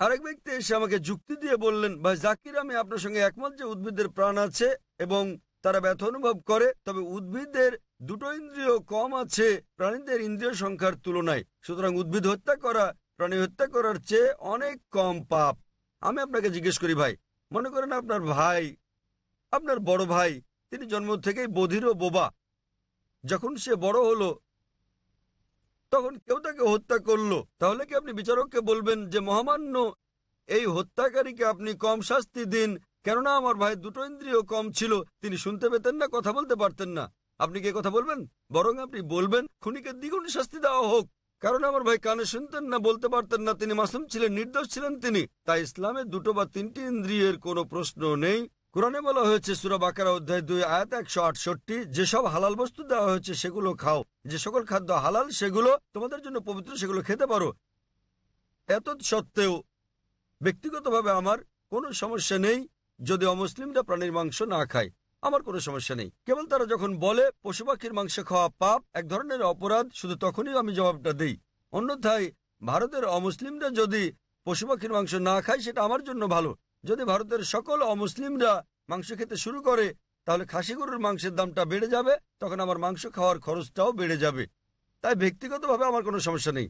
আরেক ব্যক্তি এসে আমাকে যুক্তি দিয়ে বললেন, ভাই, জাকির, আমি আপনার সঙ্গে একমত যে উদ্ভিদের প্রাণ আছে এবং তারা ব্যথা অনুভব করে, তবে উদ্ভিদের দুটো ইন্দ্রিয় কম আছে, প্রাণীদের ইন্দ্রিয় সংখ্যার তুলনায়। সুতরাং উদ্ভিদ হত্যা করা, প্রাণী হত্যা করার চেয়ে অনেক কম পাপ। আমি আপনাকে জিজ্ঞেস করি ভাই, মনে করেন আপনার ভাই, আপনার বড় ভাই, তিনি জন্ম থেকেই বধির ও বোবা। যখন সে বড় হলো, তখন কেউ তাকে হত্যা করল। তাহলে কি আপনি বিচারককে বলবেন যে, মহামান্য, এই হত্যাকারীকে আপনি কম শাস্তি দিন কেননা আমার ভাই দুটো ইন্দ্রিয় কম ছিল, তিনি শুনতে পেতেন না, কথা বলতে পারতেন না। আপনি কি কথা বলবেন? বরং আপনি বলবেন, খুনিকে দ্বিগুণ শাস্তি দেওয়া হোক। কারণ আমার ভাই কানে শুনতেন না, বলতে পারতেন না, তিনি মাসুম ছিলেন, নির্দোষ ছিলেন তিনি। তাই ইসলামে দুটো বা তিনটি ইন্দ্রিয়ের কোনো প্রশ্ন নেই। কোরআনে বলা হয়েছে, সুরা বাকারা অধ্যায় দুই, আয়াত একশো আটষট্টি, যেসব হালাল বস্তু দেওয়া হয়েছে, সেগুলো খাও। যে সকল খাদ্য হালাল, সেগুলো তোমাদের জন্য পবিত্র, সেগুলো খেতে পারো। এত সত্ত্বেও ব্যক্তিগতভাবে আমার কোনো সমস্যা নেই। যদি অমুসলিমরা প্রাণীর মাংস না খায় আমার কোনো সমস্যা নেই। কেবল তারা যখন বলে পশু পাখির মাংস খাওয়া পাপ এক ধরনের অপরাধ শুধু তখনই আমি জবাবটা দেই। অন্যথায় ভারতের অমুসলিমরা যদি পশু পাখির মাংস না খায় সেটা আমার জন্য ভালো। যদি ভারতের সকল অমুসলিমরা মাংস খেতে শুরু করে তাহলে খাসি গরুর মাংসের দামটা বেড়ে যাবে তখন আমার মাংস খাওয়ার খরচটাও বেড়ে যাবে। তাই ব্যক্তিগতভাবে আমার কোনো সমস্যা নেই।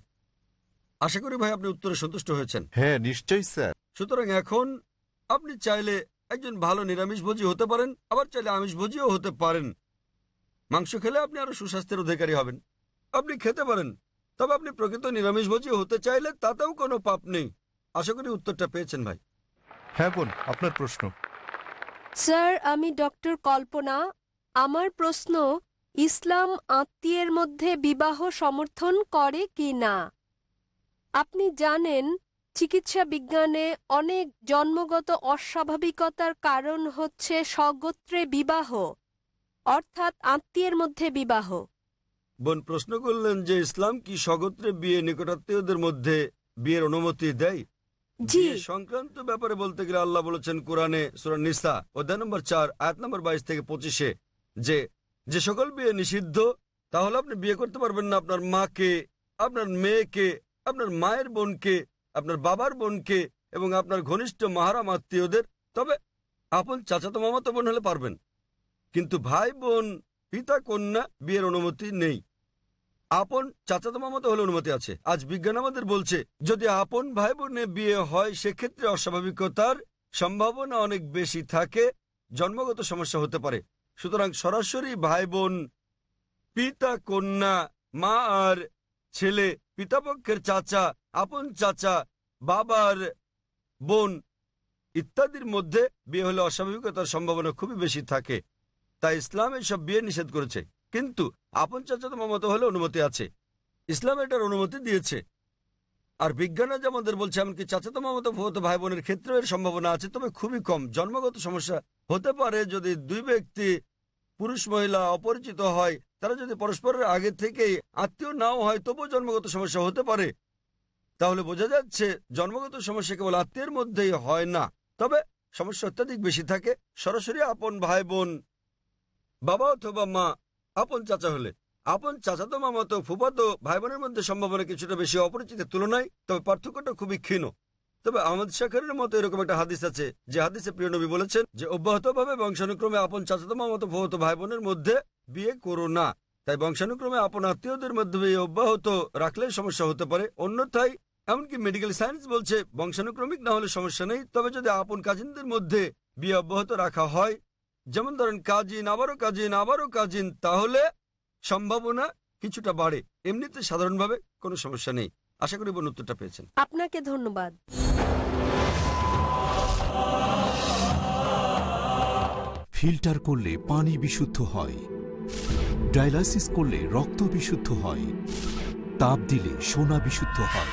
আশা করি ভাই আপনি উত্তরে সন্তুষ্ট হয়েছেন। হ্যাঁ নিশ্চয়ই স্যার। সুতরাং এখন আপনি চাইলে একজন ভালো নিরামিষভোজী হতে পারেন আবার চাইলে আমিষভোজীও হতে পারেন। মাংস খেলে আপনি আরও সুস্বাস্থ্যের অধিকারী হবেন। আপনি খেতে পারেন তবে আপনি প্রকৃত নিরামিষভোজী হতে চাইলে তাতেও কোনো পাপ নেই। আশা করি উত্তরটা পেয়েছেন ভাই। হ্যাঁ বোন আপনার প্রশ্ন। স্যার আমি ডক্টর কল্পনা। আমার প্রশ্ন ইসলাম আত্মীয়ের মধ্যে বিবাহ সমর্থন করে কি না আপনি জানেন চিকিৎসা বিজ্ঞানে অনেক জন্মগত অস্বাভাবিকতার কারণ হচ্ছে সগোত্রে বিবাহ অর্থাৎ আত্মীয়ের মধ্যে বিবাহ। বোন প্রশ্ন করলেন যে ইসলাম কি সগোত্রে বিয়ে নিকটাত্মীয়দের মধ্যে বিয়ের অনুমতি দেয়? জি। সংক্রান্ত ব্যাপারে বলতে গেলে আল্লাহ বলেছেন কোরআনে সুরা নিসা অধ্যায় নম্বর চার আয়াত নম্বর বাইশ থেকে পঁচিশে যে যে সকল বিয়ে নিষিদ্ধ তাহলে আপনি বিয়ে করতে পারবেন না আপনার মাকে আপনার মেয়েকে আপনার মায়ের বোনকে আপনার বাবার বোনকে এবং আপনার ঘনিষ্ঠ মাহারাম আত্মীয়দের, তবে আপন চাচাতো মামাতো বোন হলে পারবেন। কিন্তু ভাই বোন, পিতা কন্যা বিয়ের অনুমতি নেই। আপন চাচাতো মামাতো হলে অনুমতি আছে। আজ বিজ্ঞান আমাদের বলছে, যদি আপন ভাই বোনে বিয়ে হয়, সেক্ষেত্রে অস্বাভাবিকতার সম্ভাবনা অনেক বেশি থাকে, জন্মগত সমস্যা হতে পারে। সুতরাং সরাসরি ভাই বোন, পিতা কন্যা, মা আর ছেলে, পিতাপক্ষের চাচা আপন চাচা, বাবার বোন ইত্যাদির মধ্যে বিয়ে হলে অস্বাভাবিকতার সম্ভাবনা খুবই বেশি থাকে। তাই ইসলাম এসব বিয়ে নিষেধ করেছে। কিন্তু আপন চাচাতো মামাতো হলে অনুমতি আছে। ইসলাম এটার অনুমতি দিয়েছে। আর বিজ্ঞানে যে আমাদের বলছে, এমনকি চাচাতো মামাতো ভৌত ভাই বোনের ক্ষেত্রেও এর সম্ভাবনা আছে, তবে খুবই কম। জন্মগত সমস্যা হতে পারে যদি দুই ব্যক্তি পুরুষ, মহিলা অপরিচিত হয়। তারা যদি পরস্পরের আগে থেকেই আত্মীয় নাও হয়, তবুও জন্মগত সমস্যা হতে পারে। তাহলে বোঝা যাচ্ছে জন্মগত সমস্যা কেবল আত্মীয়ের মধ্যেই হয় না। তবে সমস্যা অত্যাধিক বেশি থাকে। সরাসরি আপন ভাই বোন বাবা অথবা মা, আপন চাচা হলে। আপন চাচাতো মামাতো ফুফাতো ভাই বোনের মধ্যে সম্ভাবনা কিছুটা বেশি। অপরিচিতের তুলনায় তবে পার্থক্যটা খুবই ক্ষীণ। তবে আহমদ শাকরের মতো এরকম একটা হাদিস আছে, যে হাদিসে প্রিয় নবী বলেছেন যে, অব্যাহতভাবে বংশানুক্রমে আপন চাচাতো মামাতো ফুফাতো ভাই বোনের মধ্যে বিয়ে করো না। তাই বংশানুক্রমে আপন আত্মীয়দের মধ্যে বিয়ে অব্যাহত রাখলে সমস্যা হতে পারে। অন্যথায় এমনকি মেডিকেল সায়েন্স বলছে বংশানুক্রমিক না হলে সমস্যা নেই তবে যদি আপন কাজিনদের মধ্যে বিয়ে অব্যাহত রাখা হয় যেমন ধরেন কাজিন আবারও কাজিন আবারও কাজিন তাহলে সম্ভাবনা কিছুটা বাড়ে। এমনিতে সাধারণভাবে কোনো সমস্যা নেই। আশা করি বোন উত্তরটা পেয়েছেন। আপনাকে ধন্যবাদ। ফিল্টার করলে পানি বিশুদ্ধ হয় ডায়ালাইসিস করলে রক্ত বিশুদ্ধ হয় তাপ দিলে সোনা বিশুদ্ধ হয়।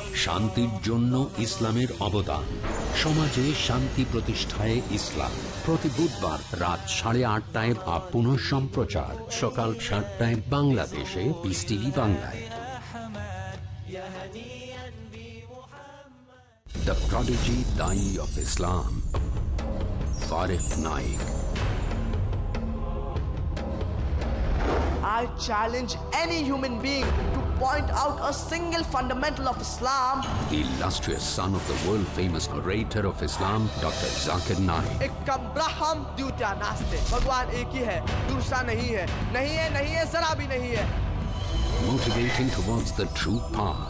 শান্তির জন্য ইসলামের অবদান। সমাজে শান্তি প্রতিষ্ঠায় ইসলাম। প্রতি বুধবার রাত সাড়ে আটটায় বা পুনঃ সম্প্রচার। সকাল সাতটায় বাংলাদেশে পিস টিভি বাংলায়। The Prodigy, Dai of Islam Farif Naik I challenge any human being to point out a single fundamental of Islam. The illustrious son of the world-famous orator of Islam, Dr. Zakir Naik. एक ब्रह्म द्वितीय नास्ते भगवान एक ही है दूसरा नहीं है नहीं है नहीं है जरा भी नहीं है motivating towards the true path.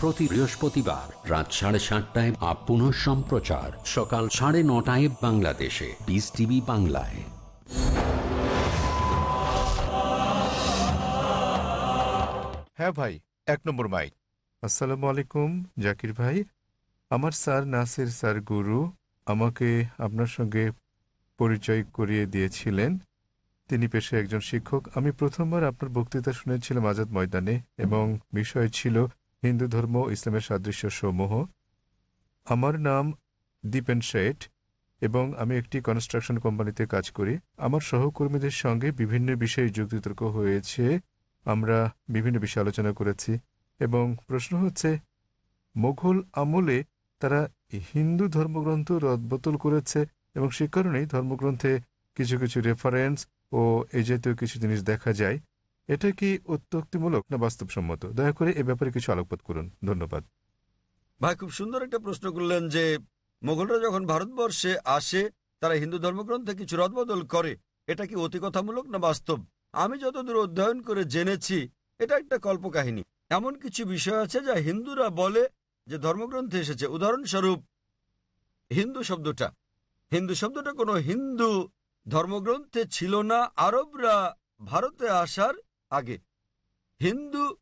প্রতি বৃহস্পতিবার রাত সাড়ে সাতটায় আপ পুনঃ সম্প্রচার। সকাল সাড়ে নটায় বাংলাদেশে। পিস টিভি বাংলায়। হ্যাঁ ভাই এক নম্বর মাইক আসসালামু আলাইকুম জাকির ভাই। আমার স্যার নাসির স্যার গুরু আমাকে আপনার সঙ্গে পরিচয় করিয়ে দিয়েছিলেন। তিনি পেশায় একজন শিক্ষক। আমি প্রথমবার আপনার বক্তৃতা শুনেছিলাম আজাদ ময়দানে এবং বিষয় ছিল হিন্দু ধর্ম ইসলামের সাদৃশ্য সমূহ আমার নাম দীপেন শেঠ এবং আমি একটি কনস্ট্রাকশন কোম্পানিতে কাজ করি। আমার সহকর্মীদের সঙ্গে বিভিন্ন বিষয়ে যুক্তিতর্ক হয়েছে। আমরা বিভিন্ন বিষয়ে আলোচনা করেছি এবং প্রশ্ন হচ্ছে, মোঘল আমলে তারা হিন্দু ধর্মগ্রন্থ রদবতল করেছে এবং সে কারণেই ধর্মগ্রন্থে কিছু কিছু রেফারেন্স ও এই জাতীয় কিছু জিনিস দেখা যায়। এটা কি অত্যুক্তিমূলক না বাস্তবসম্মত? দয়া করে এ ব্যাপারে কিছু আলোকপাত করুন। ধন্যবাদ। ভাই, খুব সুন্দর একটা প্রশ্ন করলেন যে মোগলরা যখন ভারতবর্ষে আসে, তারা হিন্দু ধর্মগ্রন্থে কিছু রদবদল করে। এটা কি অতিকথামূলক না বাস্তব? আমি যতদূর অধ্যয়ন করে জেনেছি, এটা একটা কল্পকাহিনী। এমন কিছু বিষয় আছে যা হিন্দুরা বলে যে, ধর্মগ্রন্থে এসেছে। উদাহরণস্বরূপ, হিন্দু শব্দটা। হিন্দু শব্দটা কোনো হিন্দু ধর্মগ্রন্থে ছিল না। আরবরা ভারতে আসার আগে। হিন্দু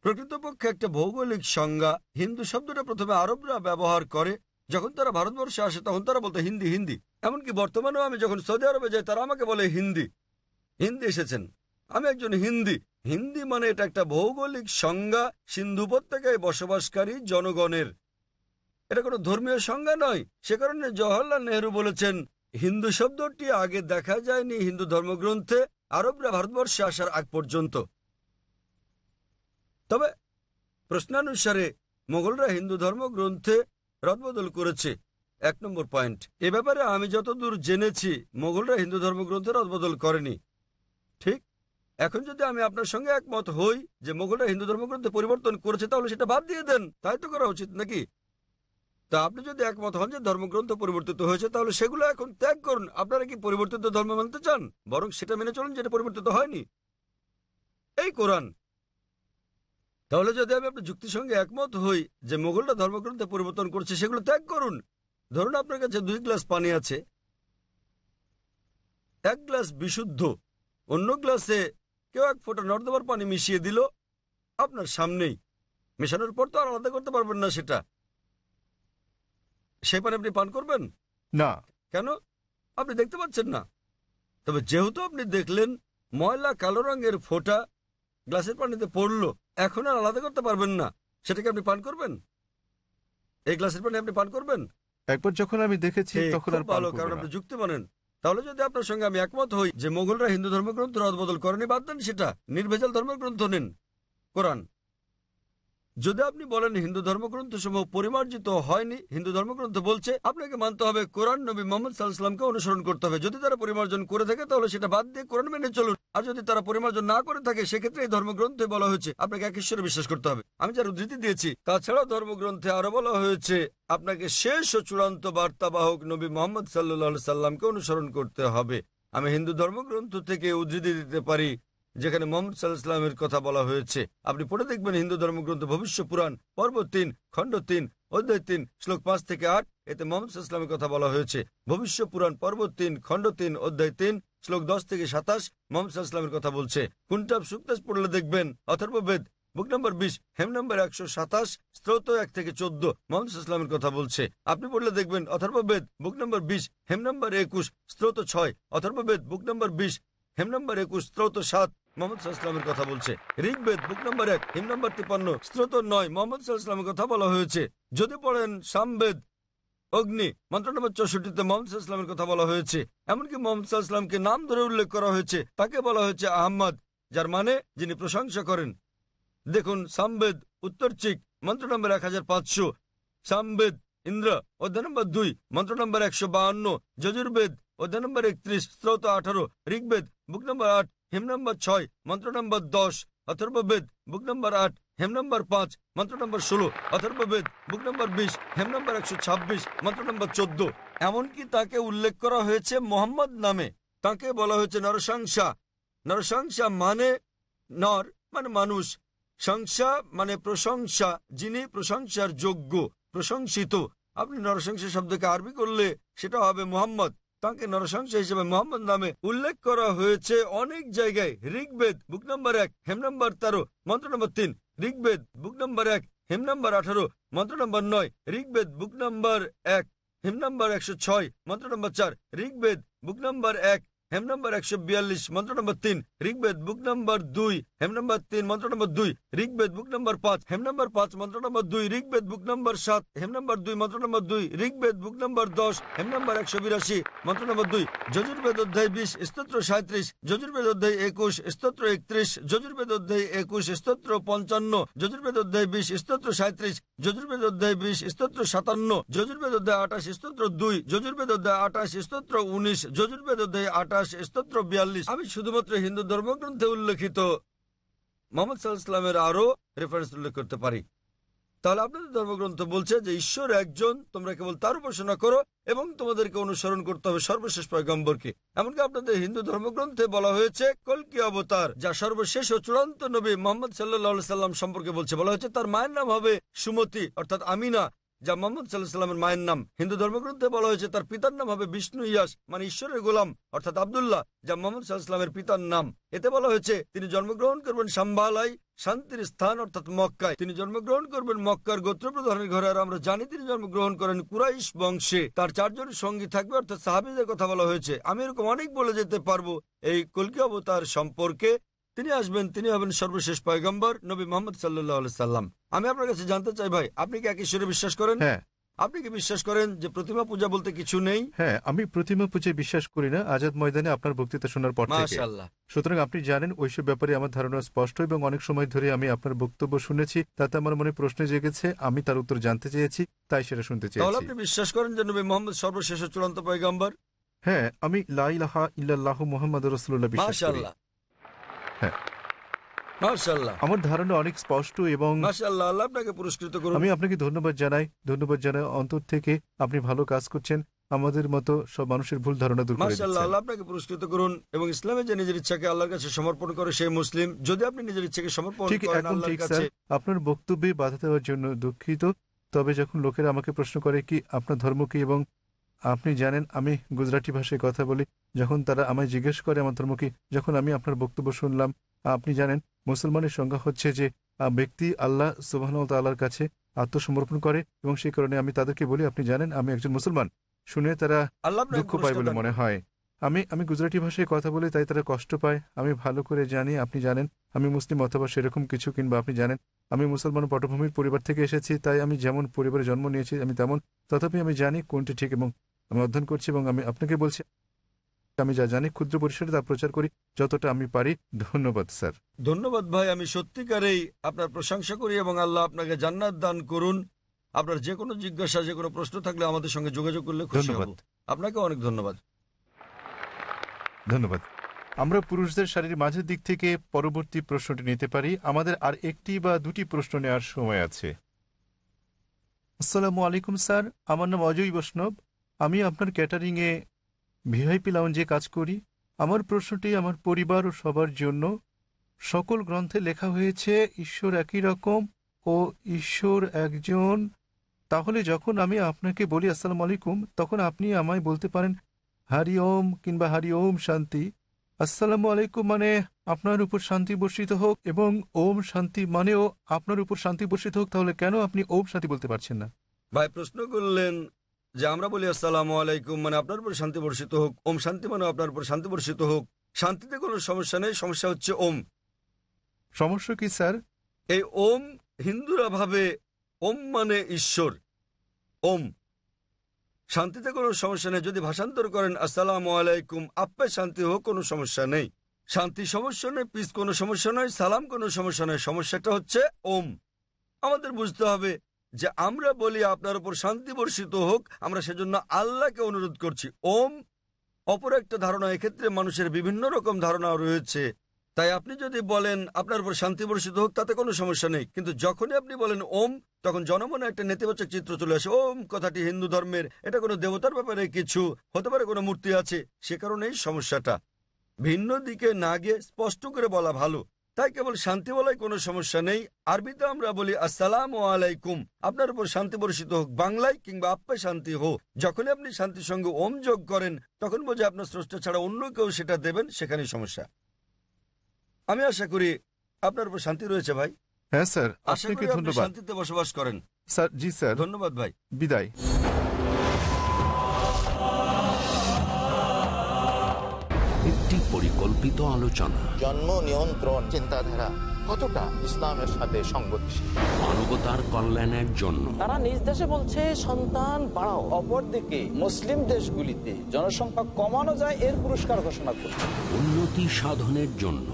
প্রকৃতপক্ষে একটা ভৌগোলিক সংজ্ঞা। হিন্দু শব্দটা প্রথমে আরবরা ব্যবহার করে। যখন তারা ভারতবর্ষে আসে, তখন তারা বলতো হিন্দি হিন্দি। এমনকি বর্তমানেও আমি যখন সৌদি আরবে যাই, তারা আমাকে বলে হিন্দি। হিন্দি এসেছেন। আমি একজন হিন্দি। হিন্দি মানে এটা একটা ভৌগোলিক সংজ্ঞা। সিন্ধু উপত্যকায় বসবাসকারী জনগণের। এটা কোনো ধর্মীয় সংজ্ঞা নয়। সে কারণে জওহরলাল নেহরু বলেছেন, হিন্দু শব্দটি আগে দেখা যায়নি হিন্দু ধর্মগ্রন্থে। আরবরা ভারতবর্ষে আসার আগ পর্যন্ত। তবে প্রশ্নানুসারে মোগলরা হিন্দু ধর্মগ্রন্থে রদবদল করেছে। এক নম্বর পয়েন্ট। এ ব্যাপারে আমি যতদূর জেনেছি মোগলরা হিন্দু ধর্মগ্রন্থে রদবদল করেনি। ঠিক? এখন যদি আমি আপনার সঙ্গে একমত হই যে মোগলরা হিন্দু ধর্মগ্রন্থে পরিবর্তন করেছে, তাহলে সেটা বাদ দিয়ে দেন। তাই তো করা উচিত নাকি? তা আপনি যদি একমত হন যে ধর্মগ্রন্থ পরিবর্তিত হয়েছে, তাহলে সেগুলো এখন ত্যাগ করুন। আপনারা কি পরিবর্তিত ধর্ম মানতে চান? বরং সেটা মেনে চলুন যেটা পরিবর্তিত হয়নি। এই কোরআন। তাহলে যদি আমি আপনার যুক্তির সঙ্গে একমত হই যে মোগলরা ধর্মগ্রন্থে পরিবর্তন করছে, সেগুলো ত্যাগ করুন। ধরুন আপনার কাছে দুই গ্লাস পানি আছে। এক গ্লাস বিশুদ্ধ। অন্য গ্লাসে কেউ এক ফোঁটা নর্দমার পানি মিশিয়ে দিল। আপনার সামনেই। মেশানোর পর তো আর আলাদা করতে পারবেন না সেটা। সেই পানি আপনি পান করবেন? না। কেন? আপনি দেখতে পাচ্ছেন না। তবে যেহেতু আপনি দেখলেন ময়লা কালো রঙের ফোঁটা গ্লাসের পানিতে পড়ল এখন আর আলাদা করতে পারবেন না। সেটাকে আপনি পান করবেন? এই গ্লাসের পানি আপনি পান করবেন? একবার যখন আমি দেখেছি তখন আর ভালো কারণ আপনি যুক্তি মানেন। তাহলে যদি আপনার সঙ্গে আমি একমত হই যে মোগলরা হিন্দু ধর্মগ্রন্থ রদবদল করেনি বাদ দেন সেটা। নির্ভেজাল ধর্মগ্রন্থ নিন। কোরআন। যদি আপনি বলেন হিন্দু ধর্মগ্রন্থ সমূহ পরিমার্জিত হয়নি, হিন্দু ধর্মগ্রন্থ বলছে, আপনাকে মানতে হবে কোরআন নবী মোহাম্মদ সাল্লাহামকে অনুসরণ করতে হবে। যদি তারা পরিমার্জন করে থাকে, তাহলে সেটা বাদ দিয়ে কোরআন মেনে চলুন। আর যদি তারা পরিমার্জন না করে থাকে, সেক্ষেত্রে এই ধর্মগ্রন্থে বলা হয়েছে, আপনাকে এক ঈশ্বরে বিশ্বাস করতে হবে। আমি যার উদ্ধৃতি দিয়েছি, তাছাড়াও ধর্মগ্রন্থে আরও বলা হয়েছে, আপনাকে শেষ ও চূড়ান্ত বার্তাবাহক নবী মোহাম্মদ সাল্লাহ সাল্লামকে অনুসরণ করতে হবে। আমি হিন্দু ধর্মগ্রন্থ থেকে উদ্ধৃতি দিতে পারি যেখানে মোহাম্মদ সাল্লাহামের কথা বলা হয়েছে। আপনি পড়ে দেখবেন হিন্দু ধর্মগ্রন্থ, ভবিষ্য পুরাণ, পর্ব তিন, খণ্ড তিন, অধ্যায় তিন, শ্লোক পাঁচ থেকে আট, এতে মোহাম্মদ সাল্লামের কথা বলা হয়েছে। ভবিষ্য পুরাণ, পর্ব তিন, খণ্ড তিন, অধ্যায় তিন, শ্লোক দশ থেকে সাতাশ, মোহাম্মদ সাল্লামের কথা বলছে। কুন্টাব সুক্তাস পড়লে দেখবেন অথর্ববেদ বুক নম্বর বিশ, হেম নম্বর একশো সাতাশ স্ত্রোত এক থেকে চোদ্দ, মোহাম্মদ ইসলামের কথা বলছে। আপনি পড়লে দেখবেন অথর্ববেদ বুক নম্বর বিশ, হেম নম্বর একুশ স্ত্রোত ছয় অথর্ববেদ বুক নম্বর বিশ, হেম নম্বর একুশ স্ত্রোত সাত মোহাম্মদ কথা বলছে। যদি পড়েন সামবেদ, অগ্নি, মন্ত্র নম্বর চৌষট্টিতে কথা বলা হয়েছে। এমনকি নাম ধরে উল্লেখ করা হয়েছে। তাকে বলা হয়েছে আহম্মদ, যার মানে যিনি প্রশংসা করেন। দেখুন, সামবেদ, উত্তর চিক, মন্ত্র নম্বর এক হাজার পাঁচশো। সামবেদ, ইন্দ্র, অধ্যায় নম্বর দুই, মন্ত্র নম্বর একশো বাহান্ন। যজুর্বেদ, অধ্যায় নম্বর একত্রিশ, স্রোত আঠারো। ঋগ্বেদ, বুক নম্বর আট হিম নম্বর ছয়, মন্ত্র নম্বর দশ, অথর্ববেদ বুক নম্বর আট হেম নম্বর পাঁচ, মন্ত্র নম্বর ষোলো, অথর্ববেদ বুক নম্বর বিশ হেম নম্বর একশো ছাব্বিশ, মন্ত্র নম্বর চোদ্দ। এমনকি তাকে উল্লেখ করা হয়েছে মোহাম্মদ নামে। তাকে বলা হয়েছে নরসংসা নরসংসা মানে নর মানে মানুষ। সংসা মানে প্রশংসা, যিনি প্রশংসার যোগ্য, প্রশংসিত। আপনি নরসংসা শব্দকে আরবি করলে সেটা হবে মোহাম্মদ। তাকে নরসংসা হিসেবে মোহাম্মদ নামে উল্লেখ করা হয়েছে। অনেক জায়গায় ঋগ্বেদ, বুক নম্বর এক, হেম নম্বর তেরো, মন্ত্র নম্বর তিন, ঋগ্বেদ, বুক নম্বর এক, হেম নম্বর আঠারো, মন্ত্র নম্বর নয়, ঋগ্বেদ, বুক নম্বর এক, হেম নম্বর একশো ছয়, মন্ত্র নম্বর চার, ঋগ্বেদ, বুক নম্বর এক, হেম নম্বর একশো বিয়াল্লিশ, মন্ত্র নম্বর তিন, ঋগ্বেদ, বুক নম্বর দুই হেম নম্বর তিন, মন্ত্র নম্বর দুই ঋগ্বেদ বুক নম্বর পাঁচ, হেম নম্বর পাঁচ, মন্ত্র নম্বর দুই ঋগ্বেদ বুক নম্বর সাত, হেম নম্বর দুই, মন্ত্র নম্বর দুই ঋগ্বেদ বুক নম্বর দশ, হেম নম্বর একশো বিরাশি, মন্ত্র নম্বর দুই, যজুর্বেদ অধ্যায় বিশ, স্তোত্র সাঁত্রিশ, যজুর্বেদ অধ্যায় একুশ, স্তোত্র একত্রিশ, যজুর্বেদ অধ্যায় একুশ, স্তোত্র পঞ্চান্ন, যজুর্বেদ অধ্যায় বিশ, স্তোত্র সাঁত্রিশ, যজুর্বেদ অধ্যায় বিশ, স্তোত্র সাতান্ন, যজুর্বেদ অধ্যায় আঠাশ, স্তোত্র দুই, যজুর্বেদ অধ্যায় আঠাশ, স্তোত্র উনিশ, যজুর্বেদ অধ্যায় আঠাশ, স্তোত্র বিয়াল্লিশ। আমি শুধুমাত্র হিন্দু ধর্মগ্রন্থে উল্লেখিত। মোহাম্মদ সাল্লাহামের আরও রেফারেন্স উল্লেখ করতে পারি। তাহলে আপনাদের ধর্মগ্রন্থ বলছে যে, ঈশ্বর একজন, তোমরা কেবল তার উপাসনা করো এবং তোমাদেরকে অনুসরণ করতে হবে সর্বশেষ পয়গম্বরকে। এমনকি আপনাদের হিন্দু ধর্মগ্রন্থে বলা হয়েছে কলকি অবতার, যা সর্বশেষ ও চূড়ান্ত নবী মোহাম্মদ সাল্লাহ সাল্লাম সম্পর্কে বলছে। বলা হয়েছে, তার মায়ের নাম হবে সুমতি, অর্থাৎ আমিনা। যা মোহাম্মদ সাল্লাহ সাল্লামের মায়ের নাম। হিন্দু ধর্মগ্রন্থে বলা হয়েছে, তার পিতার নাম হবে বিষ্ণু ইয়াস মানে ঈশ্বরের গোলাম, অর্থাৎ আবদুল্লাহ, যা মোহাম্মদ সাল্লাহামের পিতার নাম। এতে বলা হয়েছে, তিনি জন্মগ্রহণ করবেন সাম্বালাই শান্তির স্থান অর্থাৎ মক্কায়। তিনি জন্মগ্রহণ করবেন মক্কার গোত্রপ্রধানের ঘরে, আর আমরা জানি তিনি জন্মগ্রহণ করেন কুরাইশ বংশে। তার চারজন সঙ্গী থাকবে, অর্থাৎ সাহাবিদের কথা বলা হয়েছে। আমি এরকম অনেক বলে যেতে পারব, এই কলকি অবতার সম্পর্কে। তিনি আসবেন তিনি হবেন সর্বশেষ পয়গম্বর নবী মোহাম্মদ সাল্লাহ সাল্লাম। আমি আপনার কাছে জানতে চাই ভাই আপনি কি এক ঈশ্বরে বিশ্বাস করেন? হ্যাঁ। আপনি কি বিশ্বাস করেন যে প্রতিমা পূজা বলতে কিছু নেই? হ্যাঁ আমি প্রতিমা পুজোয় বিশ্বাস করি না আজাদ ময়দানে আপনার বক্তৃতা শোনার পর থেকে। মাশাআল্লাহ। সুতরাং আপনি জানেন ওইসব ব্যাপারে আমার ধারণা স্পষ্ট এবং অনেক সময় ধরে আমি আপনার বক্তব্য শুনেছি তাতে আমার মনে প্রশ্ন জেগেছে আমি তার উত্তর জানতে চেয়েছি তাই সেটা শুনতে তাহলে চেয়েছি আপনি বিশ্বাস করেন যে নবী মোহাম্মদ সর্বশেষ ও চূড়ান্ত পয়গম্বর? হ্যাঁ আমি লাইলাহা ইল্লাল্লাহু মুহাম্মদ রাসূলুল্লাহ বিশ্বাস করি। মাশাআল্লাহ। হ্যাঁ। মাশাআল্লাহ। আমার ধারণা অনেক স্পষ্ট এবং মাশাআল্লাহ আল্লাহ আপনাকে পুরস্কৃত করুন। আমি আপনাকে ধন্যবাদ জানাই ধন্যবাদ জানাই অন্তর থেকে। আপনি ভালো কাজ করছেন আমাদের মতো সব মানুষের ভুল ধারণা দূর করে মাশাআল্লাহ আল্লাহ আপনাকে পুরস্কৃত করুন এবং ইসলামে যে নিজের ইচ্ছাকে আল্লাহর কাছে সমর্পণ করে সেই মুসলিম যদি আপনি নিজের ইচ্ছাকে সমর্পণ ঠিক করেন একদম আল্লাহর ঠিক কাছে। স্যার। আপনার বক্তব্যে বাধা দেওয়ার জন্য দুঃখিত। তবে যখন লোকেরা আমাকে প্রশ্ন করে কি আপনার ধর্ম কি এবং আপনি জানেন আমি গুজরাটি ভাষায় কথা বলি। যখন তারা আমায় জিজ্ঞেস করে আমার ধর্ম কি যখন আমি আপনার বক্তব্য শুনলাম আপনি জানেন মুসলমানের সংজ্ঞা হচ্ছে যে ব্যক্তি আল্লাহ সুবাহ কাছে আত্মসমর্পণ করে এবং সেই কারণে আমি তাদেরকে বলি আপনি জানেন আমি একজন মুসলমান। শুনে তারা দুঃখ পায় বলে মনে হয়। আমি আমি গুজরাটি ভাষায় কথা বলি তাই তারা কষ্ট পায়। আমি ভালো করে জানি আপনি জানেন আমি মুসলিম অথবা সেরকম কিছু কিংবা আপনি জানেন আমি মুসলমান পটভূমির পরিবার থেকে এসেছি তাই আমি যেমন পরিবারে জন্ম নিয়েছি আমি তেমন তথাপি আমি জানি কোনটি ঠিক এবং আমি অধ্যয়ন করছি এবং আমি আপনাকে বলছি আমি যা জানি ক্ষুদ্র পরিসরে তা প্রচার করি যতটা আমি পারি। ধন্যবাদ স্যার। ধন্যবাদ ভাই আমি সত্যিকারেই আপনার প্রশংসা করি এবং আল্লাহ আপনাকে জান্নাত দান করুন। আপনার যে কোনো জিজ্ঞাসা যে কোনো প্রশ্ন থাকলে আমাদের সঙ্গে যোগাযোগ করলে খুশি হব। ধন্যবাদ। আপনাকে অনেক ধন্যবাদ। ধন্যবাদ। আমরা পুরুষদের শারীর মাঝের দিক থেকে পরবর্তী প্রশ্নটি নিতে পারি। আমাদের আর একটি বা দুটি প্রশ্ন নেওয়ার সময় আছে। আসসালামু আলাইকুম স্যার। আমার নাম অজয় বৈষ্ণব। আমি আপনার ক্যাটারিংয়ে ভিআইপি লাউঞ্জে কাজ করি। আমার প্রশ্নটি আমার পরিবার ও সবার জন্য। সকল গ্রন্থে লেখা হয়েছে, ঈশ্বর একই রকম ও ঈশ্বর একজন। তাহলে যখন আমি আপনাকে বলি, আসসালামু আলাইকুম, তখন আপনি আমায় বলতে পারেন, হারি ওম কিংবা হারি ওম শান্তি আসসালামু আলাইকুম মানে আপনার উপর শান্তি বর্ষিত হোক এবং ওম শান্তি মানেও আপনার উপর শান্তি বর্ষিত হোক, তাহলে কেন আপনি ওম শান্তি বলতে পারছেন না? ভাই, প্রশ্ন করলেন যে আমরা বলি আসসালাম আলাইকুম মানে আপনার উপর শান্তি বর্ষিত হোক ওম শান্তি মানে আপনার উপর শান্তি বর্ষিত হোক। শান্তিতে কোনো সমস্যা নেই সমস্যা হচ্ছে ওম। সমস্যা কি স্যার? এই ওম হিন্দুরা ভাবে ওম মানে ঈশ্বর ওম। শান্তিতে কোনো সমস্যা নেই যদি ভাষান্তর করেন আসসালামু আলাইকুম আপ্পে শান্তি হোক কোনো সমস্যা নেই। শান্তি সমস্যা নেই পিস কোনো সমস্যা নয় সালাম কোনো সমস্যা নয় সমস্যাটা হচ্ছে ওম। আমাদের বুঝতে হবে যে আমরা বলি আপনার উপর শান্তি বর্ষিত হোক, আমরা সেজন্য আল্লাহকে অনুরোধ করছি। ওম, অপর একটা ধারণা, এক্ষেত্রে মানুষের বিভিন্ন রকম ধারণা রয়েছে। তাই আপনি যদি বলেন আপনার উপর শান্তি বর্ষিত হোক, তাতে কোনো সমস্যা নেই। কিন্তু যখনই আপনি বলেন ওম, তখন জনমনে একটা নেতিবাচক চিত্র চলে আসে। ওম, কথাটি হিন্দু ধর্মের, এটা কোনো দেবতার ব্যাপারে কিছু হতে পারে, কোনো মূর্তি আছে। সে কারণেই সমস্যাটা। ভিন্ন দিকে না গিয়ে স্পষ্ট করে বলা ভালো। তাই কেবল শান্তি বলাই কোনো সমস্যা নেই। আরবিতে আমরা বলি আসসালাম আলাইকুম। আপনার উপর শান্তি বর্ষিত হোক বাংলায় কিংবা আপ্পে শান্তি হোক। যখনই আপনি শান্তির সঙ্গে ওম যোগ করেন তখন বোঝে আপনার স্রষ্টা ছাড়া অন্য কেউ সেটা দেবেন সেখানেই সমস্যা। আমি আশা করি আপনার উপর শান্তি রয়েছে ভাই। হ্যাঁ স্যার। আশা আপনাকে করি আপনি ধন্যবাদ। শান্তিতে বসবাস করেন। স্যার জি স্যার। ধন্যবাদ ভাই। বিদায়। একটি পরিকল্পিত আলোচনা। জন্ম নিয়ন্ত্রণ চিন্তাধারা কতটা ইসলামের সাথে সংগতিশীল? মানবতার কল্যাণের জন্য। তারা নিজ দেশে বলছে সন্তান বাড়াও। অপরদিকে মুসলিম দেশগুলিতে জনসংখ্যা কমানো যায় এর পুরস্কার ঘোষণা করছে। উন্নতি সাধনের জন্য।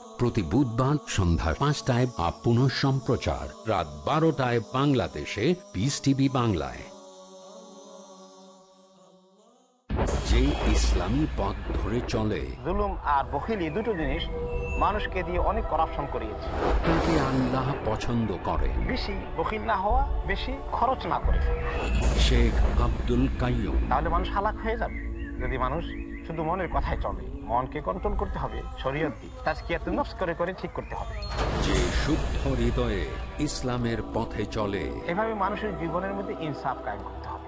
প্রতি বুধবার সন্ধ্যা পাঁচটায় বা পুনঃ সম্প্রচার। রাত বারোটায় বাংলাদেশে পিস টিভি বাংলায়। যে ইসলামী পথ ধরে চলে। জুলুম আর বখিলি দুটো জিনিস মানুষকে দিয়ে অনেক করাপশন করিয়েছে। তাকে আল্লাহ পছন্দ করেন বেশি বখিল না হওয়া বেশি খরচ না করে। শেখ আব্দুল কাইয়ুম। তাহলে মানুষ হালাক হয়ে যাবে। যদি মানুষ শুধু মনের কথায় চলে। মনকে কন্ট্রোল করতে হবে শরীয়ত দিয়ে তাজকিয়াত নফস করে করে ঠিক করতে হবে। যে শুদ্ধ হৃদয়ে ইসলামের পথে চলে। এভাবে মানুষের জীবনের মধ্যে ইনসাফ কায়ম হবে।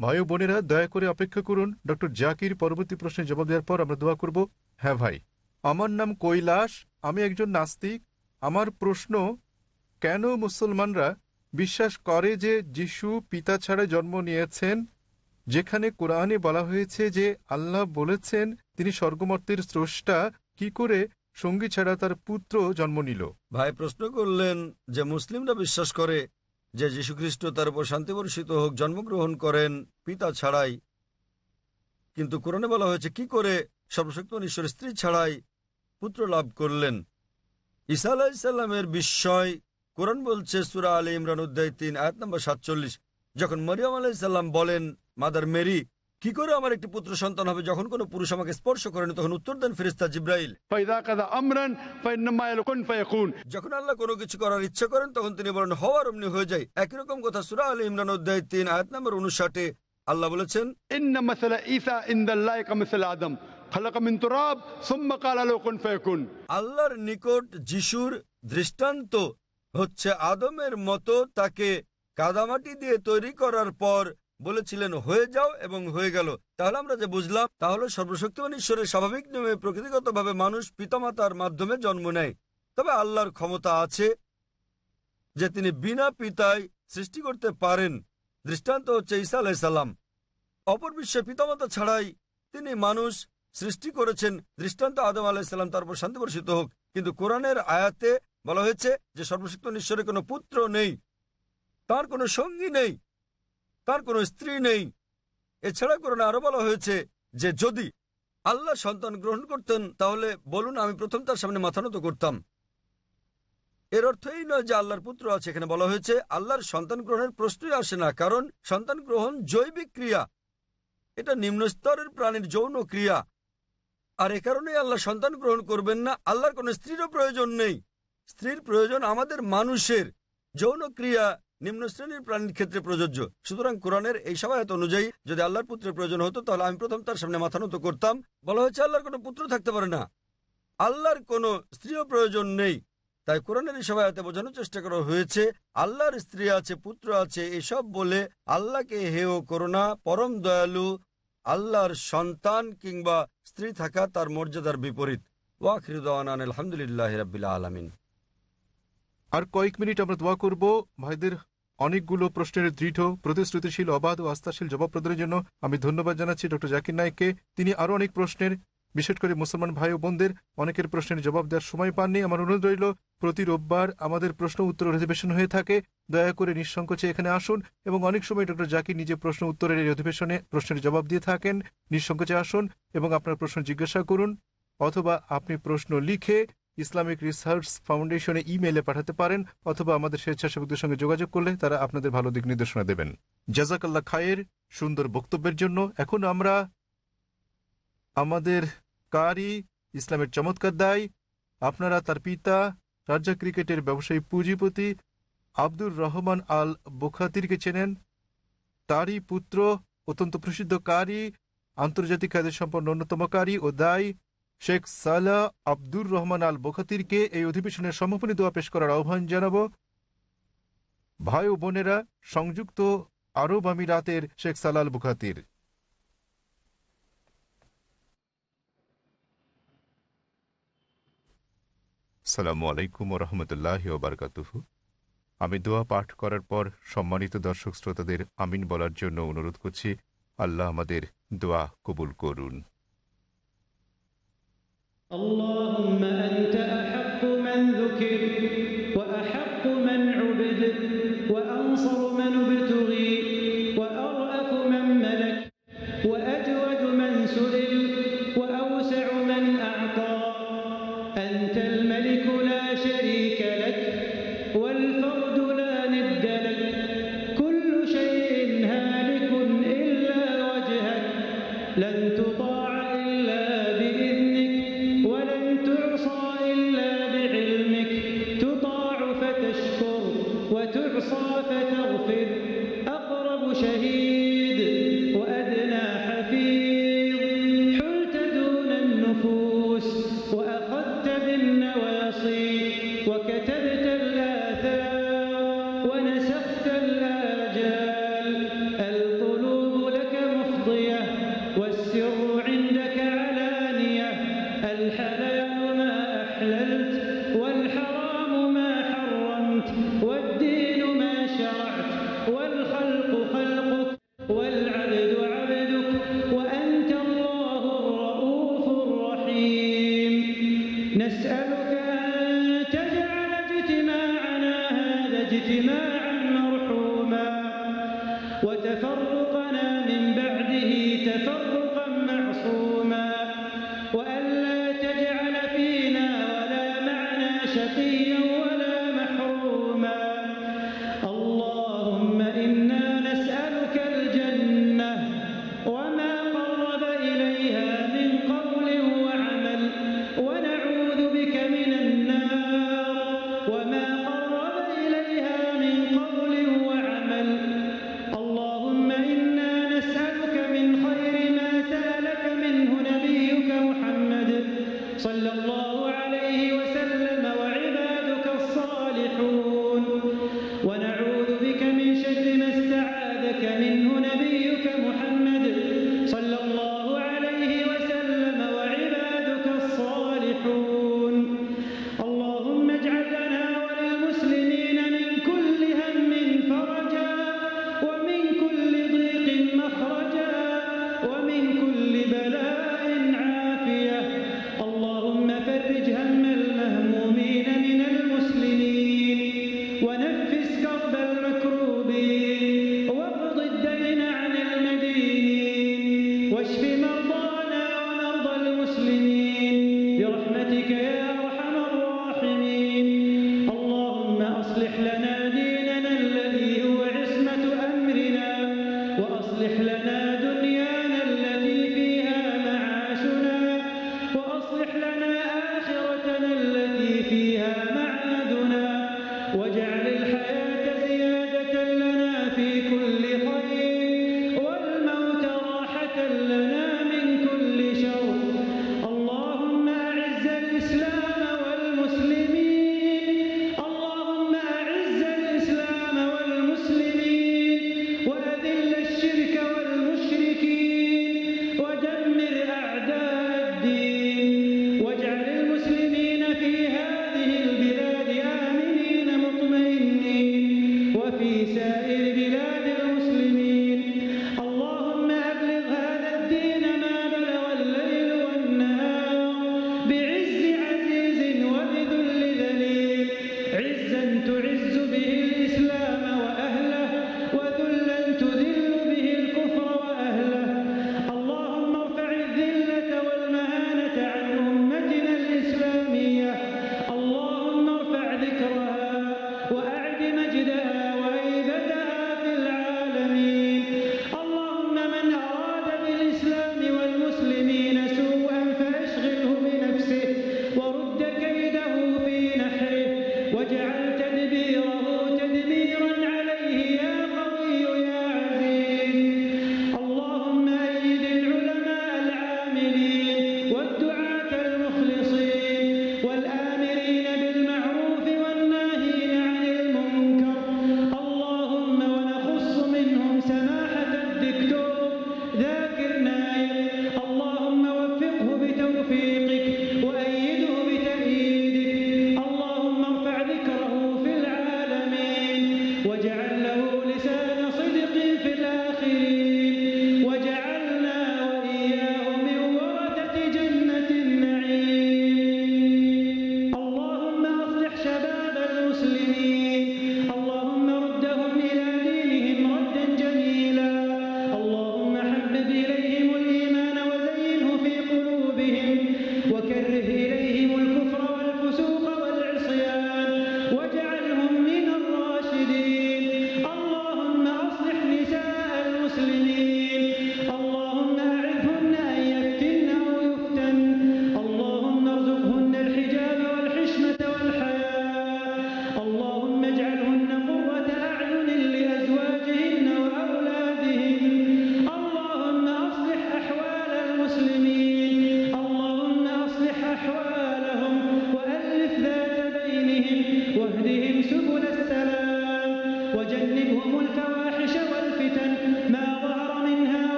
ভাই ও বোনেরা, দয়া করে অপেক্ষা করুন। ডক্টর জাকির পরবর্তী প্রশ্নের জবাব দেওয়ার পর আমরা দোয়া করব। হ্যাঁ ভাই, আমার নাম কৈলাস, আমি একজন নাস্তিক। আমার প্রশ্ন, কেন মুসলমানরা বিশ্বাস করে যে যিশু পিতা ছাড়া জন্ম নিয়েছেন? যেখানে কোরআনে বলা হয়েছে যে আল্লাহ বলেছেন, তিনি স্বর্গমর্তের স্রষ্টা, কি করে সঙ্গী ছাড়া তার পুত্র জন্ম নিল? ভাই, প্রশ্ন করলেন যে মুসলিমরা বিশ্বাস করে যে যীশুখ্রিস্ট তার উপর শান্তি বর্ষিত হোক, জন্মগ্রহণ করেন, পিতা ছাড়াই। কিন্তু কোরআনে বলা হয়েছে, কি করে সর্বশক্ত ঈশ্বর স্ত্রী ছাড়াই পুত্র লাভ করলেন? ঈসা আলাহিসাল্লামের বিস্ময়, কোরআন বলছে, সুরা আলী ইমরান উদ্দায় তিন, আয়াত নম্বর সাতচল্লিশ, যখন মরিয়াম আলাহিসাল্লাম বলেন, মাদার মেরি কি করে আমার একটি পুত্র সন্তান হবে? যখন কোনো পুরুষ আমাকে স্পর্শ করেন তখন উত্তর দেন ফেরিস্তা জিব্রাইল। যখন আল্লাহ কোনো কিছু করার ইচ্ছা করেন তখন তিনি বলেন হওয়ার অমনি হয়ে যায়। একই রকম কথা সুরা আলী ইমরান অধ্যায় তিন আয়াত নম্বর উনষাটে আল্লাহ বলেছেন আল্লাহর নিকট যিশুর দৃষ্টান্ত হচ্ছে আদমের মতো তাকে কাদামাটি দিয়ে তৈরি করার পর বলেছিলেন, হয়ে যাও এবং হয়ে গেল। তাহলে আমরা যে বুঝলাম তাহলে সর্বশক্তিমান ঈশ্বরের স্বাভাবিক নিয়মে প্রকৃতিগতভাবে মানুষ পিতামাতার মাধ্যমে জন্ম নেয়। তবে আল্লাহর ক্ষমতা আছে যে তিনি বিনা পিতায় সৃষ্টি করতে পারেন। দৃষ্টান্ত হচ্ছে ঈসা আলাইসাল্লাম অপর বিশ্বে পিতামাতা ছাড়াই তিনি মানুষ সৃষ্টি করেছেন। দৃষ্টান্ত আদম আলাইসাল্লাম তারপর শান্তি বর্ষিত হোক। কিন্তু কোরআনের আয়াতে বলা হয়েছে যে সর্বশক্ত ঈশ্বরের কোনো পুত্র নেই, তার কোনো সঙ্গী নেই। তার কোনো স্ত্রী নেই। এছাড়া কোরআনে আরও বলা হয়েছে যে যদি আল্লাহ সন্তান গ্রহণ করতেন, তাহলে বলুন আমি প্রথম তার সামনে মাথা নত করতাম। এর অর্থ এই নয় যে আল্লাহর পুত্র আছে। এখানে বলা হয়েছে, আল্লাহর সন্তান গ্রহণের প্রশ্নই আসে না, কারণ সন্তান গ্রহণ জৈবিক ক্রিয়া। এটা নিম্ন স্তরের প্রাণীর যৌন ক্রিয়া। আর এ কারণেই আল্লাহ সন্তান গ্রহণ করবেন না। আল্লাহর কোনো স্ত্রীরও প্রয়োজন নেই। স্ত্রীর প্রয়োজন আমাদের মানুষের যৌন ক্রিয়া নিম্ন শ্রেণির প্রাণীর ক্ষেত্রে প্রযোজ্য। সুতরাং কোরআনের এই সবায়ত অনুযায়ী যদি আল্লাহর পুত্রের প্রয়োজন হতো, তাহলে আমি প্রথম তার সামনে মাথা নত করতাম। বলা হয়েছে, আল্লাহর কোনো পুত্র থাকতে পারে না। আল্লাহর কোনো স্ত্রীও প্রয়োজন নেই। তাই কোরআনের এই সবাইতে বোঝানোর চেষ্টা করা হয়েছে, আল্লাহর স্ত্রী আছে, পুত্র আছে, এসব বলে আল্লাহকে হেয় করোনা পরম দয়ালু আল্লাহর সন্তান কিংবা স্ত্রী থাকা তার মর্যাদার বিপরীত। ওয়াখিরুদ্দান আলহামদুলিল্লাহ রাবিল আলমিন। আর কয়েক মিনিট আমরা দোয়া করব। ভাইদের অনেকগুলো প্রশ্নের দৃঢ়, প্রতিশ্রুতিশীল, অবাধ ও আস্থাশীল জবাব প্রদানের জন্য আমি ধন্যবাদ জানাচ্ছি ডক্টর জাকির নাইককে তিনি আরও অনেক প্রশ্নের, বিশেষ করে মুসলমান ভাই ও বোনদের অনেকের প্রশ্নের জবাব দেওয়ার সময় পাননি। আমার অনুরোধ রইল, প্রতি রোববার আমাদের প্রশ্ন উত্তর অধিবেশন হয়ে থাকে। দয়া করে নিঃসংকোচে এখানে আসুন এবং অনেক সময় ডক্টর জাকির নিজে প্রশ্ন উত্তরের এই অধিবেশনে প্রশ্নের জবাব দিয়ে থাকেন। নিঃসংকোচে আসুন এবং আপনার প্রশ্ন জিজ্ঞাসা করুন অথবা আপনি প্রশ্ন লিখে ইসলামিক রিসার্চ ফাউন্ডেশনে ইমেইলে পাঠাতে পারেন অথবা আমাদের স্বেচ্ছাসেবকদের সঙ্গে যোগাযোগ করলে তারা আপনাদের ভালো দিক নির্দেশনা দেবেন। জাজাকাল্লা খায়ের সুন্দর বক্তব্যের জন্য এখন আমরা আমাদের কারি ইসলামের চমৎকার দায়, আপনারা তার পিতা রাজ্য ক্রিকেটের ব্যবসায়ী পুঁজিপতি আব্দুর রহমান আল বোখাতিরকে চেনেন। তারই পুত্র, অত্যন্ত প্রসিদ্ধ কারি, আন্তর্জাতিক খ্যাতি সম্পন্ন অন্যতম কারি ও দায়। শেখ সালা আব্দুর রহমান আল বোখাতিরকে এই অধিবেশনের সমাপনী দোয়া পেশ করার আহ্বান জানাব। ভাই ও বোনেরা, সংযুক্ত আরব আমিরাতের শেখ সালাল বুখাতির সালামু আলাইকুম রহমতুল্লাহ বারকাতুহু। আমি দোয়া পাঠ করার পর সম্মানিত দর্শক শ্রোতাদের আমিন বলার জন্য অনুরোধ করছি, আল্লাহ আমাদের দোয়া কবুল করুন। اللهم أنت أحق من ذكر.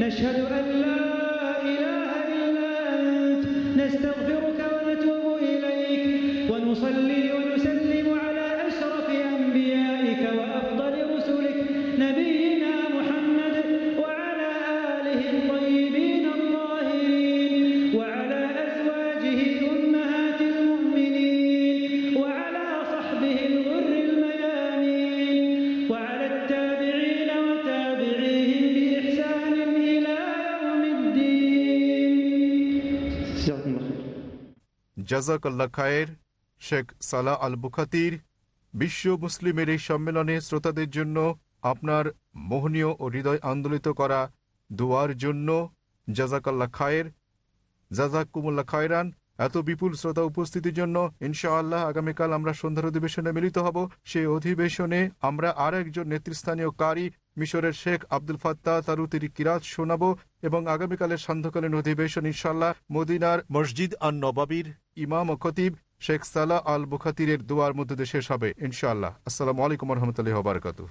نشهد أن لا إله إلا أنت. نستغفرك জাজাকাল্লা খায়ের শেখ সালা আল বুখাতির বিশ্ব মুসলিমের এই সম্মেলনে শ্রোতাদের জন্য আপনার মোহনীয় ও হৃদয় আন্দোলিত করা দোয়ার জন্য জাজাকাল্লা খায়ের জাজাকুমুল্লা খায়রান এত বিপুল শ্রোতা উপস্থিতির জন্য ইনশাআল্লাহ আগামীকাল আমরা সন্ধ্যার অধিবেশনে মিলিত হব। সেই অধিবেশনে আমরা আর একজন নেতৃস্থানীয় কারি মিশরের শেখ আব্দুল ফাত্তাহ তারুতিরি কিরাত শোনাব। এবং আগামীকালের সান্ধ্যকালীন অধিবেশন ইনশাল্লাহ মদিনার মসজিদ আন নবাবির ইমাম ও খতিব শেখ সালাহ আল বুখাতিরের দোয়ার মধ্যে শেষ হবে ইনশাআল্লাহ। আসসালামু আলাইকুম রহমতুল্লাহ বারকাতুহ।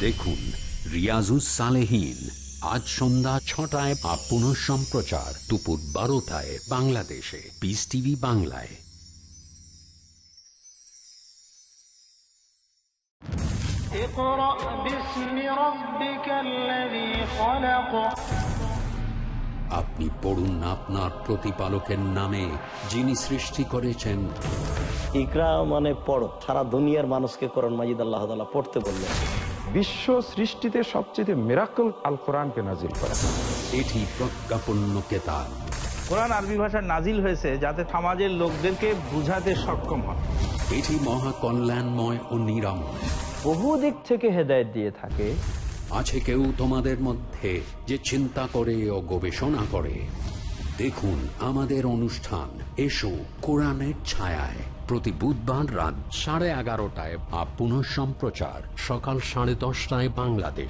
দেখুন রিয়াজুস সালেহীন। আজ সন্ধ্যা ছটায় বা পুনঃ সম্প্রচার। দুপুর বারোটায় বাংলাদেশে। পিস টিভি বাংলায়। আপনি পড়ুন আপনার প্রতিপালকের নামে যিনি সৃষ্টি করেছেন। ইকরা মানে পড়। সারা দুনিয়ার মানুষকে করণ মাজিদ আল্লাহ পড়তে বললেন। বিশ্ব সৃষ্টিতে সবচেয়ে মেরাকল আল কোরআনকে নাজিল করা। এটি প্রজ্ঞাপন্য কেতাব। কোরআন আরবি ভাষায় নাজিল হয়েছে যাতে সমাজের লোকদেরকে বুঝাতে সক্ষম হয়। এটি মহা কল্যাণময় ও নিরাময়। বহু দিক থেকে হেদায়েত দিয়ে থাকে। আছে কেউ তোমাদের মধ্যে যে চিন্তা করে ও গবেষণা করে। দেখুন আমাদের অনুষ্ঠান এসো কোরআনের ছায়ায়। প্রতি বুধবার রাত সাড়ে এগারোটায় বা পুনঃ সম্প্রচার সকাল সাড়ে দশটায় বাংলাদেশ।